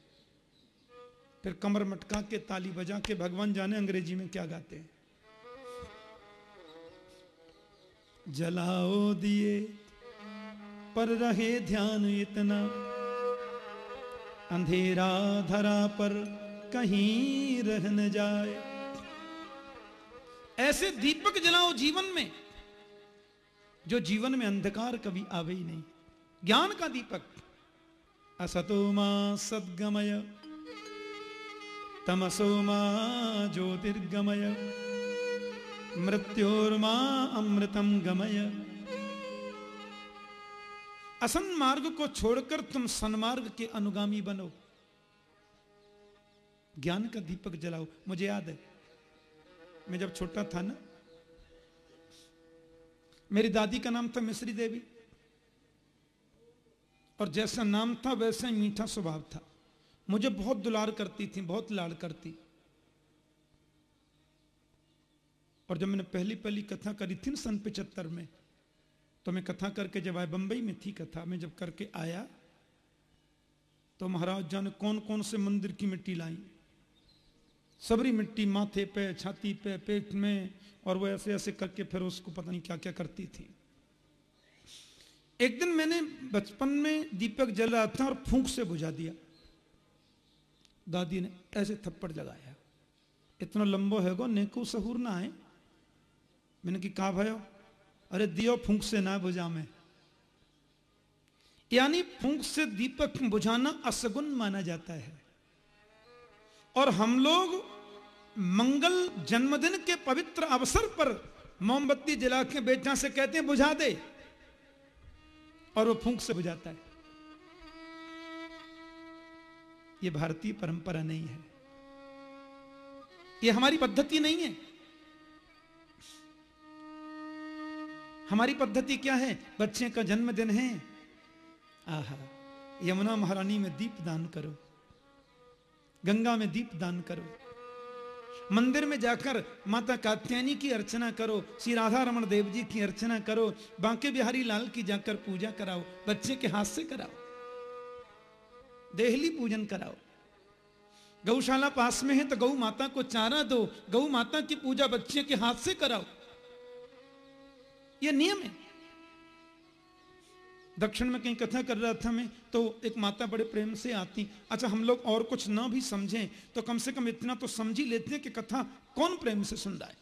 फिर कमर मटका के ताली बजा के भगवान जाने अंग्रेज़ी में क्या गाते हैं? जलाओ दिए, पर रहे ध्यान इतना। अंधेरा धरा पर कहीं रह न जाए। ऐसे दीपक जलाओ जीवन में, जो जीवन में अंधकार कभी आवे ही नहीं। ज्ञान का दीपक। असतो माँ सदगमय तमसोमा ज्योतिर्गमय। मृत्योर्मा अमृतम गमय। असन मार्ग को छोड़कर तुम सन्मार्ग के अनुगामी बनो। ज्ञान का दीपक जलाओ, मुझे याद है। मैं जब छोटा था ना, मेरी दादी का नाम था मिश्री देवी। और जैसा नाम था, वैसा मीठा स्वभाव था। मुझे बहुत दुलार करती थी, बहुत लाड़ करती। और जब मैंने पहली पहली कथा करी थी ना सन पिचहत्तर में तो मैं कथा करके जब आया बंबई में थी कथा, मैं जब करके आया तो महाराज जाने कौन कौन से मंदिर की मिट्टी लाई। सबरी मिट्टी, माथे पे, छाती पे, पेट में, और वो ऐसे ऐसे करके फिर उसको पता नहीं क्या क्या करती थी। एक दिन मैंने बचपन में दीपक जल रहा था और फूंक से बुझा दिया। दादी ने ऐसे थप्पड़ लगाया इतना लंबो है गो, नेको सहूर ना आए मैंने कि कहा भयो? अरे, दियो फूंक से ना बुझा में यानी फूंक से दीपक बुझाना असगुन माना जाता है। और हम लोग मंगल जन्मदिन के पवित्र अवसर पर मोमबत्ती जला के बेटा से कहते हैं, बुझा दे। और वो फूंक से बुझाता है। ये भारतीय परंपरा नहीं है। ये हमारी पद्धति नहीं है। हमारी पद्धति क्या है? बच्चे का जन्मदिन है। आहा, यमुना महारानी में दीप दान करो। गंगा में दीप दान करो। मंदिर में जाकर माता कात्यायनी की अर्चना करो। श्री राधा रमन देव जी की अर्चना करो। बांके बिहारी लाल की जाकर पूजा कराओ। बच्चे के हाथ से कराओ। देहली पूजन कराओ। गौशाला पास में है तो गौ माता को चारा दो गौ माता की पूजा बच्चे के हाथ से कराओ। यह नियम है। दक्षिण में कहीं कथा कर रहा था मैं तो एक माता बड़े प्रेम से आती अच्छा हम लोग और कुछ ना भी समझें तो कम से कम इतना तो समझ ही लेते हैं कि कथा कौन प्रेम से सुन रहा है?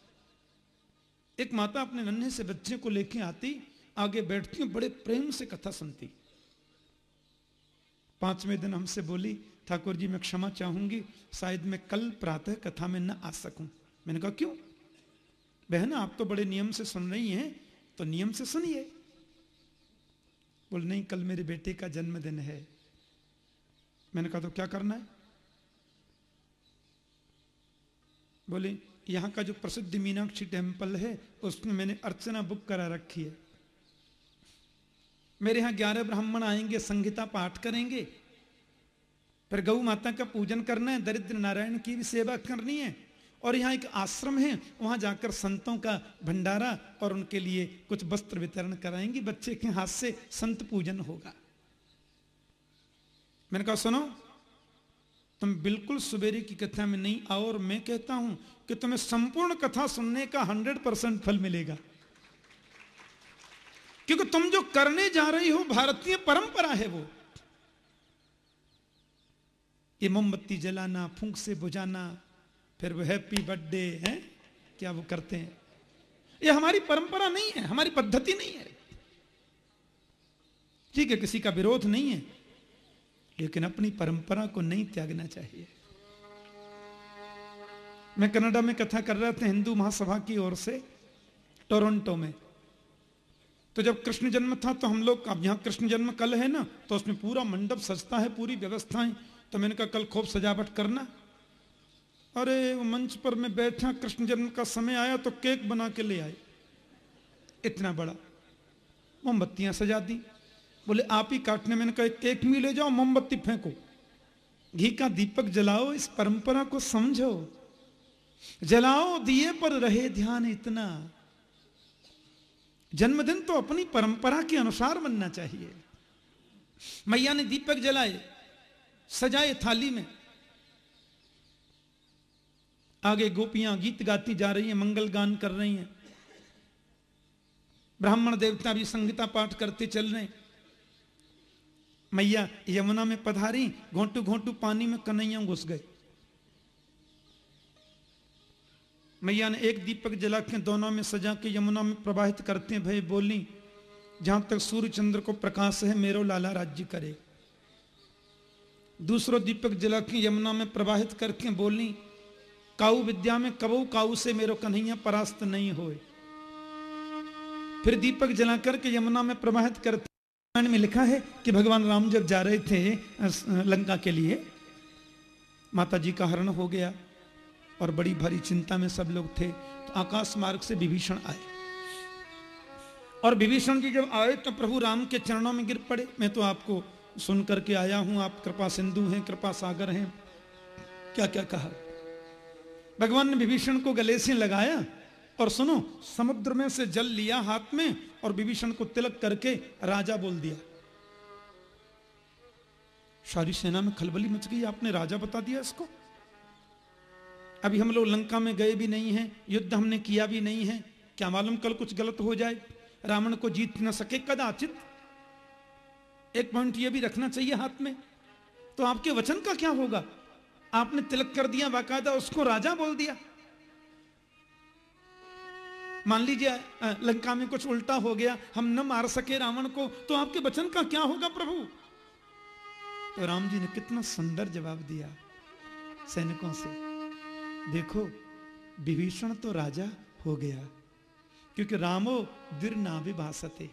एक माता अपने नन्हे से बच्चे को लेके आती, आगे बैठती बड़े प्रेम से कथा सुनती। पाँचवें दिन हमसे बोली, ठाकुर जी, मैं क्षमा चाहूँगी, शायद मैं कल प्रातः कथा में न आ सकूँ। मैंने कहा, क्यों? बहन, आप तो बड़े नियम से सुन रही हैं तो नियम से सुनिए। बोल, नहीं, कल मेरे बेटे का जन्मदिन है। मैंने कहा तो क्या करना है? बोले, यहाँ का जो प्रसिद्ध मीनाक्षी टेंपल है, उसमें मैंने अर्चना बुक करा रखी है। मेरे यहाँ ग्यारह ब्राह्मण आएँगे संगीता पाठ करेंगे। फिर गौ माता का पूजन करना है, दरिद्र नारायण की भी सेवा करनी है। और यहाँ एक आश्रम है, वहाँ जाकर संतों का भंडारा और उनके लिए कुछ वस्त्र वितरण कराएँगे। बच्चे के हाथ से संत पूजन होगा। मैंने कहा, सुनो, तुम बिल्कुल सुबेरे की कथा में नहीं आओ और मैं कहता हूँ कि तुम्हें संपूर्ण कथा सुनने का हंड्रेड परसेंट फल मिलेगा। क्योंकि तुम जो करने जा रही हो, भारतीय परंपरा है वो। ये मोमबत्ती जलाना, फूंक से बुझाना, फिर वो हैप्पी बर्थडे, है? क्या वो करते हैं? ये हमारी परंपरा नहीं है, हमारी पद्धति नहीं है। ठीक है, किसी का विरोध नहीं है, लेकिन अपनी परंपरा को नहीं त्यागना चाहिए। मैं कनाडा में कथा कर रहा था, हिंदू महासभा की ओर से, टोरंटो में। तो जब कृष्ण जन्म था तो हम लोग, अब यहाँ कृष्ण जन्म कल है ना तो उसमें पूरा मंडप सजता है, पूरी व्यवस्थाएँ तो मैंने कहा, कल खूब सजावट करना। अरे मंच पर मैं बैठा, कृष्ण जन्म का समय आया तो केक बना के ले आए। इतना बड़ा। मोमबत्तियाँ सजा दी। बोले, आप ही काटने, मैंने कहा केक में ले जाओ, मोमबत्ती फेंको। घी का दीपक जलाओ, इस परंपरा को समझो। जलाओ, दिए पर रहे ध्यान इतना। जन्मदिन तो अपनी परंपरा के अनुसार बनना चाहिए। मैया ने दीपक जलाए, सजाए थाली में। आगे गोपियाँ गीत गाती जा रही हैं, मंगल गान कर रही हैं। ब्राह्मण देवता भी संगीता पाठ करते चल रहे मैया यमुना में पधारी घोंटू घोंटू पानी में कन्हैया घुस गए। मैया ने एक दीपक जला के दोनों में सजा के यमुना में प्रवाहित करते भाई बोली, जहाँ तक सूर्य चंद्र को प्रकाश है, मेरो लाला राज्य करे। दूसरो दीपक जला के यमुना में प्रवाहित करके बोली, काऊ विद्या में कबू काऊ से मेरो कन्हैया परास्त नहीं होए। फिर दीपक जला करके यमुना में प्रवाहित करते में लिखा है कि भगवान राम जब जा रहे थे लंका के लिए माता जी का हरण हो गया। और बड़ी भारी चिंता में सब लोग थे। तो आकाश मार्ग से विभीषण आए। और विभीषण जी जब आए तो प्रभु राम के चरणों में गिर पड़े। मैं तो आपको सुन करके आया हूँ। आप कृपा सिंधु हैं, कृपा सागर हैं। क्या क्या कहा? भगवान ने विभीषण को गले से लगाया और सुनो, समुद्र में से जल लिया हाथ में और विभीषण को तिलक करके राजा बोल दिया। सारी सेना में खलबली मच गई। आपने राजा बता दिया इसको? अभी हम लोग लंका में गए भी नहीं हैं, युद्ध हमने किया भी नहीं है, क्या मालूम कल कुछ गलत हो जाए? रावण को जीत ना सके कदाचित। एक पॉइंट ये भी रखना चाहिए हाथ में। तो आपके वचन का क्या होगा? आपने तिलक कर दिया बाकायदा, उसको राजा बोल दिया। मान लीजिए लंका में कुछ उल्टा हो गया, हम न मार सके रावण को तो आपके वचन का क्या होगा प्रभु? तो राम जी ने कितना सुंदर जवाब दिया सैनिकों से। देखो, विभीषण तो राजा हो गया, क्योंकि रामो दिर ना विभासते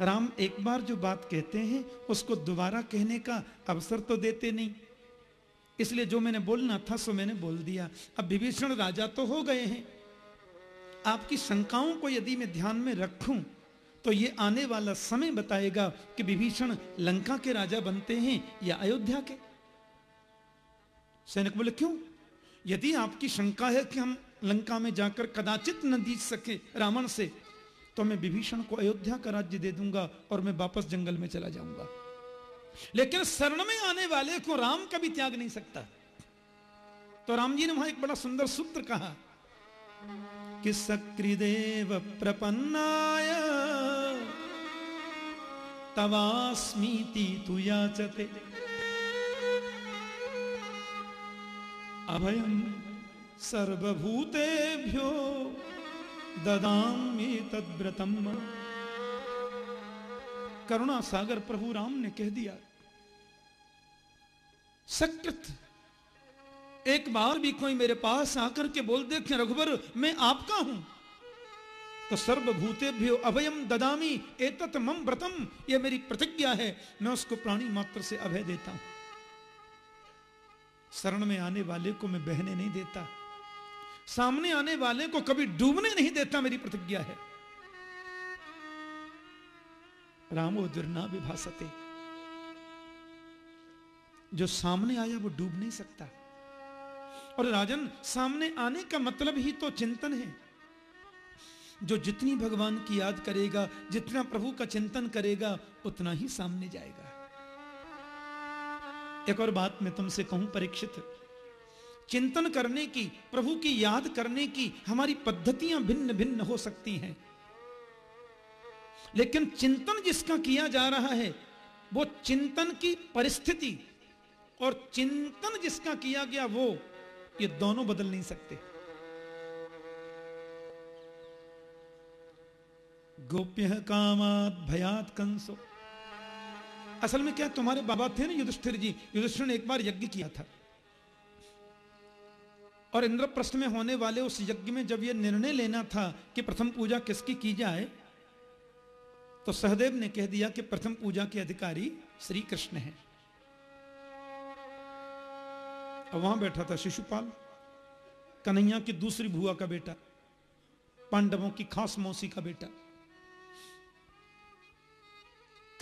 राम एक बार जो बात कहते हैं, उसको दोबारा कहने का अवसर तो देते नहीं। इसलिए जो मैंने बोलना था, सो मैंने बोल दिया। अब विभीषण राजा तो हो गए हैं। आपकी शंकाओं को यदि मैं ध्यान में रखूँ तो ये आने वाला समय बताएगा कि विभीषण लंका के राजा बनते हैं या अयोध्या के। सैनिक बोले, क्यों? यदि आपकी शंका है कि हम लंका में जाकर कदाचित न जीत सके रावण से तो मैं विभीषण को अयोध्या का राज्य दे दूँगा और मैं वापस जंगल में चला जाऊँगा। लेकिन शरण में आने वाले को राम कभी त्याग नहीं सकता। तो राम जी ने वहाँ एक बड़ा सुंदर सूत्र कहा कि सक्रिदेव प्रपन्नाय, तवास्मीति तु याचते। अभयम सर्वभूतेभ्यो ददामी तद्व्रतम। करुणा सागर प्रभु राम ने कह दिया, सकृत, एक बार भी कोई मेरे पास आकर के बोल दे रघुबर मैं आपका हूँ। तो सर्वभूतेभ्यो अभयम ददामी, एतत मम व्रतम यह मेरी प्रतिज्ञा है, मैं उसको प्राणी मात्र से अभय देता हूँ। शरण में आने वाले को मैं बहने नहीं देता। सामने आने वाले को कभी डूबने नहीं देता मेरी प्रतिज्ञा है। रामो दुर्ना विभासते। जो सामने आया वो डूब नहीं सकता। और राजन, सामने आने का मतलब ही तो चिंतन है। जो जितनी भगवान की याद करेगा, जितना प्रभु का चिंतन करेगा, उतना ही सामने जाएगा। एक और बात मैं तुमसे कहूँ परीक्षित। चिंतन करने की, प्रभु की याद करने की हमारी पद्धतियाँ भिन्न भिन्न हो सकती हैं। लेकिन चिंतन जिसका किया जा रहा है, वो चिंतन की परिस्थिति और चिंतन जिसका किया गया वो, ये दोनों बदल नहीं सकते। गोप्य कामात भयात कंसो। असल में क्या तुम्हारे बाबा थे ना युधिष्ठिर जी? युधिष्ठिर ने एक बार यज्ञ किया था। और इंद्रप्रस्थ में होने वाले उस यज्ञ में जब यह निर्णय लेना था कि प्रथम पूजा किसकी की जाए तो सहदेव ने कह दिया कि प्रथम पूजा के अधिकारी श्री कृष्ण हैं। और वहाँ बैठा था शिशुपाल, कन्हैया की दूसरी भुआ का बेटा, पांडवों की खास मौसी का बेटा।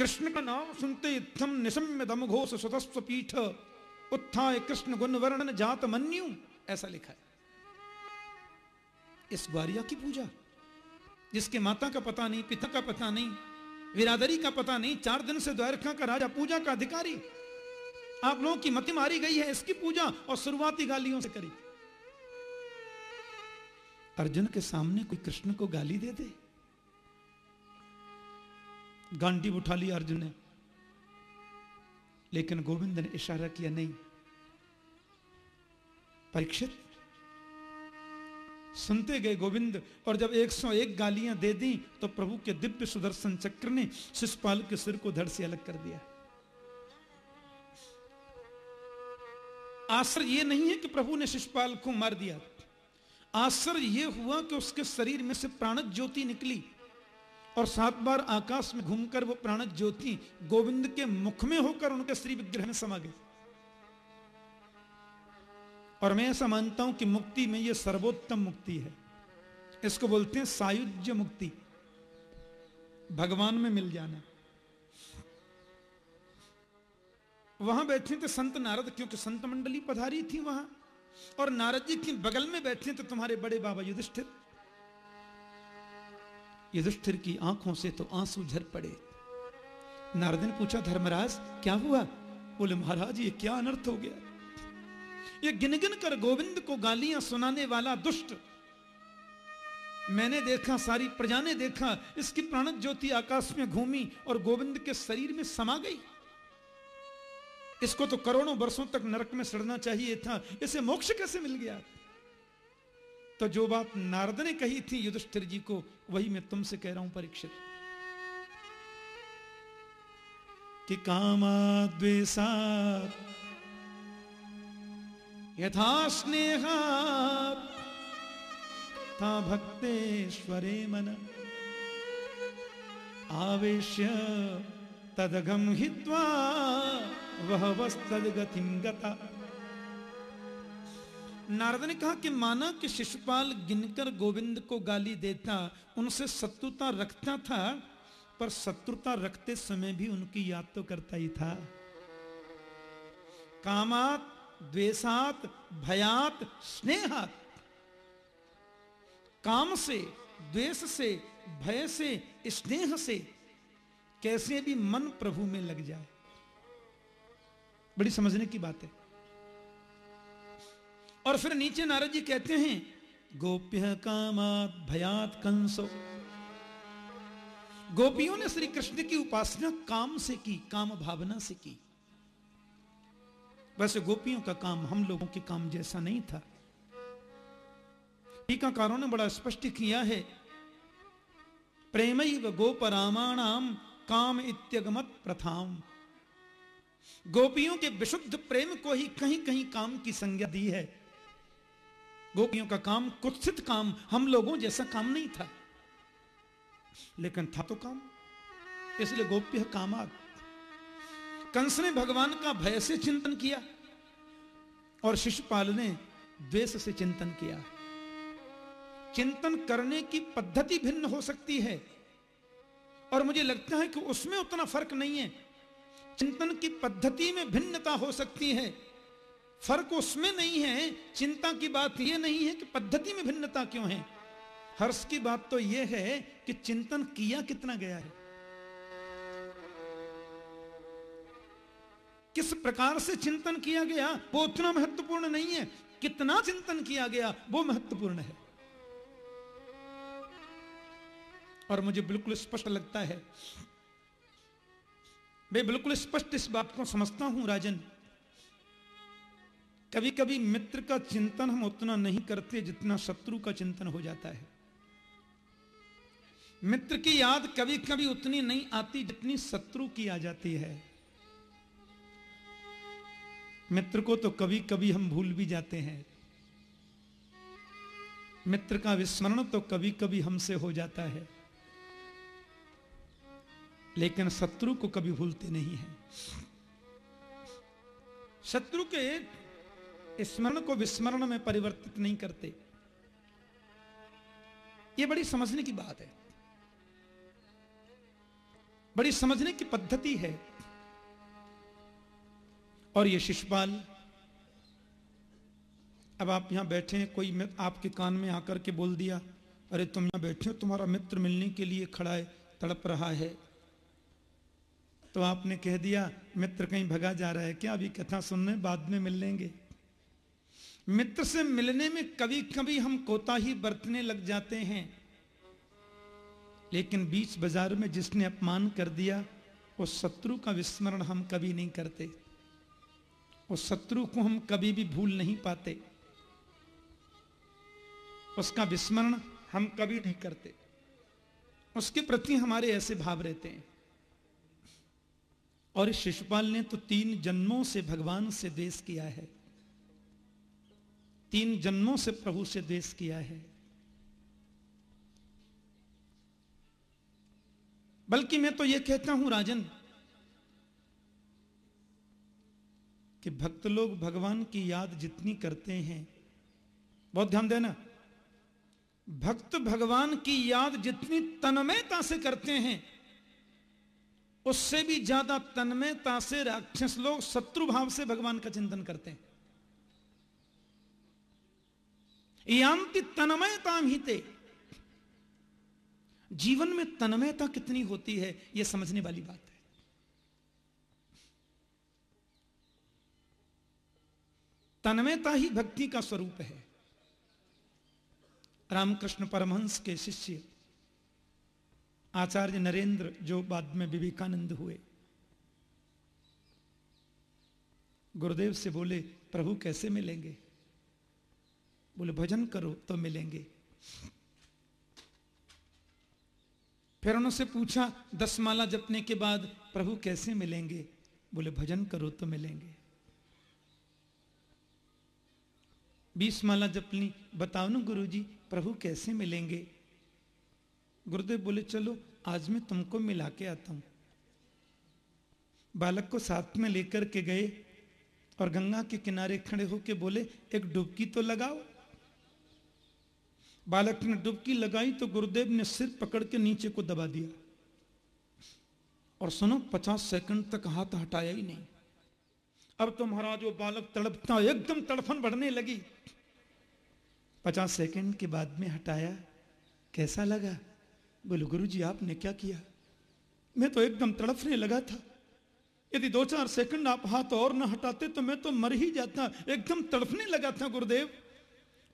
कृष्ण का नाम सुनते इत्थम निशम्य दम घोष स्वतस्व पीठ, उत्थाय कृष्ण गुण वर्णन जात मन्यु, ऐसा लिखा है। इस ग्वारिया की पूजा, जिसके माता का पता नहीं, पिता का पता नहीं विरादरी का पता नहीं, चार दिन से द्वारका का राजा पूजा का अधिकारी, आप लोगों की मति मारी गई है इसकी पूजा और शुरुआती गालियों से करी। अर्जुन के सामने कोई कृष्ण को गाली दे दे? गांडी उठा लिया अर्जुन ने। लेकिन गोविंद ने इशारा किया, नहीं, परीक्षित, सुनते गए गोविंद, और जब 101 गालियाँ दे दी तो प्रभु के दिव्य सुदर्शन चक्र ने शिषपाल के सिर को धड़ से अलग कर दिया। आश्चर्य ये नहीं है कि प्रभु ने शिषपाल को मार दिया। आश्चर्य यह हुआ कि उसके शरीर में से प्राणत ज्योति निकली। और सात बार आकाश में घूमकर वो प्राण ज्योति गोविंद के मुख में होकर उनके श्री विग्रह में समा गई। और मैं ऐसा मानता हूँ कि मुक्ति में यह सर्वोत्तम मुक्ति है। इसको बोलते हैं सायुज्य मुक्ति। भगवान में मिल जाना। वहाँ बैठे थे संत नारद, क्योंकि संत मंडली पधारी थी वहाँ। और नारद जी के बगल में बैठे थे तुम्हारे बड़े बाबा युधिष्ठिर। युधिष्ठिर की आँखों से तो आँसू झर पड़े। नारद ने पूछा, धर्मराज, क्या हुआ? बोले, महाराज, ये क्या अनर्थ हो गया? ये गिन गिन कर गोविंद को गालियाँ सुनाने वाला दुष्ट। मैंने देखा, सारी प्रजा ने देखा, इसकी प्राण ज्योति आकाश में घूमी और गोविंद के शरीर में समा गई। इसको तो करोड़ों वर्षों तक नरक में सड़ना चाहिए था, इसे मोक्ष कैसे मिल गया? तो जो बात नारद ने कही थी युधिष्ठिर जी को, वही मैं तुमसे कह रहा हूँ परीक्षित। कि कामा द्वेषा यथा स्नेहा था भक्तेश्वरे मन। आवेश्य तदगम हित्वा वह वस्तद गतिम गता। नारद ने कहा कि माना कि शिशुपाल गिनकर गोविंद को गाली देता, उनसे शत्रुता रखता था, पर शत्रुता रखते समय भी उनकी याद तो करता ही था। कामात, द्वेषात, भयात, स्नेहात। काम से, द्वेष से, भय से, स्नेह से, कैसे भी मन प्रभु में लग जाए। बड़ी समझने की बात है। और फिर नीचे नारद जी कहते हैं, गोप्य कामात भयात कंसो। गोपियों ने श्री कृष्ण की उपासना काम से की, काम भावना से की। वैसे गोपियों का काम हम लोगों के काम जैसा नहीं था। टीकाकारों ने बड़ा स्पष्ट किया है प्रेम गोप गोपरामाणाम काम इत्यगमत प्रथाम गोपियों के विशुद्ध प्रेम को ही कहीं कहीं काम की संज्ञा दी है। गोपियों का काम, कुत्सित काम, हम लोगों जैसा काम नहीं था। लेकिन था तो काम। इसलिए गोप्य कामात कंस ने भगवान का भय से चिंतन किया और शिशुपाल ने द्वेष से चिंतन किया। चिंतन करने की पद्धति भिन्न हो सकती है और मुझे लगता है कि उसमें उतना फ़र्क नहीं है। चिंतन की पद्धति में भिन्नता हो सकती है। फ़र्क उसमें नहीं है, चिंता की बात यह नहीं है कि पद्धति में भिन्नता क्यों है। हर्ष की बात तो यह है कि चिंतन किया कितना गया है। किस प्रकार से चिंतन किया गया, वो उतना महत्वपूर्ण नहीं है। कितना चिंतन किया गया, वो महत्वपूर्ण है। और मुझे बिल्कुल स्पष्ट लगता है। मैं बिल्कुल स्पष्ट इस बात को समझता हूँ, राजन। कभी कभी मित्र का चिंतन हम उतना नहीं करते जितना शत्रु का चिंतन हो जाता है। मित्र की याद कभी कभी उतनी नहीं आती जितनी शत्रु की आ जाती है। मित्र को तो कभी कभी हम भूल भी जाते हैं। मित्र का विस्मरण तो कभी कभी हमसे हो जाता है। लेकिन शत्रु को कभी भूलते नहीं है। शत्रु के स्मरण को विस्मरण में परिवर्तित नहीं करते। यह बड़ी समझने की बात है। बड़ी समझने की पद्धति है। और ये शिशुपाल अब आप यहाँ बैठे हैं, कोई आपके कान में आकर के बोल दिया, अरे तुम यहाँ बैठे हो, तुम्हारा मित्र मिलने के लिए खड़ा है, तड़प रहा है। तो आपने कह दिया, मित्र कहीं भगा जा रहा है, क्या अभी कथा सुनने बाद में मिल लेंगे? मित्र से मिलने में कभी कभी हम कोताही बरतने लग जाते हैं। लेकिन बीच बाज़ार में जिसने अपमान कर दिया उस शत्रु का विस्मरण हम कभी नहीं करते। उस शत्रु को हम कभी भी भूल नहीं पाते। उसका विस्मरण हम कभी नहीं करते। उसके प्रति हमारे ऐसे भाव रहते हैं। और शिशुपाल ने तो तीन जन्मों से भगवान से द्वेष किया है। तीन जन्मों से प्रभु से द्वेष किया है। बल्कि मैं तो यह कहता हूँ, राजन, कि भक्त लोग भगवान की याद जितनी करते हैं, बहुत ध्यान देना, भक्त भगवान की याद जितनी तन्मयता से करते हैं, उससे भी ज़्यादा तन्मयता से राक्षस लोग शत्रु भाव से भगवान का चिंतन करते हैं। यांति तन्मयता हिते। जीवन में तन्मयता कितनी होती है यह समझने वाली बात है। तन्मयता ही भक्ति का स्वरूप है। रामकृष्ण परमहंस के शिष्य आचार्य नरेंद्र, जो बाद में विवेकानंद हुए, गुरुदेव से बोले, प्रभु, कैसे मिलेंगे? बोले, भजन करो तो मिलेंगे। फिर उनसे पूछा, दस माला जपने के बाद प्रभु कैसे मिलेंगे? बोले, भजन करो तो मिलेंगे। बीस माला जपनी बताओ ना गुरु जी प्रभु कैसे मिलेंगे? गुरुदेव बोले, चलो, आज मैं तुमको मिला के आता हूँ। बालक को साथ में लेकर के गए और गंगा के किनारे खड़े होके बोले, एक डुबकी तो लगाओ। बालक ने डुबकी लगाई तो गुरुदेव ने सिर पकड़ के नीचे को दबा दिया। और सुनो, पचास सेकंड तक हाथ हटाया ही नहीं। अब तो महाराज वो बालक तड़पता, एकदम तड़फन बढ़ने लगी। पचास सेकंड के बाद में हटाया। कैसा लगा? बोले गुरु जी आपने क्या किया? मैं तो एकदम तड़फने लगा था। यदि दो चार सेकंड आप हाथ और न हटाते तो मैं तो मर ही जाता, एकदम तड़फने लगा था गुरुदेव।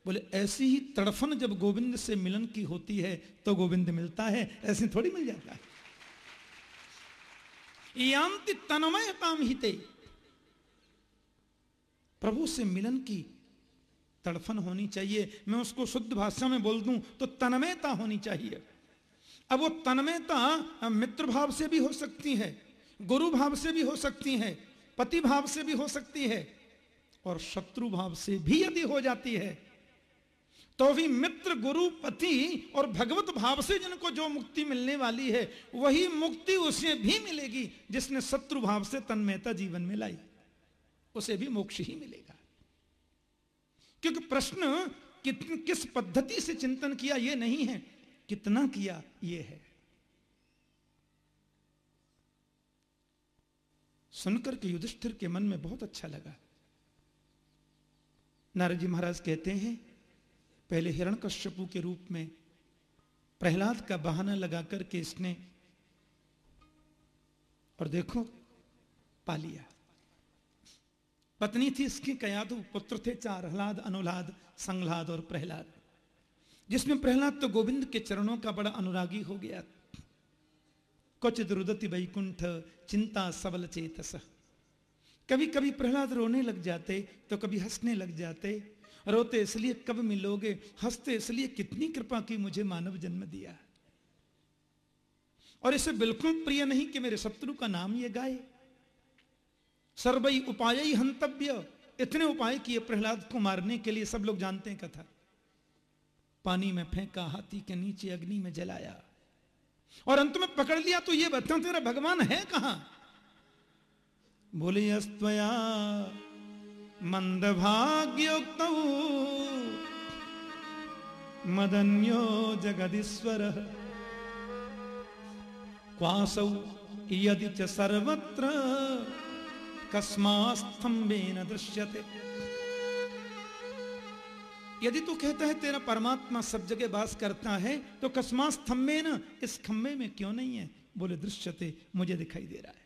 बोले, ऐसी ही तड़फन जब गोविंद से मिलन की होती है तो गोविंद मिलता है। ऐसे थोड़ी मिल जाता है। यांति तन्मयताम हिते। प्रभु से मिलन की तड़फन होनी चाहिए। मैं उसको शुद्ध भाषा में बोल दूँ तो तन्मयता होनी चाहिए। अब वो तन्मयता मित्र भाव से भी हो सकती है गुरु भाव से भी हो सकती है पति भाव से भी हो सकती है, और शत्रु भाव से भी यदि हो जाती है तो भी मित्र गुरु पति और भगवत भाव से जिनको जो मुक्ति मिलने वाली है, वही मुक्ति उसे भी मिलेगी जिसने शत्रु भाव से तन्मयता जीवन में लाई। उसे भी मोक्ष ही मिलेगा। क्योंकि प्रश्न किस पद्धति से चिंतन किया यह नहीं है, कितना किया यह है। सुनकर के युधिष्ठिर के मन में बहुत अच्छा लगा। नारद जी महाराज कहते हैं पहले हिरण कश्यपु के रूप में प्रहलाद का बहाना लगा करके इसने और देखो, पा लिया। पत्नी थी इसकी कयादु, पुत्र थे चार हलाद अनुलाद, संगलाद और प्रहलाद, जिसमें प्रहलाद तो गोविंद के चरणों का बड़ा अनुरागी हो गया। कुछ रुदति वैकुंठ, चिंता सबल चेतस। कभी कभी प्रहलाद रोने लग जाते तो कभी हंसने लग जाते रोते इसलिए कब मिलोगे? हँसते इसलिए कितनी कृपा की मुझे मानव जन्म दिया। और इसे बिल्कुल प्रिय नहीं कि मेरे शत्रु का नाम ये गाए। सर्वई उपाय हंतव्य। इतने उपाय किए प्रहलाद को मारने के लिए सब लोग जानते हैं कथा। पानी में फेंका, हाथी के नीचे अग्नि में जलाया। और अंत में पकड़ लिया तो ये बता, तेरा भगवान है कहाँ? बोले अस्तया मंदभाग्योक्त। मदन्यो जगदीश्वर। क्वासौ यदि च सर्वत्र कस्मास्तंभेन दृश्यते। यदि तू कहता है तेरा परमात्मा सब जगह वास करता है तो कस्मा स्तंभे न इस खंभे में क्यों नहीं है? बोले, दृश्यते मुझे दिखाई दे रहा है।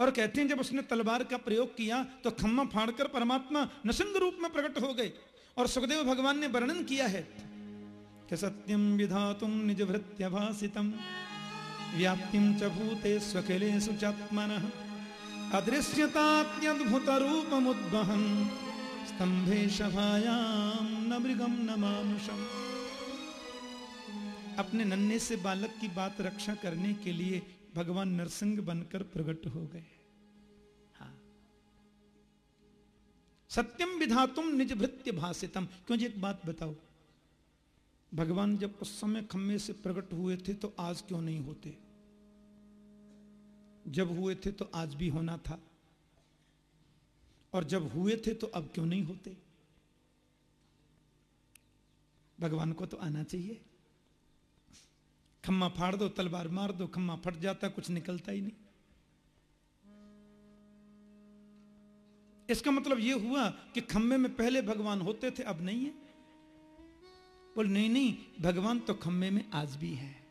और कहते हैं, जब उसने तलवार का प्रयोग किया तो खम्मा फाड़कर परमात्मा नसंग रूप में प्रकट हो गए और सुखदेव भगवान ने वर्णन किया है। कि सत्यम विधातुम निज भृत्यभाषितम व्याप्तिम च भूते स्वखिले सुचात्मन अदृश्यताद्भुत रूपमुद्वहन स्तंभे सभायाम न मृगम न मानुषम। अपने नन्हे से बालक की बात रक्षा करने के लिए भगवान नरसिंह बनकर प्रकट हो गए। हाँ। सत्यम विधातुम निज भृत्य भाषितम क्यों जी एक बात बताओ? भगवान जब उस समय खम्मे से प्रकट हुए थे तो आज क्यों नहीं होते? जब हुए थे तो आज भी होना था। और जब हुए थे तो अब क्यों नहीं होते? भगवान को तो आना चाहिए। खम्मा फाड़ दो, तलवार मार दो, खम्मा फट जाता, कुछ निकलता ही नहीं। इसका मतलब यह हुआ कि खम्मे में पहले भगवान होते थे, अब नहीं है। बोल, नहीं नहीं, भगवान तो खम्मे में आज भी है।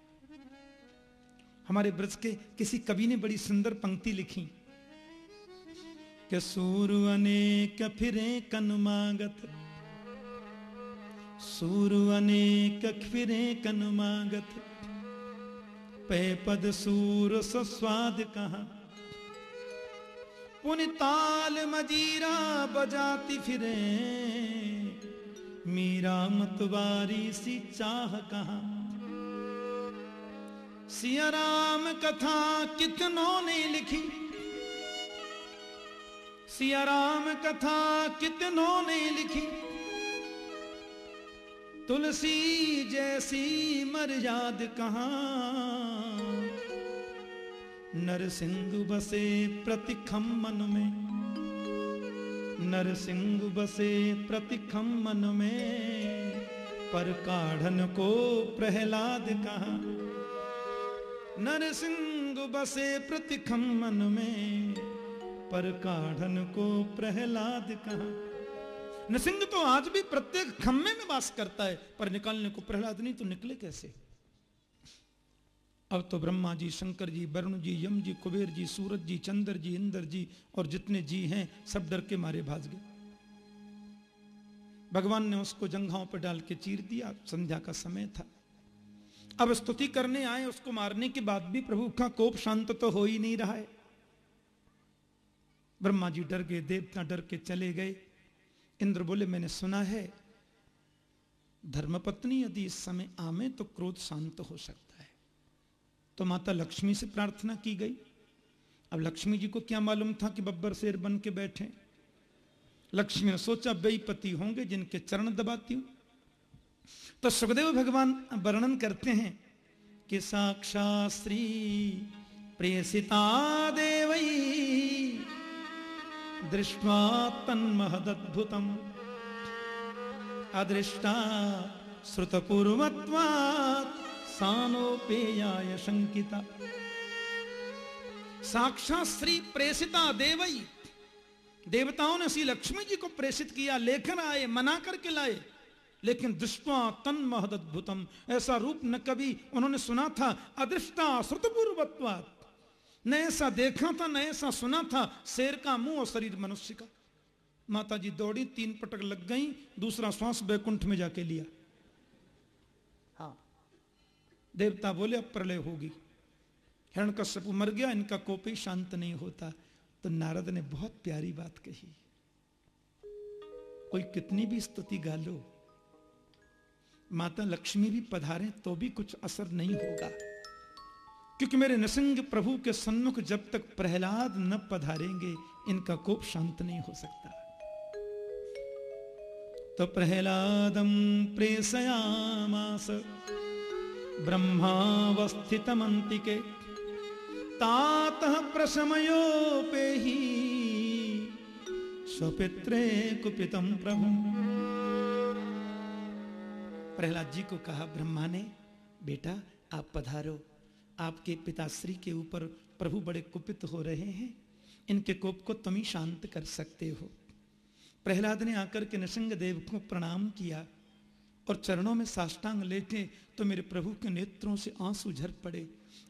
हमारे ब्रज के किसी कवि ने बड़ी सुंदर पंक्ति लिखी। कि सूर अनेक फिरे कन मागत, सूर अनेक फिरे कनुमागत पे पद सूर सस्वाद कहा। ताल मजीरा बजाती फिरे। मीरा मतवारी सी चाह कहा। सिया राम कथा कितनों ने लिखी। सिया राम कथा कितनों ने लिखी। तुलसी जैसी मर्याद कहा? नरसिंह बसे प्रतिखम मन में। नरसिंह बसे प्रतिखम मन में। पर काढ़न को प्रहलाद कहा? नरसिंह बसे प्रतिखम मन में। पर काढ़न को प्रहलाद कहा? नरसिंह तो आज भी प्रत्येक खम्मे में वास करता है, पर निकालने को प्रहलाद नहीं तो निकले कैसे? अब तो ब्रह्मा जी, शंकर जी, वरुण जी, यम जी, कुबेर जी, सूरज जी, चंद्र जी, इंद्र जी, और जितने जी हैं, सब डर के मारे भाग गए। भगवान ने उसको जंघाओं पर डाल के चीर दिया संध्या का समय था। अब स्तुति करने आए, उसको मारने के बाद भी प्रभु का कोप शांत तो हो ही नहीं रहा है। ब्रह्मा जी डर गए, देवता डर के चले गए। इंद्र बोले, मैंने सुना है, धर्मपत्नी यदि इस समय आमे तो क्रोध शांत हो सकता है। तो माता लक्ष्मी से प्रार्थना की गई। अब लक्ष्मी जी को क्या मालूम था कि बब्बर शेर बन के बैठे? लक्ष्मी ने सोचा बेईपति होंगे जिनके चरण दबाती हूँ। तो सुखदेव भगवान वर्णन करते हैं कि साक्षात श्री प्रेसिता देवई दृष्ट्वा तन्महदद्भुतम्। अदृष्टा श्रुतपूर्वत्वात् सानोपेयाय साक्षात श्री प्रेसिता देवई। देवताओं ने श्री लक्ष्मी जी को प्रेषित किया, लेखन आए, मना करके लाए। लेकिन दृष्टवा तन महदद्भुतम ऐसा रूप न कभी उन्होंने सुना था। अदृष्टा श्रुतपूर्वत्वात्। न ऐसा देखा था न ऐसा सुना था शेर का मुँह और शरीर मनुष्य का। माता जी दौड़ी, तीन पटक लग गई, दूसरा श्वास बैकुंठ में जाके लिया। हाँ। देवता बोले, अब प्रलय होगी। हिरण कश्यप मर गया, इनका कोपी शांत नहीं होता। तो नारद ने बहुत प्यारी बात कही। कोई कितनी भी स्तुति गा लो। माता लक्ष्मी भी पधारे तो भी कुछ असर नहीं होगा। क्योंकि मेरे नृसिंह प्रभु के सन्मुख जब तक प्रहलाद न पधारेंगे, इनका कोप शांत नहीं हो सकता। तो प्रहलादम प्रेसयामास ब्रह्मावस्थितमंतिके, तात प्रशमयोपे ही, स्वपित्रे कुपितम प्रभु। प्रहलाद जी को कहा, ब्रह्मा ने, बेटा, आप पधारो आपके पिताश्री के ऊपर प्रभु बड़े कुपित हो रहे हैं, इनके कोप को तुम ही शांत कर सकते हो। प्रहलाद ने आकर के नृसिंह देव को प्रणाम किया और चरणों में साष्टांग लेटे तो मेरे प्रभु के नेत्रों से आँसू झर पड़े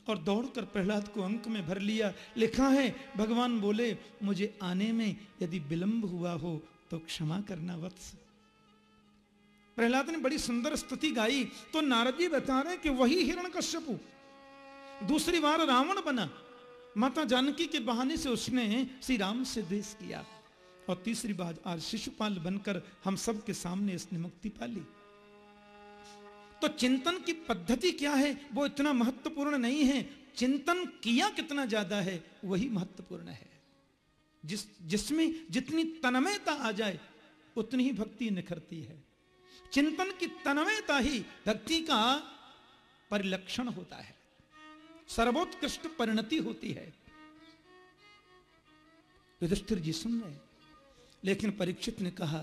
और दौड़कर प्रहलाद को अंक में भर लिया। लिखा है, भगवान बोले, मुझे आने में यदि विलंब हुआ हो तो क्षमा करना वत्स। प्रहलाद ने बड़ी सुंदर स्तुति गाई तो नारद जी बता रहे कि वही हिरण कश्यपु दूसरी बार रावण बना। माता जानकी के बहाने से उसने श्री राम से द्वेष किया। और तीसरी बार आज शिशुपाल बनकर हम सबके सामने इसने मुक्ति पाली। तो चिंतन की पद्धति क्या है? वो इतना महत्वपूर्ण नहीं है। चिंतन किया कितना ज़्यादा है, वही महत्वपूर्ण है। जिस, जिसमें जितनी तन्मयता आ जाए, उतनी ही भक्ति निखरती है। चिंतन की तन्मयता ही भक्ति का परिलक्षण होता है। सर्वोत्कृष्ट परिणति होती है। युधिष्ठिर जी सुन रहे लेकिन परीक्षित ने कहा,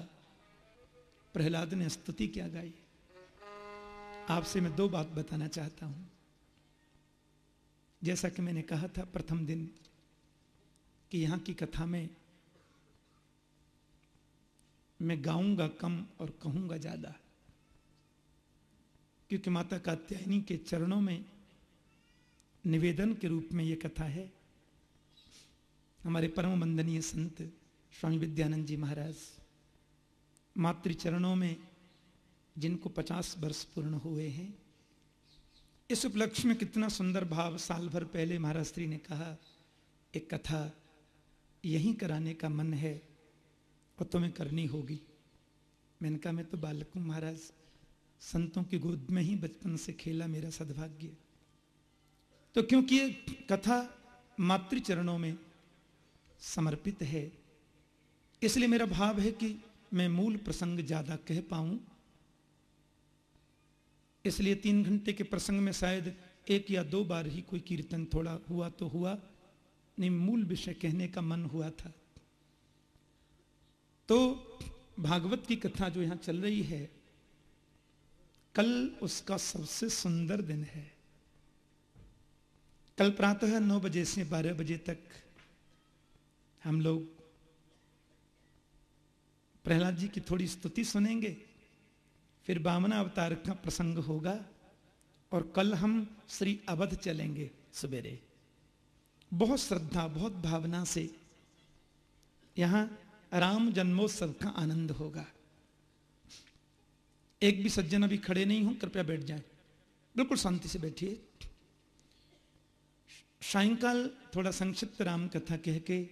प्रहलाद ने स्तुति क्या गाई? आपसे मैं दो बात बताना चाहता हूँ। जैसा कि मैंने कहा था प्रथम दिन कि यहाँ की कथा में मैं गाऊँगा कम और कहूँगा ज़्यादा, क्योंकि माता कात्यायनी के चरणों में निवेदन के रूप में ये कथा है। हमारे परम वंदनीय संत स्वामी विद्यानंद जी महाराज मातृ चरणों में जिनको पचास वर्ष पूर्ण हुए हैं, इस उपलक्ष्य में कितना सुंदर भाव साल भर पहले महाराज श्री ने कहा, एक कथा यहीं कराने का मन है और तुम्हें करनी होगी। मैंने कहा, मैं तो बालक हूँ महाराज, संतों की गोद में ही बचपन से खेला मेरा सद्भाग्य। तो क्योंकि ये कथा मातृचरणों में समर्पित है, इसलिए मेरा भाव है कि मैं मूल प्रसंग ज़्यादा कह पाऊँ। इसलिए तीन घंटे के प्रसंग में शायद एक या दो बार ही कोई कीर्तन थोड़ा हुआ तो हुआ, नहीं, मूल विषय कहने का मन हुआ था। तो भागवत की कथा जो यहाँ चल रही है, कल उसका सबसे सुंदर दिन है। कल प्रातः नौ बजे से बारह बजे तक हम लोग प्रहलाद जी की थोड़ी स्तुति सुनेंगे, फिर बामना अवतार का प्रसंग होगा और कल हम श्री अवध चलेंगे सवेरे। बहुत श्रद्धा, बहुत भावना से यहाँ राम जन्मोत्सव का आनंद होगा। एक भी सज्जन अभी खड़े नहीं हो, कृपया बैठ जाएँ। बिल्कुल शांति से बैठिए। सायंकाल थोड़ा संक्षिप्त राम कथा कह के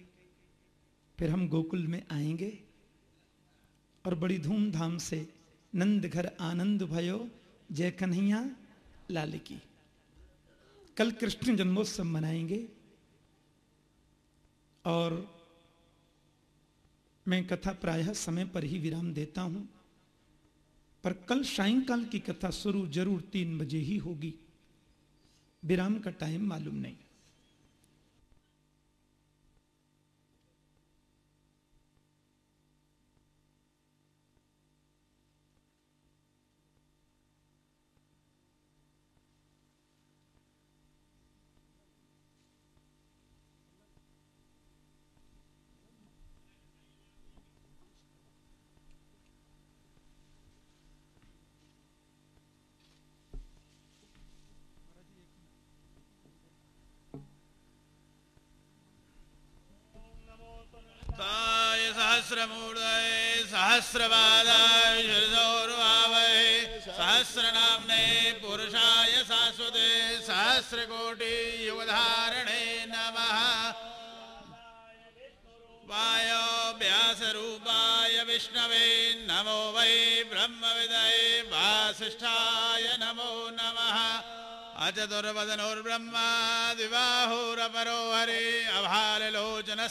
फिर हम गोकुल में आएँगे और बड़ी धूमधाम से नंद घर आनंद भयो, जय कन्हैया लाल की कल कृष्ण जन्मोत्सव मनाएँगे और मैं कथा प्रायः समय पर ही विराम देता हूँ, पर कल सायंकाल की कथा शुरू ज़रूर तीन बजे ही होगी। विराम का टाइम मालूम नहीं।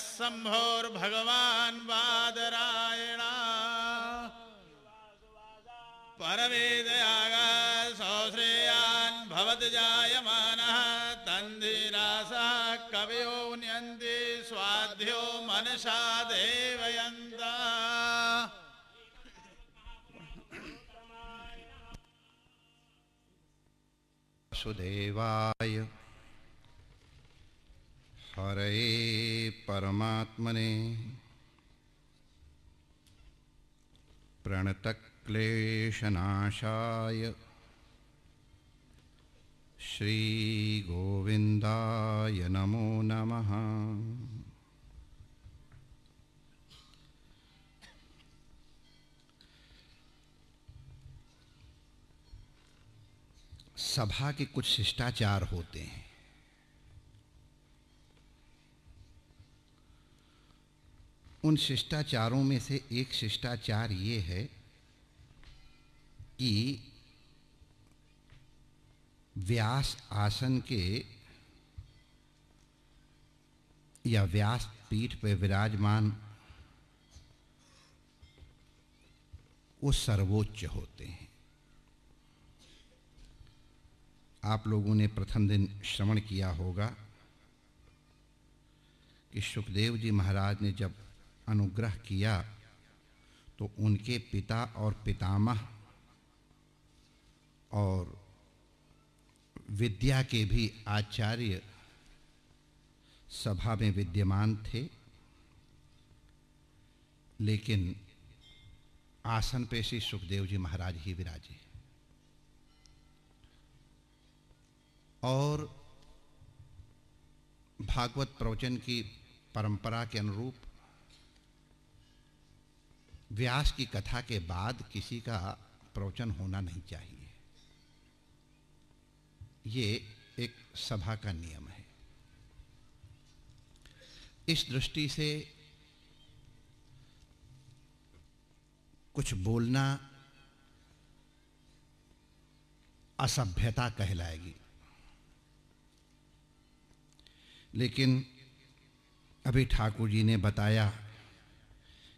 अभाललोचनः सम्भोर्भगवान् बादरायण परवेदयागा सौश्रेयान् भवत् जायमानः। तन्धिरासः कवयो न्यन्ति स्वाध्यो मनसा देवयन्ता। सुदेवाय हरये परमात्मने। प्रणतक्लेशनाशाय श्रीगोविन्दाय नमो नमः। सभा के कुछ शिष्टाचार होते हैं। उन शिष्टाचारों में से एक शिष्टाचार ये है कि व्यास आसन के या व्यास पीठ पर विराजमान वो सर्वोच्च होते हैं। आप लोगों ने प्रथम दिन श्रवण किया होगा कि सुखदेव जी महाराज ने जब अनुग्रह किया तो उनके पिता और पितामह और विद्या के भी आचार्य सभा में विद्यमान थे। लेकिन आसन पे श्री सुखदेव जी महाराज ही विराजे। और भागवत प्रवचन की परंपरा के अनुरूप व्यास की कथा के बाद किसी का प्रवचन होना नहीं चाहिए। ये एक सभा का नियम है। इस दृष्टि से कुछ बोलना असभ्यता कहलाएगी। लेकिन अभी ठाकुर जी ने बताया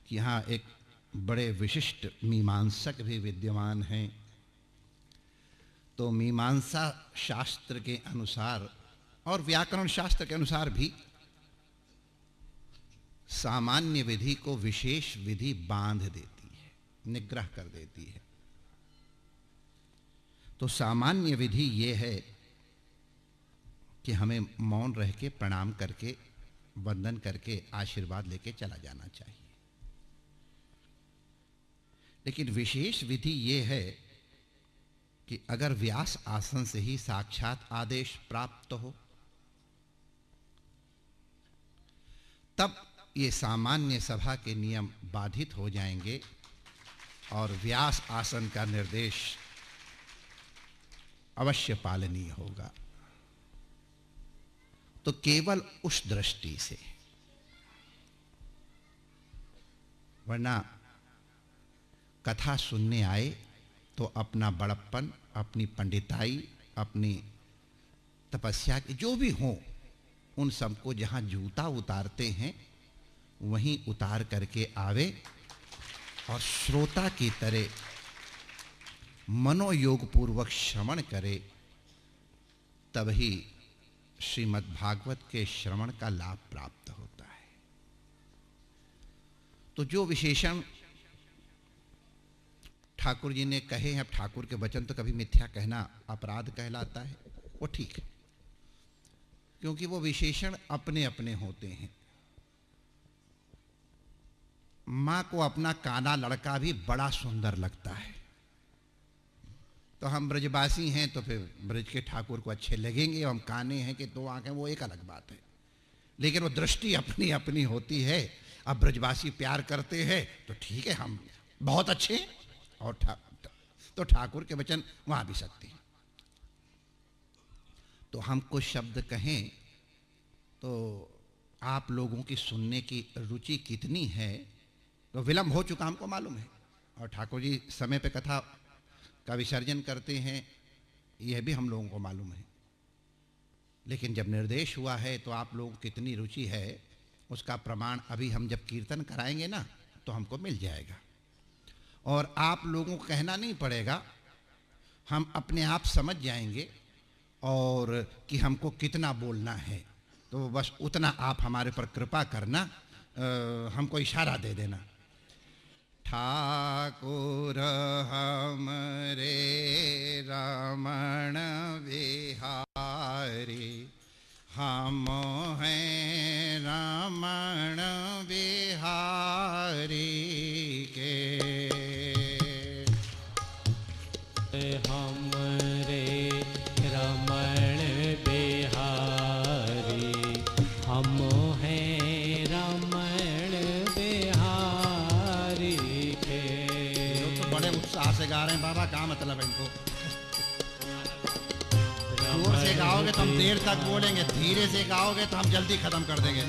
कि यहाँ एक बड़े विशिष्ट मीमांसक भी विद्यमान हैं। तो मीमांसा शास्त्र के अनुसार और व्याकरण शास्त्र के अनुसार भी सामान्य विधि को विशेष विधि बाँध देती है, निग्रह कर देती है। तो सामान्य विधि ये है कि हमें मौन रह के, प्रणाम करके, वंदन करके, आशीर्वाद लेके चला जाना चाहिए। लेकिन विशेष विधि ये है कि अगर व्यास आसन से ही साक्षात आदेश प्राप्त हो, तब ये सामान्य सभा के नियम बाधित हो जाएँगे और व्यास आसन का निर्देश अवश्य पालनीय होगा। तो केवल उस दृष्टि से, वरना कथा सुनने आए तो अपना बड़प्पन, अपनी पंडिताई, अपनी तपस्या की जो भी हो, उन सबको जहाँ जूता उतारते हैं, वहीं उतार करके आवे और श्रोता की तरह मनोयोग पूर्वक श्रवण करे, तभी श्रीमद् भागवत के श्रवण का लाभ प्राप्त होता है। तो जो विशेषण ठाकुर जी ने कहे हैं, अब ठाकुर के वचन तो कभी मिथ्या कहना अपराध कहलाता है। वो ठीक है, क्योंकि वो विशेषण अपने अपने होते हैं। माँ को अपना काना लड़का भी बड़ा सुंदर लगता है। तो हम ब्रजवासी हैं तो फिर ब्रज के ठाकुर को अच्छे लगेंगे, हम काने हैं कि दो आँखें, वो एक अलग बात है। लेकिन वो दृष्टि अपनी अपनी होती है। अब ब्रजवासी प्यार करते हैं तो ठीक है, हम बहुत अच्छे हैं। और तो ठाकुर के वचन वहाँ भी सकते हैं। तो हम कुछ शब्द कहें तो आप लोगों की सुनने की रुचि कितनी है तो विलंब हो चुका हमको मालूम है। और ठाकुर जी समय पे कथा का विसर्जन करते हैं, यह भी हम लोगों को मालूम है। लेकिन जब निर्देश हुआ है तो आप लोगों कितनी रुचि है, उसका प्रमाण अभी हम जब कीर्तन कराएँगे ना तो हमको मिल जाएगा। और आप लोगों को कहना नहीं पड़ेगा। हम अपने आप समझ जाएँगे और कि हमको कितना बोलना है। तो बस उतना आप हमारे पर कृपा करना आ, हमको इशारा दे देना। ठाकुर हमरे रमण विहारी हम हैं रमण विहारी। तो हम देर तक बोलेंगे धीरे से गाओगे तो हम जल्दी खत्म कर देंगे।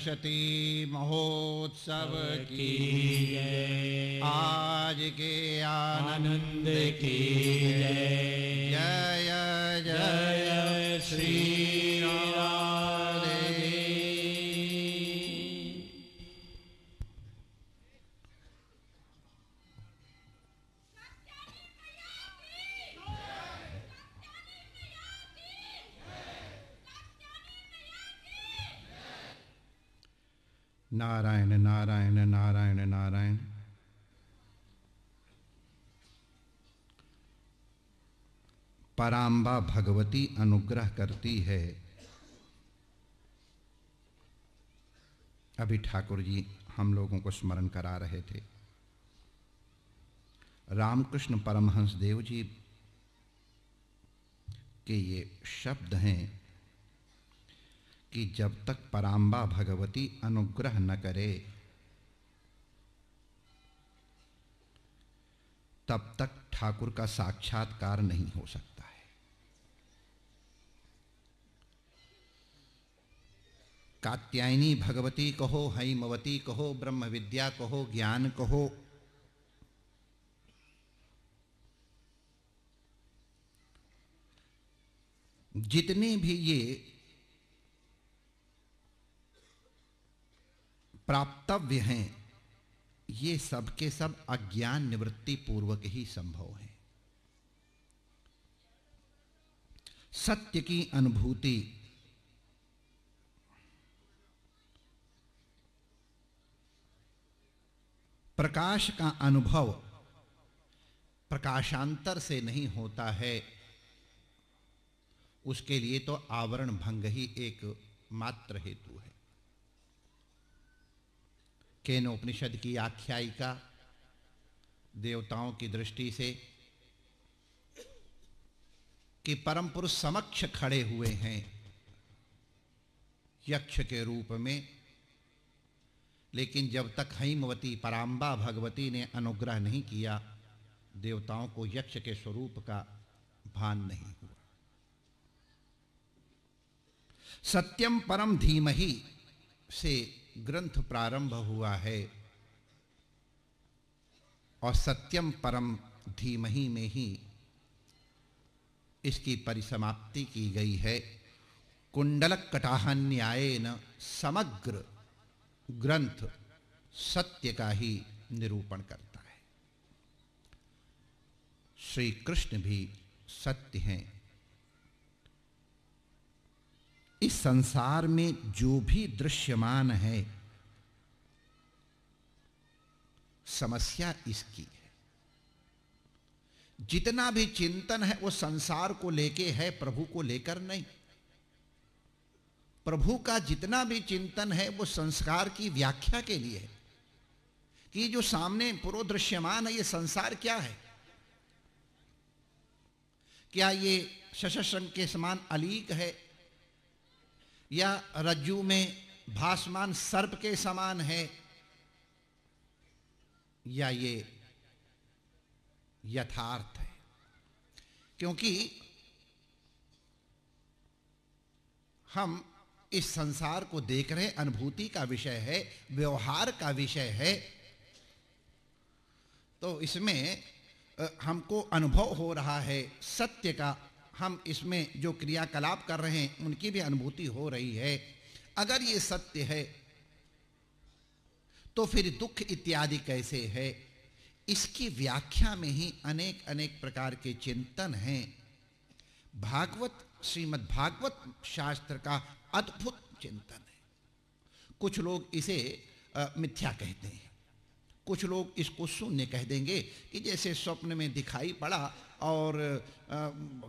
अर्धशती नारायण नारायण नारायण पराम्बा भगवती अनुग्रह करती है अभी ठाकुर जी हम लोगों को स्मरण करा रहे थे। रामकृष्ण परमहंस देव जी के ये शब्द हैं कि जब तक पराम्बा भगवती अनुग्रह न करे तब तक ठाकुर का साक्षात्कार नहीं हो सकता है। कात्यायनी भगवती कहो, हैमवती कहो, ब्रह्म विद्या कहो, ज्ञान कहो। जितने भी ये प्राप्तव्य हैं ये सब के सब अज्ञान निवृत्ति पूर्वक ही संभव है। सत्य की अनुभूति प्रकाश का अनुभव प्रकाशांतर से नहीं होता है, उसके लिए तो आवरण भंग ही एक मात्र हेतु केन उपनिषद की आख्यायिका देवताओं की दृष्टि से कि परम पुरुष समक्ष खड़े हुए हैं यक्ष के रूप में। लेकिन जब तक हैमवती पराम्बा भगवती ने अनुग्रह नहीं किया, देवताओं को यक्ष के स्वरूप का भान नहीं हुआ। सत्यम परम धीमहि से ग्रंथ प्रारंभ हुआ है। और सत्यम परम धीमही में ही इसकी परिसमाप्ति की गई है। कुंडलक कटाह न्याय न समग्र ग्रंथ सत्य का ही निरूपण करता है। श्री कृष्ण भी सत्य हैं। इस संसार में जो भी दृश्यमान है, समस्या इसकी है। जितना भी चिंतन है, वो संसार को लेके है, प्रभु को लेकर नहीं। प्रभु का जितना भी चिंतन है, वो संस्कार की व्याख्या के लिए है। कि जो सामने पूर्व दृश्यमान है, ये संसार क्या है? क्या ये शशशंग के समान अलीक है? या रज्जू में भासमान सर्प के समान है, या ये यथार्थ है? क्योंकि हम इस संसार को देख रहे अनुभूति का विषय है, व्यवहार का विषय है तो इसमें हमको अनुभव हो रहा है सत्य का हम इसमें जो क्रियाकलाप कर रहे हैं, उनकी भी अनुभूति हो रही है। अगर ये सत्य है तो फिर दुख इत्यादि कैसे है? इसकी व्याख्या में ही अनेक अनेक प्रकार के चिंतन हैं। भागवत, श्रीमद् भागवत शास्त्र का अद्भुत चिंतन है। कुछ लोग इसे मिथ्या कहते हैं। कुछ लोग इसको शून्य कह देंगे कि जैसे स्वप्न में दिखाई पड़ा और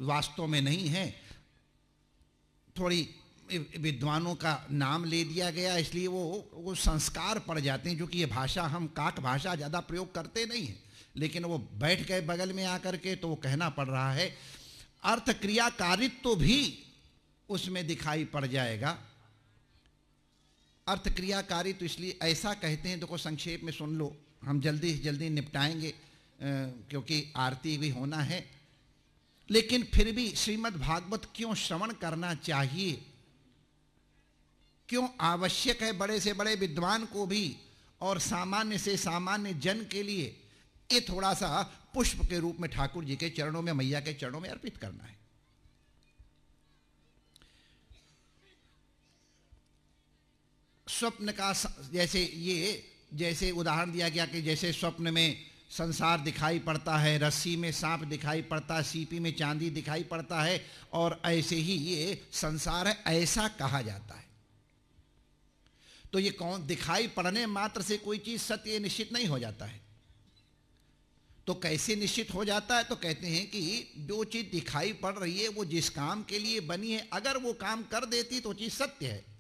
वास्तव में नहीं है। थोड़ी विद्वानों का नाम ले दिया गया, इसलिए वो वो संस्कार पड़ जाते हैं, जो कि ये भाषा हम काक भाषा ज़्यादा प्रयोग करते नहीं हैं। लेकिन वो बैठ गए बगल में आकर के तो वो कहना पड़ रहा है, अर्थ क्रियाकारित्व भी उसमें दिखाई पड़ जाएगा। अर्थ क्रियाकारी तो इसलिए ऐसा कहते हैं, देखो संक्षेप में सुन लो, हम जल्दी जल्दी निपटाएँगे। क्योंकि आरती भी होना है। लेकिन फिर भी श्रीमद् भागवत क्यों श्रवण करना चाहिए? क्यों आवश्यक है बड़े से बड़े विद्वान को भी और सामान्य से सामान्य जन के लिए ये थोड़ा सा पुष्प के रूप में ठाकुर जी के चरणों में, मैया के चरणों में अर्पित करना है? स्वप्न का जैसे ये, जैसे उदाहरण दिया गया कि जैसे स्वप्न में संसार दिखाई पड़ता है, रस्सी में सांप दिखाई पड़ता है, सीपी में चांदी दिखाई पड़ता है और ऐसे ही ये संसार है, ऐसा कहा जाता है। तो ये कौन, दिखाई पड़ने मात्र से कोई चीज़ सत्य निश्चित नहीं हो जाता है। तो कैसे निश्चित हो जाता है? तो कहते हैं कि जो चीज़ दिखाई पड़ रही है, वो जिस काम के लिए बनी है, अगर वो काम कर देती तो चीज़ सत्य है।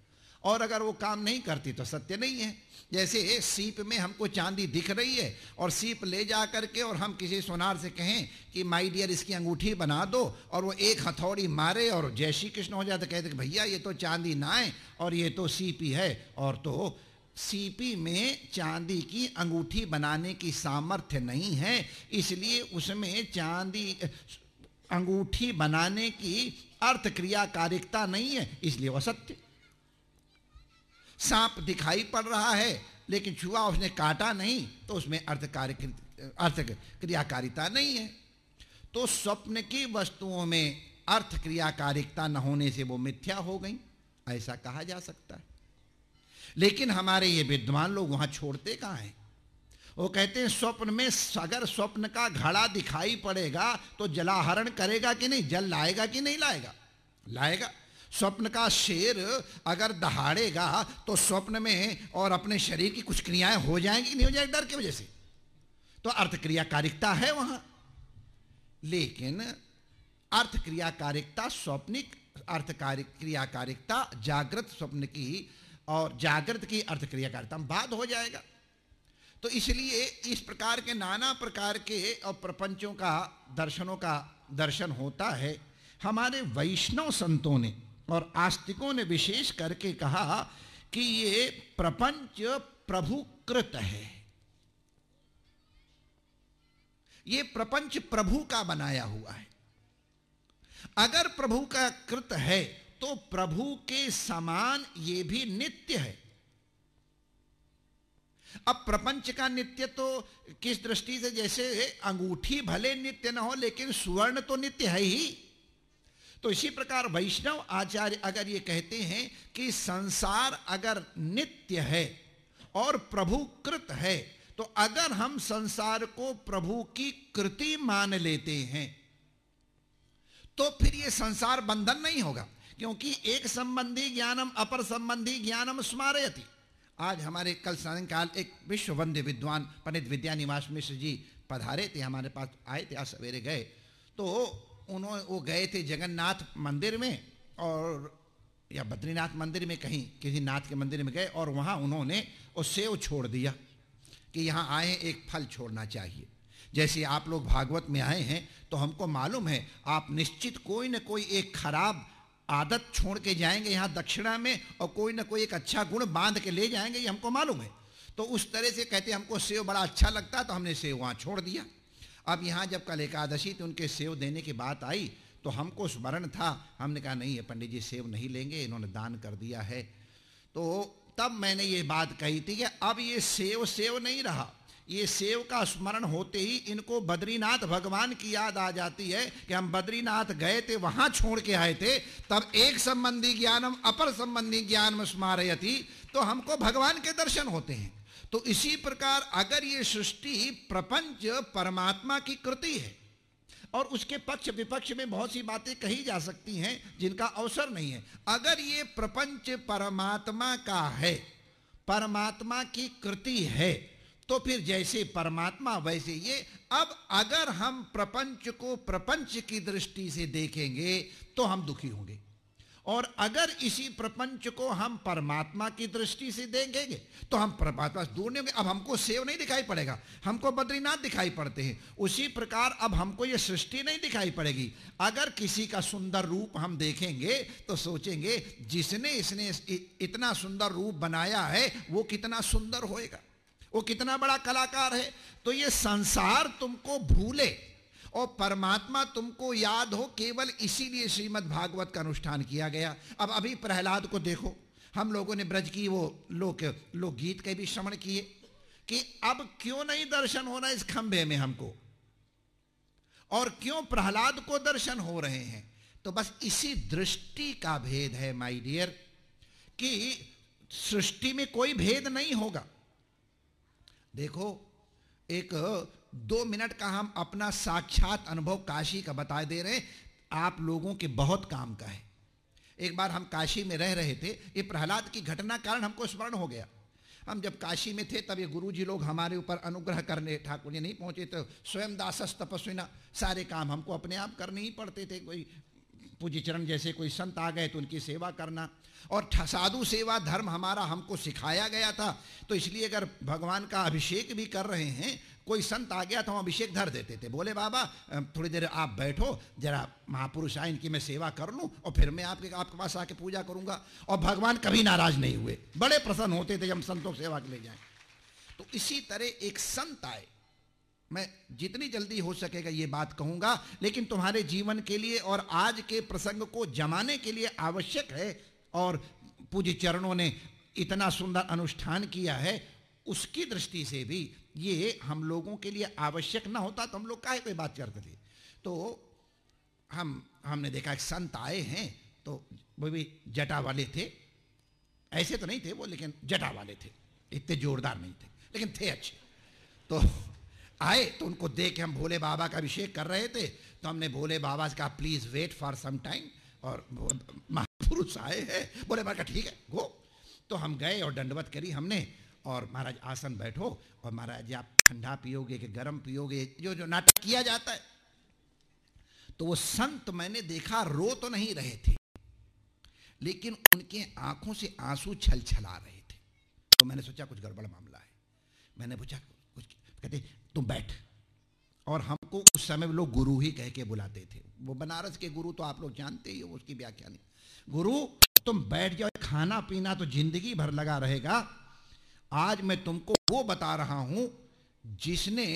और अगर वो काम नहीं करती तो सत्य नहीं है। जैसे सीप में हमको चांदी दिख रही है और सीप ले जा करके और हम किसी सोनार से कहें कि माई डियर इसकी अंगूठी बना दो। और वो एक हथौड़ी मारे और जय श्री कृष्ण हो जाए तो कहते भैया, ये तो चांदी ना है और ये तो सीपी है। और तो सीपी में चांदी की अंगूठी बनाने की सामर्थ्य नहीं है। इसलिए उसमें चांदी, अंगूठी बनाने की अर्थ क्रियाकारिकता नहीं है। इसलिए वह सत्य। सांप दिखाई पड़ रहा है, लेकिन छुआ उसने काटा नहीं तो उसमें अर्थ कार्य अर्थ क्रियाकारिता नहीं है। तो स्वप्न की वस्तुओं में अर्थ क्रियाकारिकता न होने से वो मिथ्या हो गई, ऐसा कहा जा सकता है। लेकिन हमारे ये विद्वान लोग वहाँ छोड़ते कहाँ हैं? वो कहते हैं, स्वप्न में अगर स्वप्न का घड़ा दिखाई पड़ेगा तो जलाहरण करेगा कि नहीं? जल लाएगा कि नहीं लाएगा? लाएगा। स्वप्न का शेर अगर दहाड़ेगा तो स्वप्न में और अपने शरीर की कुछ क्रियाएँ हो जाएँगी, नहीं हो जाएगी डर की वजह से। तो अर्थ क्रियाकारिकता है वहाँ। लेकिन अर्थ क्रियाकारिकता स्वप्निक अर्थ क्रियाकारिकता जागृत स्वप्न की और जागृत की अर्थ क्रियाकारिता बाद हो जाएगा। तो इसलिए इस प्रकार के नाना प्रकार के और प्रपंचों का, दर्शनों का दर्शन होता है। हमारे वैष्णव संतों ने और आस्तिकों ने विशेष करके कहा कि ये प्रपंच प्रभुकृत है। ये प्रपंच प्रभु का बनाया हुआ है। अगर प्रभु का कृत है तो प्रभु के समान ये भी नित्य है। अब प्रपंच का नित्य तो किस दृष्टि से जैसे अंगूठी भले नित्य न हो, लेकिन सुवर्ण तो नित्य है ही। तो इसी प्रकार वैष्णव आचार्य अगर ये कहते हैं कि संसार अगर नित्य है और प्रभु कृत है तो अगर हम संसार को प्रभु की कृति मान लेते हैं तो फिर ये संसार बंधन नहीं होगा, क्योंकि एक संबंधी ज्ञानम, अपर संबंधी ज्ञानम स्मारयति। आज हमारे कल सायंकाल एक विश्व वंद्य विद्वान पंडित विद्या निवास मिश्र जी पधारे थे, हमारे पास आए थे, आज सवेरे गए। तो उन्होंने वो गए थे जगन्नाथ मंदिर में और, या बद्रीनाथ मंदिर में कहीं, किसी नाथ के मंदिर में गए और वहाँ उन्होंने वो सेव छोड़ दिया कि यहाँ आए एक फल छोड़ना चाहिए। जैसे आप लोग भागवत में आए हैं तो हमको मालूम है, आप निश्चित कोई ना कोई एक खराब आदत छोड़ के जाएँगे यहाँ दक्षिणा में और कोई ना कोई एक अच्छा गुण बाँध के ले जाएँगे, ये हमको मालूम है। तो उस तरह से कहते हमको सेव बड़ा अच्छा लगता तो हमने सेव वहाँ छोड़ दिया। अब यहाँ जब कल एकादशी तो उनके सेव देने की बात आई तो हमको स्मरण था। हमने कहा, नहीं है पंडित जी सेव नहीं लेंगे, इन्होंने दान कर दिया है। तो तब मैंने ये बात कही थी कि अब ये सेव सेव नहीं रहा। ये सेव का स्मरण होते ही इनको बद्रीनाथ भगवान की याद आ जाती है कि हम बद्रीनाथ गए थे, वहाँ छोड़ के आए थे। तब एक संबंधी ज्ञानम, अपर संबंधी ज्ञान स्मारयती। तो हमको भगवान के दर्शन होते हैं। तो इसी प्रकार अगर ये सृष्टि प्रपंच परमात्मा की कृति है, और उसके पक्ष विपक्ष में बहुत सी बातें कही जा सकती हैं जिनका अवसर नहीं है। अगर ये प्रपंच परमात्मा का है, परमात्मा की कृति है तो फिर जैसे परमात्मा वैसे ये। अब अगर हम प्रपंच को प्रपंच की दृष्टि से देखेंगे तो हम दुखी होंगे। और अगर इसी प्रपंच को हम परमात्मा की दृष्टि से देखेंगे तो हम परमात्मा से दूर नहीं होंगे। अब हमको सेव नहीं दिखाई पड़ेगा। हमको बद्रीनाथ दिखाई पड़ते हैं। उसी प्रकार अब हमको ये सृष्टि नहीं दिखाई पड़ेगी। अगर किसी का सुंदर रूप हम देखेंगे तो सोचेंगे, जिसने इसने इतना सुंदर रूप बनाया है, वो कितना सुंदर होएगा। वो कितना बड़ा कलाकार है। तो ये संसार तुमको भूले। और परमात्मा तुमको याद हो, केवल इसीलिए श्रीमद् भागवत का अनुष्ठान किया गया। अब अभी प्रहलाद को देखो, हम लोगों ने ब्रज की वो लोक, लोकगीत के भी श्रवण किए कि अब क्यों नहीं दर्शन होना इस खंभे में हमको? और क्यों प्रहलाद को दर्शन हो रहे हैं? तो बस इसी दृष्टि का भेद है माय डियर कि सृष्टि में कोई भेद नहीं होगा। देखो, एक दो मिनट का हम अपना साक्षात अनुभव काशी का बता दे रहे आप लोगों के बहुत काम का है। एक बार हम काशी में रह रहे थे, ये प्रहलाद की घटना कारण हमको स्मरण हो गया। हम जब काशी में थे, तब ये गुरु जी लोग हमारे ऊपर अनुग्रह करने, ठाकुर जी नहीं पहुँचे तो स्वयं दासस तपस्विना, सारे काम हमको अपने आप करने ही पड़ते थे, कोई पूज्य चरण जैसे कोई संत आ गए तो उनकी सेवा करना। और साधु सेवा धर्म हमारा हमको सिखाया गया था तो इसलिए अगर भगवान का अभिषेक भी कर रहे हैं, कोई संत आ गया तो हम अभिषेक धर देते थे। बोले, बाबा थोड़ी देर आप बैठो, जरा महापुरुष आए, इनकी मैं सेवा कर लूँ, और फिर मैं आपके आपके पास आके पूजा करूँगा। और भगवान कभी नाराज़ नहीं हुए। बड़े प्रसन्न होते थे जब हम संतों की सेवा के ले जाए। तो इसी तरह एक संत आए। मैं जितनी जल्दी हो सकेगा ये बात कहूँगा, लेकिन तुम्हारे जीवन के लिए और आज के प्रसंग को जमाने के लिए आवश्यक है। और पूज्य चरणों ने इतना सुंदर अनुष्ठान किया है, उसकी दृष्टि से भी ये हम लोगों के लिए आवश्यक ना होता तो हम लोग काहे कोई बात करते थे। तो हम, हमने देखा एक संत आए हैं तो वो भी जटा वाले थे। ऐसे तो नहीं थे वो, लेकिन जटा वाले थे। इतने जोरदार नहीं थे, लेकिन थे अच्छे। तो आए तो उनको देख के हम भोले बाबा का अभिषेक कर रहे थे। तो हमने भोले बाबा से कहा please wait for some time और महापुरुष आए हैं। बोले बाबा ठीक है, गो। तो हम गए और दंडवत करी हमने। और महाराज, आसन बैठो। और महाराज, आप ठंडा पियोगे कि गर्म पियोगे? जो जो नाटक किया जाता है। तो वो संत मैंने देखा, रो तो नहीं रहे थे। लेकिन उनके आँखों से आँसू छल छला रहे थे। तो मैंने सोचा, कुछ गड़बड़ मामला है। मैंने पूछा, कुछ कहते तुम बैठ। और हमको उस समय लोग गुरु ही कह के बुलाते थे। वो बनारस के गुरु तो आप लोग जानते ही हो, उसकी व्याख्या नहीं। गुरु, तुम बैठ जाओ, खाना पीना तो ज़िंदगी भर लगा रहेगा। आज मैं तुमको वो बता रहा हूँ, जिसने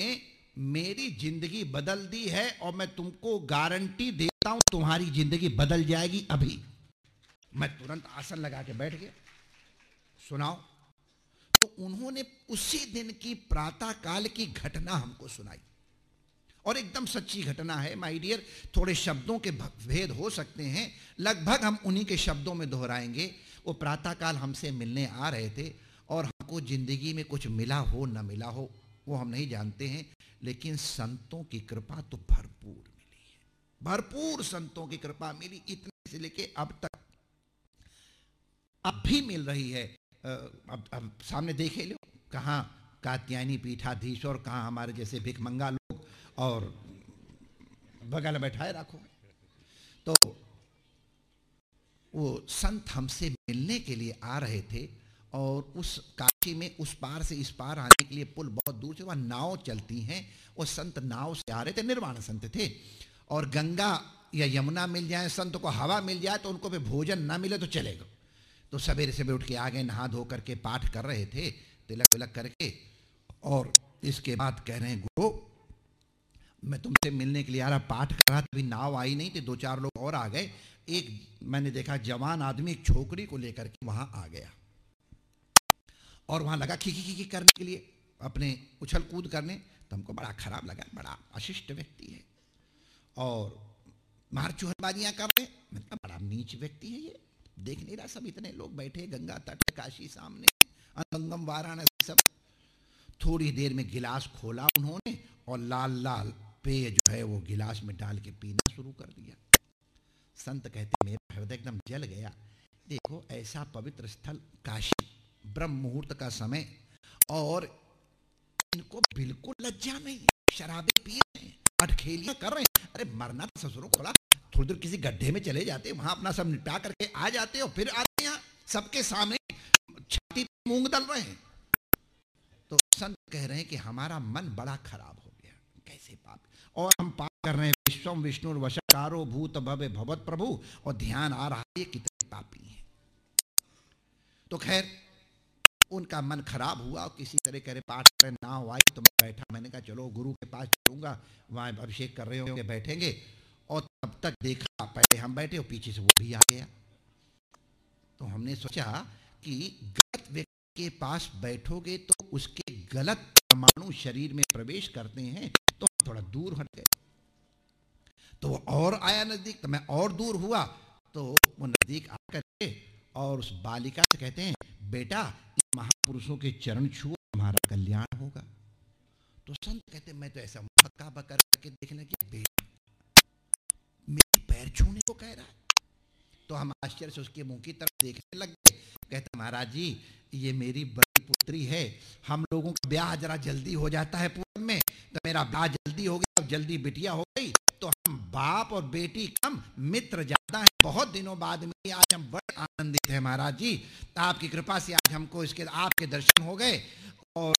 मेरी ज़िंदगी बदल दी है और मैं तुमको गारंटी देता हूँ, तुम्हारी ज़िंदगी बदल जाएगी अभी। मैं तुरंत आसन लगा के बैठ गया। सुनाओ। तो उन्होंने उसी दिन की प्रातः काल की घटना हमको सुनाई। और एकदम सच्ची घटना है माय डियर थोड़े शब्दों के भेद हो सकते हैं। लगभग हम उन्हीं के शब्दों में दोहराएँगे। वो प्रातः काल हमसे मिलने आ रहे थे और हमको ज़िंदगी में कुछ मिला हो, न मिला हो, वो हम नहीं जानते हैं। लेकिन संतों की कृपा तो भरपूर मिली है। भरपूर संतों की कृपा मिली, इतने से लेके अब तक। अब भी मिल रही है। अब अब सामने देखे लो कहाँ कात्यायनी पीठाधीश और कहाँ हमारे जैसे भिकमंगा लोग और बगल बैठाए रखो। तो वो संत हमसे मिलने के लिए आ रहे थे और उस काशी में उस पार से इस पार आने के लिए पुल बहुत दूर से वहाँ नाव चलती हैं। वो संत नाव से आ रहे थे, निर्वाण संत थे। और गंगा या यमुना मिल जाए, संत को हवा मिल जाए तो उनको भी भोजन ना मिले तो चलेगा तो सवेरे से उठ के आ गए नहा धो करके पाठ कर रहे थे, तिलक विलक करके, और इसके बाद कह रहे हैं, गुरु, मैं तुमसे मिलने के लिए आ रहा, पाठ कर रहा अभी नाव आई नहीं थी दो चार लोग और आ गए, एक मैंने देखा जवान आदमी एक छोकरी को लेकर के वहाँ आ गया, और वहाँ लगा खी खी खी करने के लिए, अपने उछल कूद करने तो हमको बड़ा खराब लगा, बड़ा अशिष्ट व्यक्ति है, और मार चूहनबाजियाँ कर रहे कहा बड़ा नीच व्यक्ति है ये। देख नहीं रहा, सब इतने लोग बैठे गंगा तट काशी सामने अंगम वाराणसी सब। थोड़ी देर में गिलास खोला उन्होंने और लाल लाल पेय जो है वो गिलास में डाल के पीना शुरू कर दिया। संत कहते, मेरा हृदय एकदम जल गया। देखो, ऐसा पवित्र स्थल काशी, ब्रह्म मुहूर्त का समय, और इनको बिल्कुल लज्जा नहीं शराबे पी रहे हैं, अटखेलियाँ कर रहे अरे मरना तो ससुरों थोड़ा थोड़ी देर किसी गड्ढे में चले जाते, वहाँ अपना सब निपटा करके आ जाते हो फिर आते यहाँ, सबके सामने छाती मूंग दल रहे तो संत कह रहे हैं कि हमारा मन बड़ा खराब हो गया, कैसे पाप। और हम पाप कर रहे हैं, विश्वम, विष्णु वशकारो, भूत भव्य भगवत प्रभु, और ध्यान आ रहा है कितने पापी हैं। तो खैर उनका मन खराब हुआ और किसी तरह करे पाठ करें ना हो आई तो मैं बैठा। मैंने कहा, चलो, गुरु के पास चलूँगा, वहाँ अभिषेक कर रहे होंगे, बैठेंगे। और तब तक देखा, पहले हम बैठे और पीछे से वो भी आ गया। तो हमने सोचा कि गलत व्यक्ति के पास बैठोगे तो उसके गलत परमाणु शरीर में प्रवेश करते हैं तो हम थोड़ा दूर हट गए। तो वो और आया नज़दीक तो मैं और दूर हुआ। तो वो नज़दीक आकर और उस बालिका से कहते हैं, बेटा महापुरुषों के चरण छुओ हमारा कल्याण होगा। तो संत कहते मैं तो ऐसा मक्का बकर के देखने की बेटा मेरे पैर छूने को कह रहा है। तो हम आश्चर्य से उसके मुँह की तरफ़ देखने लग गए। कहते महाराज जी, ये मेरी बड़ी पुत्री है। हम लोगों का ब्याह जरा जल्दी हो जाता है पूर्व में। तो मेरा ब्याह जल्दी हो गया, अब जल्दी बिटिया हो गई। तो हम बाप और बेटी कम मित्र ज़्यादा है। बहुत दिनों बाद में आज हम बड़े आनंदित हैं महाराज जी। आपकी कृपा से आज हमको इसके, आपके दर्शन हो गए। और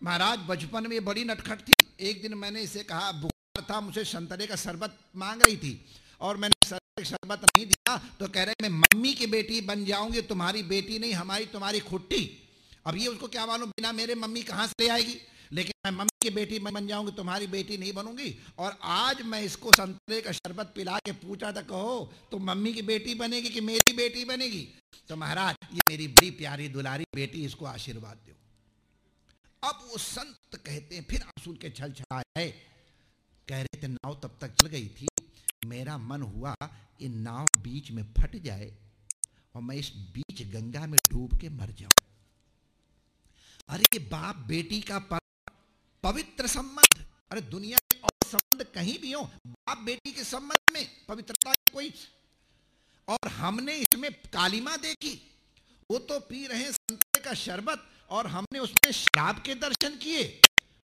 महाराज, बचपन में बड़ी नटखट थी। एक दिन मैंने इसे कहा, बुखार था, मुझे संतरे का शरबत मांग रही थी। और मैंने शरबत नहीं दिया तो कह रहे, मैं मम्मी की बेटी बन जाऊँगी, तुम्हारी बेटी नहीं, हमारी तुम्हारी खुट्टी। अब ये उसको क्या मालूम, बिना मेरे मम्मी कहाँ से ले आएगी? लेकिन मैं मम्मी की बेटी बन जाऊँगी, तुम्हारी बेटी नहीं बनूँगी। और आज मैं इसको संतरे का शरबत पिला के पूछा था, कहो तो मम्मी की बेटी बनेगी कि मेरी बेटी बनेगी? तो महाराज, ये मेरी बड़ी प्यारी दुलारी बेटी, इसको आशीर्वाद दो। अब वो संत कहते हैं, फिर आँसू के छल छलाए कह रहे थे, नाव तब तक चल गई थी, मेरा मन हुआ ये नाव बीच में फट जाए और मैं इस बीच गंगा में डूब के मर जाऊँ। अरे बाप, बेटी का पवित्र संबंध। अरे दुनिया में और संबंध कहीं भी हो, बाप बेटी के संबंध में पवित्रता कोई और हमने इसमें कालिमा देखी। वो तो पी रहे संतरे का शरबत और हमने उसमें शराब के दर्शन किए।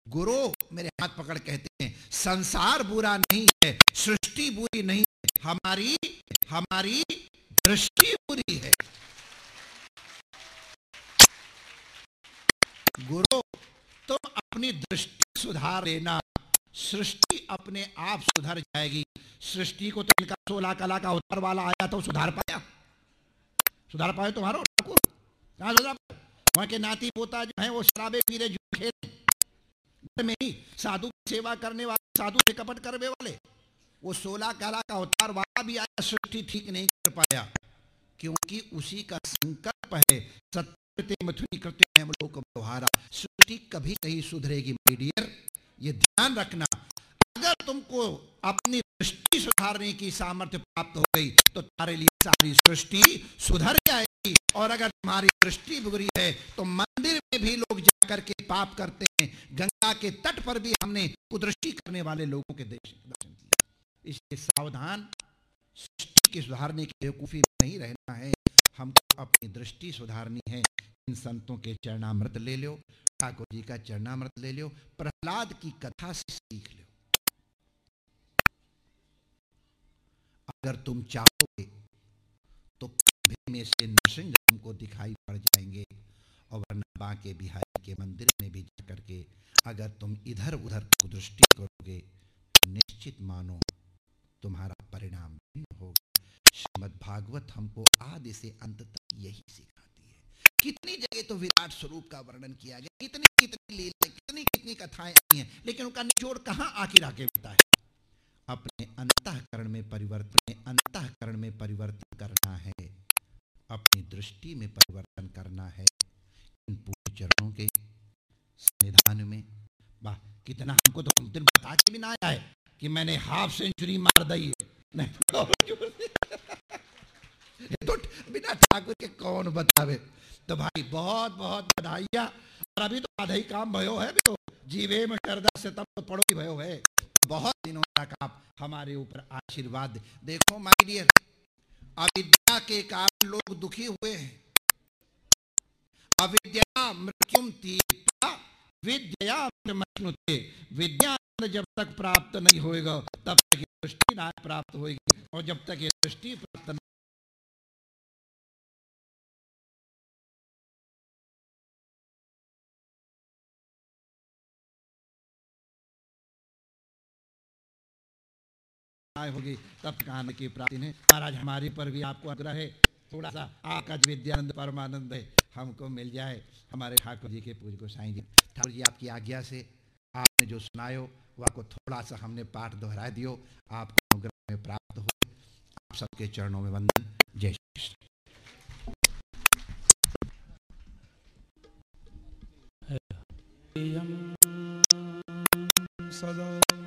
गुरु मेरे हाथ पकड़ कहते हैं, संसार बुरा नहीं है, सृष्टि बुरी नहीं है, हमारी हमारी दृष्टि बुरी है। गुरु तुम अपनी दृष्टि सुधार लेना, सृष्टि अपने आप सुधर जाएगी। सृष्टि को तो इनका सोलह कला का उत्तर वाला आया तो सुधार पाया। सुधार पाए तुम्हारो ठाकुर। कहा सुधार वहाँ के नाती पोता जो है वो शराबे पीरे जो खेल में ही साधु की सेवा करने वाले, साधु से कपट करने वाले। वो सोलह कला का अवतार वाला भी आया, सृष्टि ठीक नहीं कर पाया। क्योंकि उसी का संकल्प है, सत्य मथुरी करते हैं हम लोग व्यवहारा सृष्टि कभी नहीं सुधरेगी मीडियर ये ध्यान रखना, अगर तुमको अपनी दृष्टि सुधारने की सामर्थ्य प्राप्त हो गई तो तुम्हारे लिए सारी सृष्टि सुधर जाएगी। और अगर तुम्हारी दृष्टि बुरी है तो मंदिर में भी लोग जाकर के पाप करते हैं। गंगा के तट पर भी हमने कुदृष्टि करने वाले लोगों के दर्शन किए। इसलिए सावधान, सृष्टि के सुधारने की बेवकूफ़ी नहीं रहना है। हमको अपनी दृष्टि सुधारनी है। इन संतों के चरणामृत ले लो, ठाकुर जी का चरणामृत ले लो, प्रहलाद की कथा से सीख लो। अगर तुम चाहोगे तो में से नरसिंह हमको दिखाई पड़ जाएँगे और वरना बांके बिहारी के मंदिर में भी जा करके अगर तुम इधर उधर को दृष्टि करोगे तो निश्चित मानो तुम्हारा परिणाम भिन्न होगा। श्रीमद भागवत हमको आदि से अंत तक यही सिखाती है। कितनी जगह तो विराट स्वरूप का वर्णन किया गया, कितनी कितनी लीला कितनी कितनी कथाएँ आई हैं, लेकिन उनका निचोड़ कहाँ आखिर आके होता है? अपने अंतःकरण में परिवर्तन अंतःकरण में परिवर्तन करना है, अपनी दृष्टि में परिवर्तन करना है, इन पूरे चरणों के संविधान में। वाह, कितना हमको तो दिन बता के भी ना आया है कि मैंने हाफ़ सेंचुरी मार दी है। नहीं तो बिना ठाकुर के कौन बतावे? तो भाई, बहुत बहुत बधाइया। और अभी तो आधा ही काम भयो है तो जीवे में करदा से तब तो पड़ो ही भयो है। बहुत दिनों तक आप हमारे ऊपर आशीर्वाद देखो माय डियर अविद्या के कारण लोग दुखी हुए हैं। अविद्या मृत्युम तीर्था विद्या मृत्युते विद्या जब तक प्राप्त नहीं होएगा, तब तक दृष्टि ना प्राप्त होगी और जब तक ये दृष्टि प्राप्त आय होगी, तब कान की प्राप्ति है महाराज, हमारे पर भी आपको आग्रह है। थोड़ा सा आपका विद्यानंद परमानंद है। हमको मिल जाए। हमारे ठाकुर जी के पूज को साईं जी। ठाकुर जी, आपकी आज्ञा से आपने जो सुनायो, वो आपको थोड़ा सा हमने पाठ दोहरा दियो। आपको अनुग्रह में प्राप्त हो। आप सबके चरणों में वंदन। जय श्री कृष्ण। सदा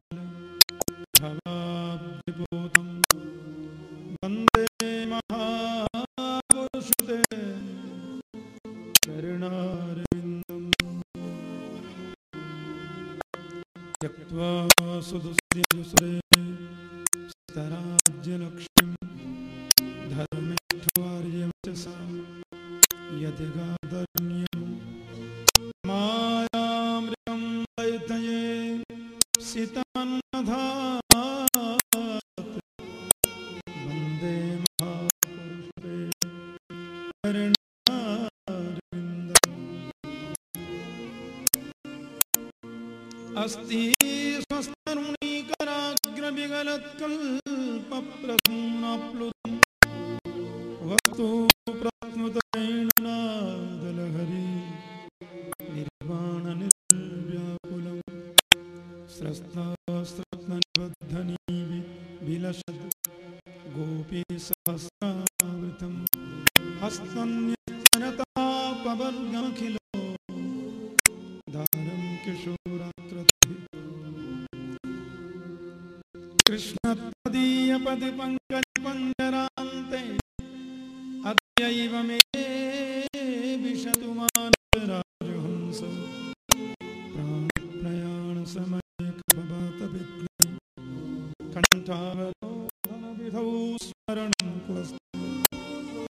अस्ति स्वस्तरुणीकराग्रविगलत्कल्पप्रसूनाप्लुतं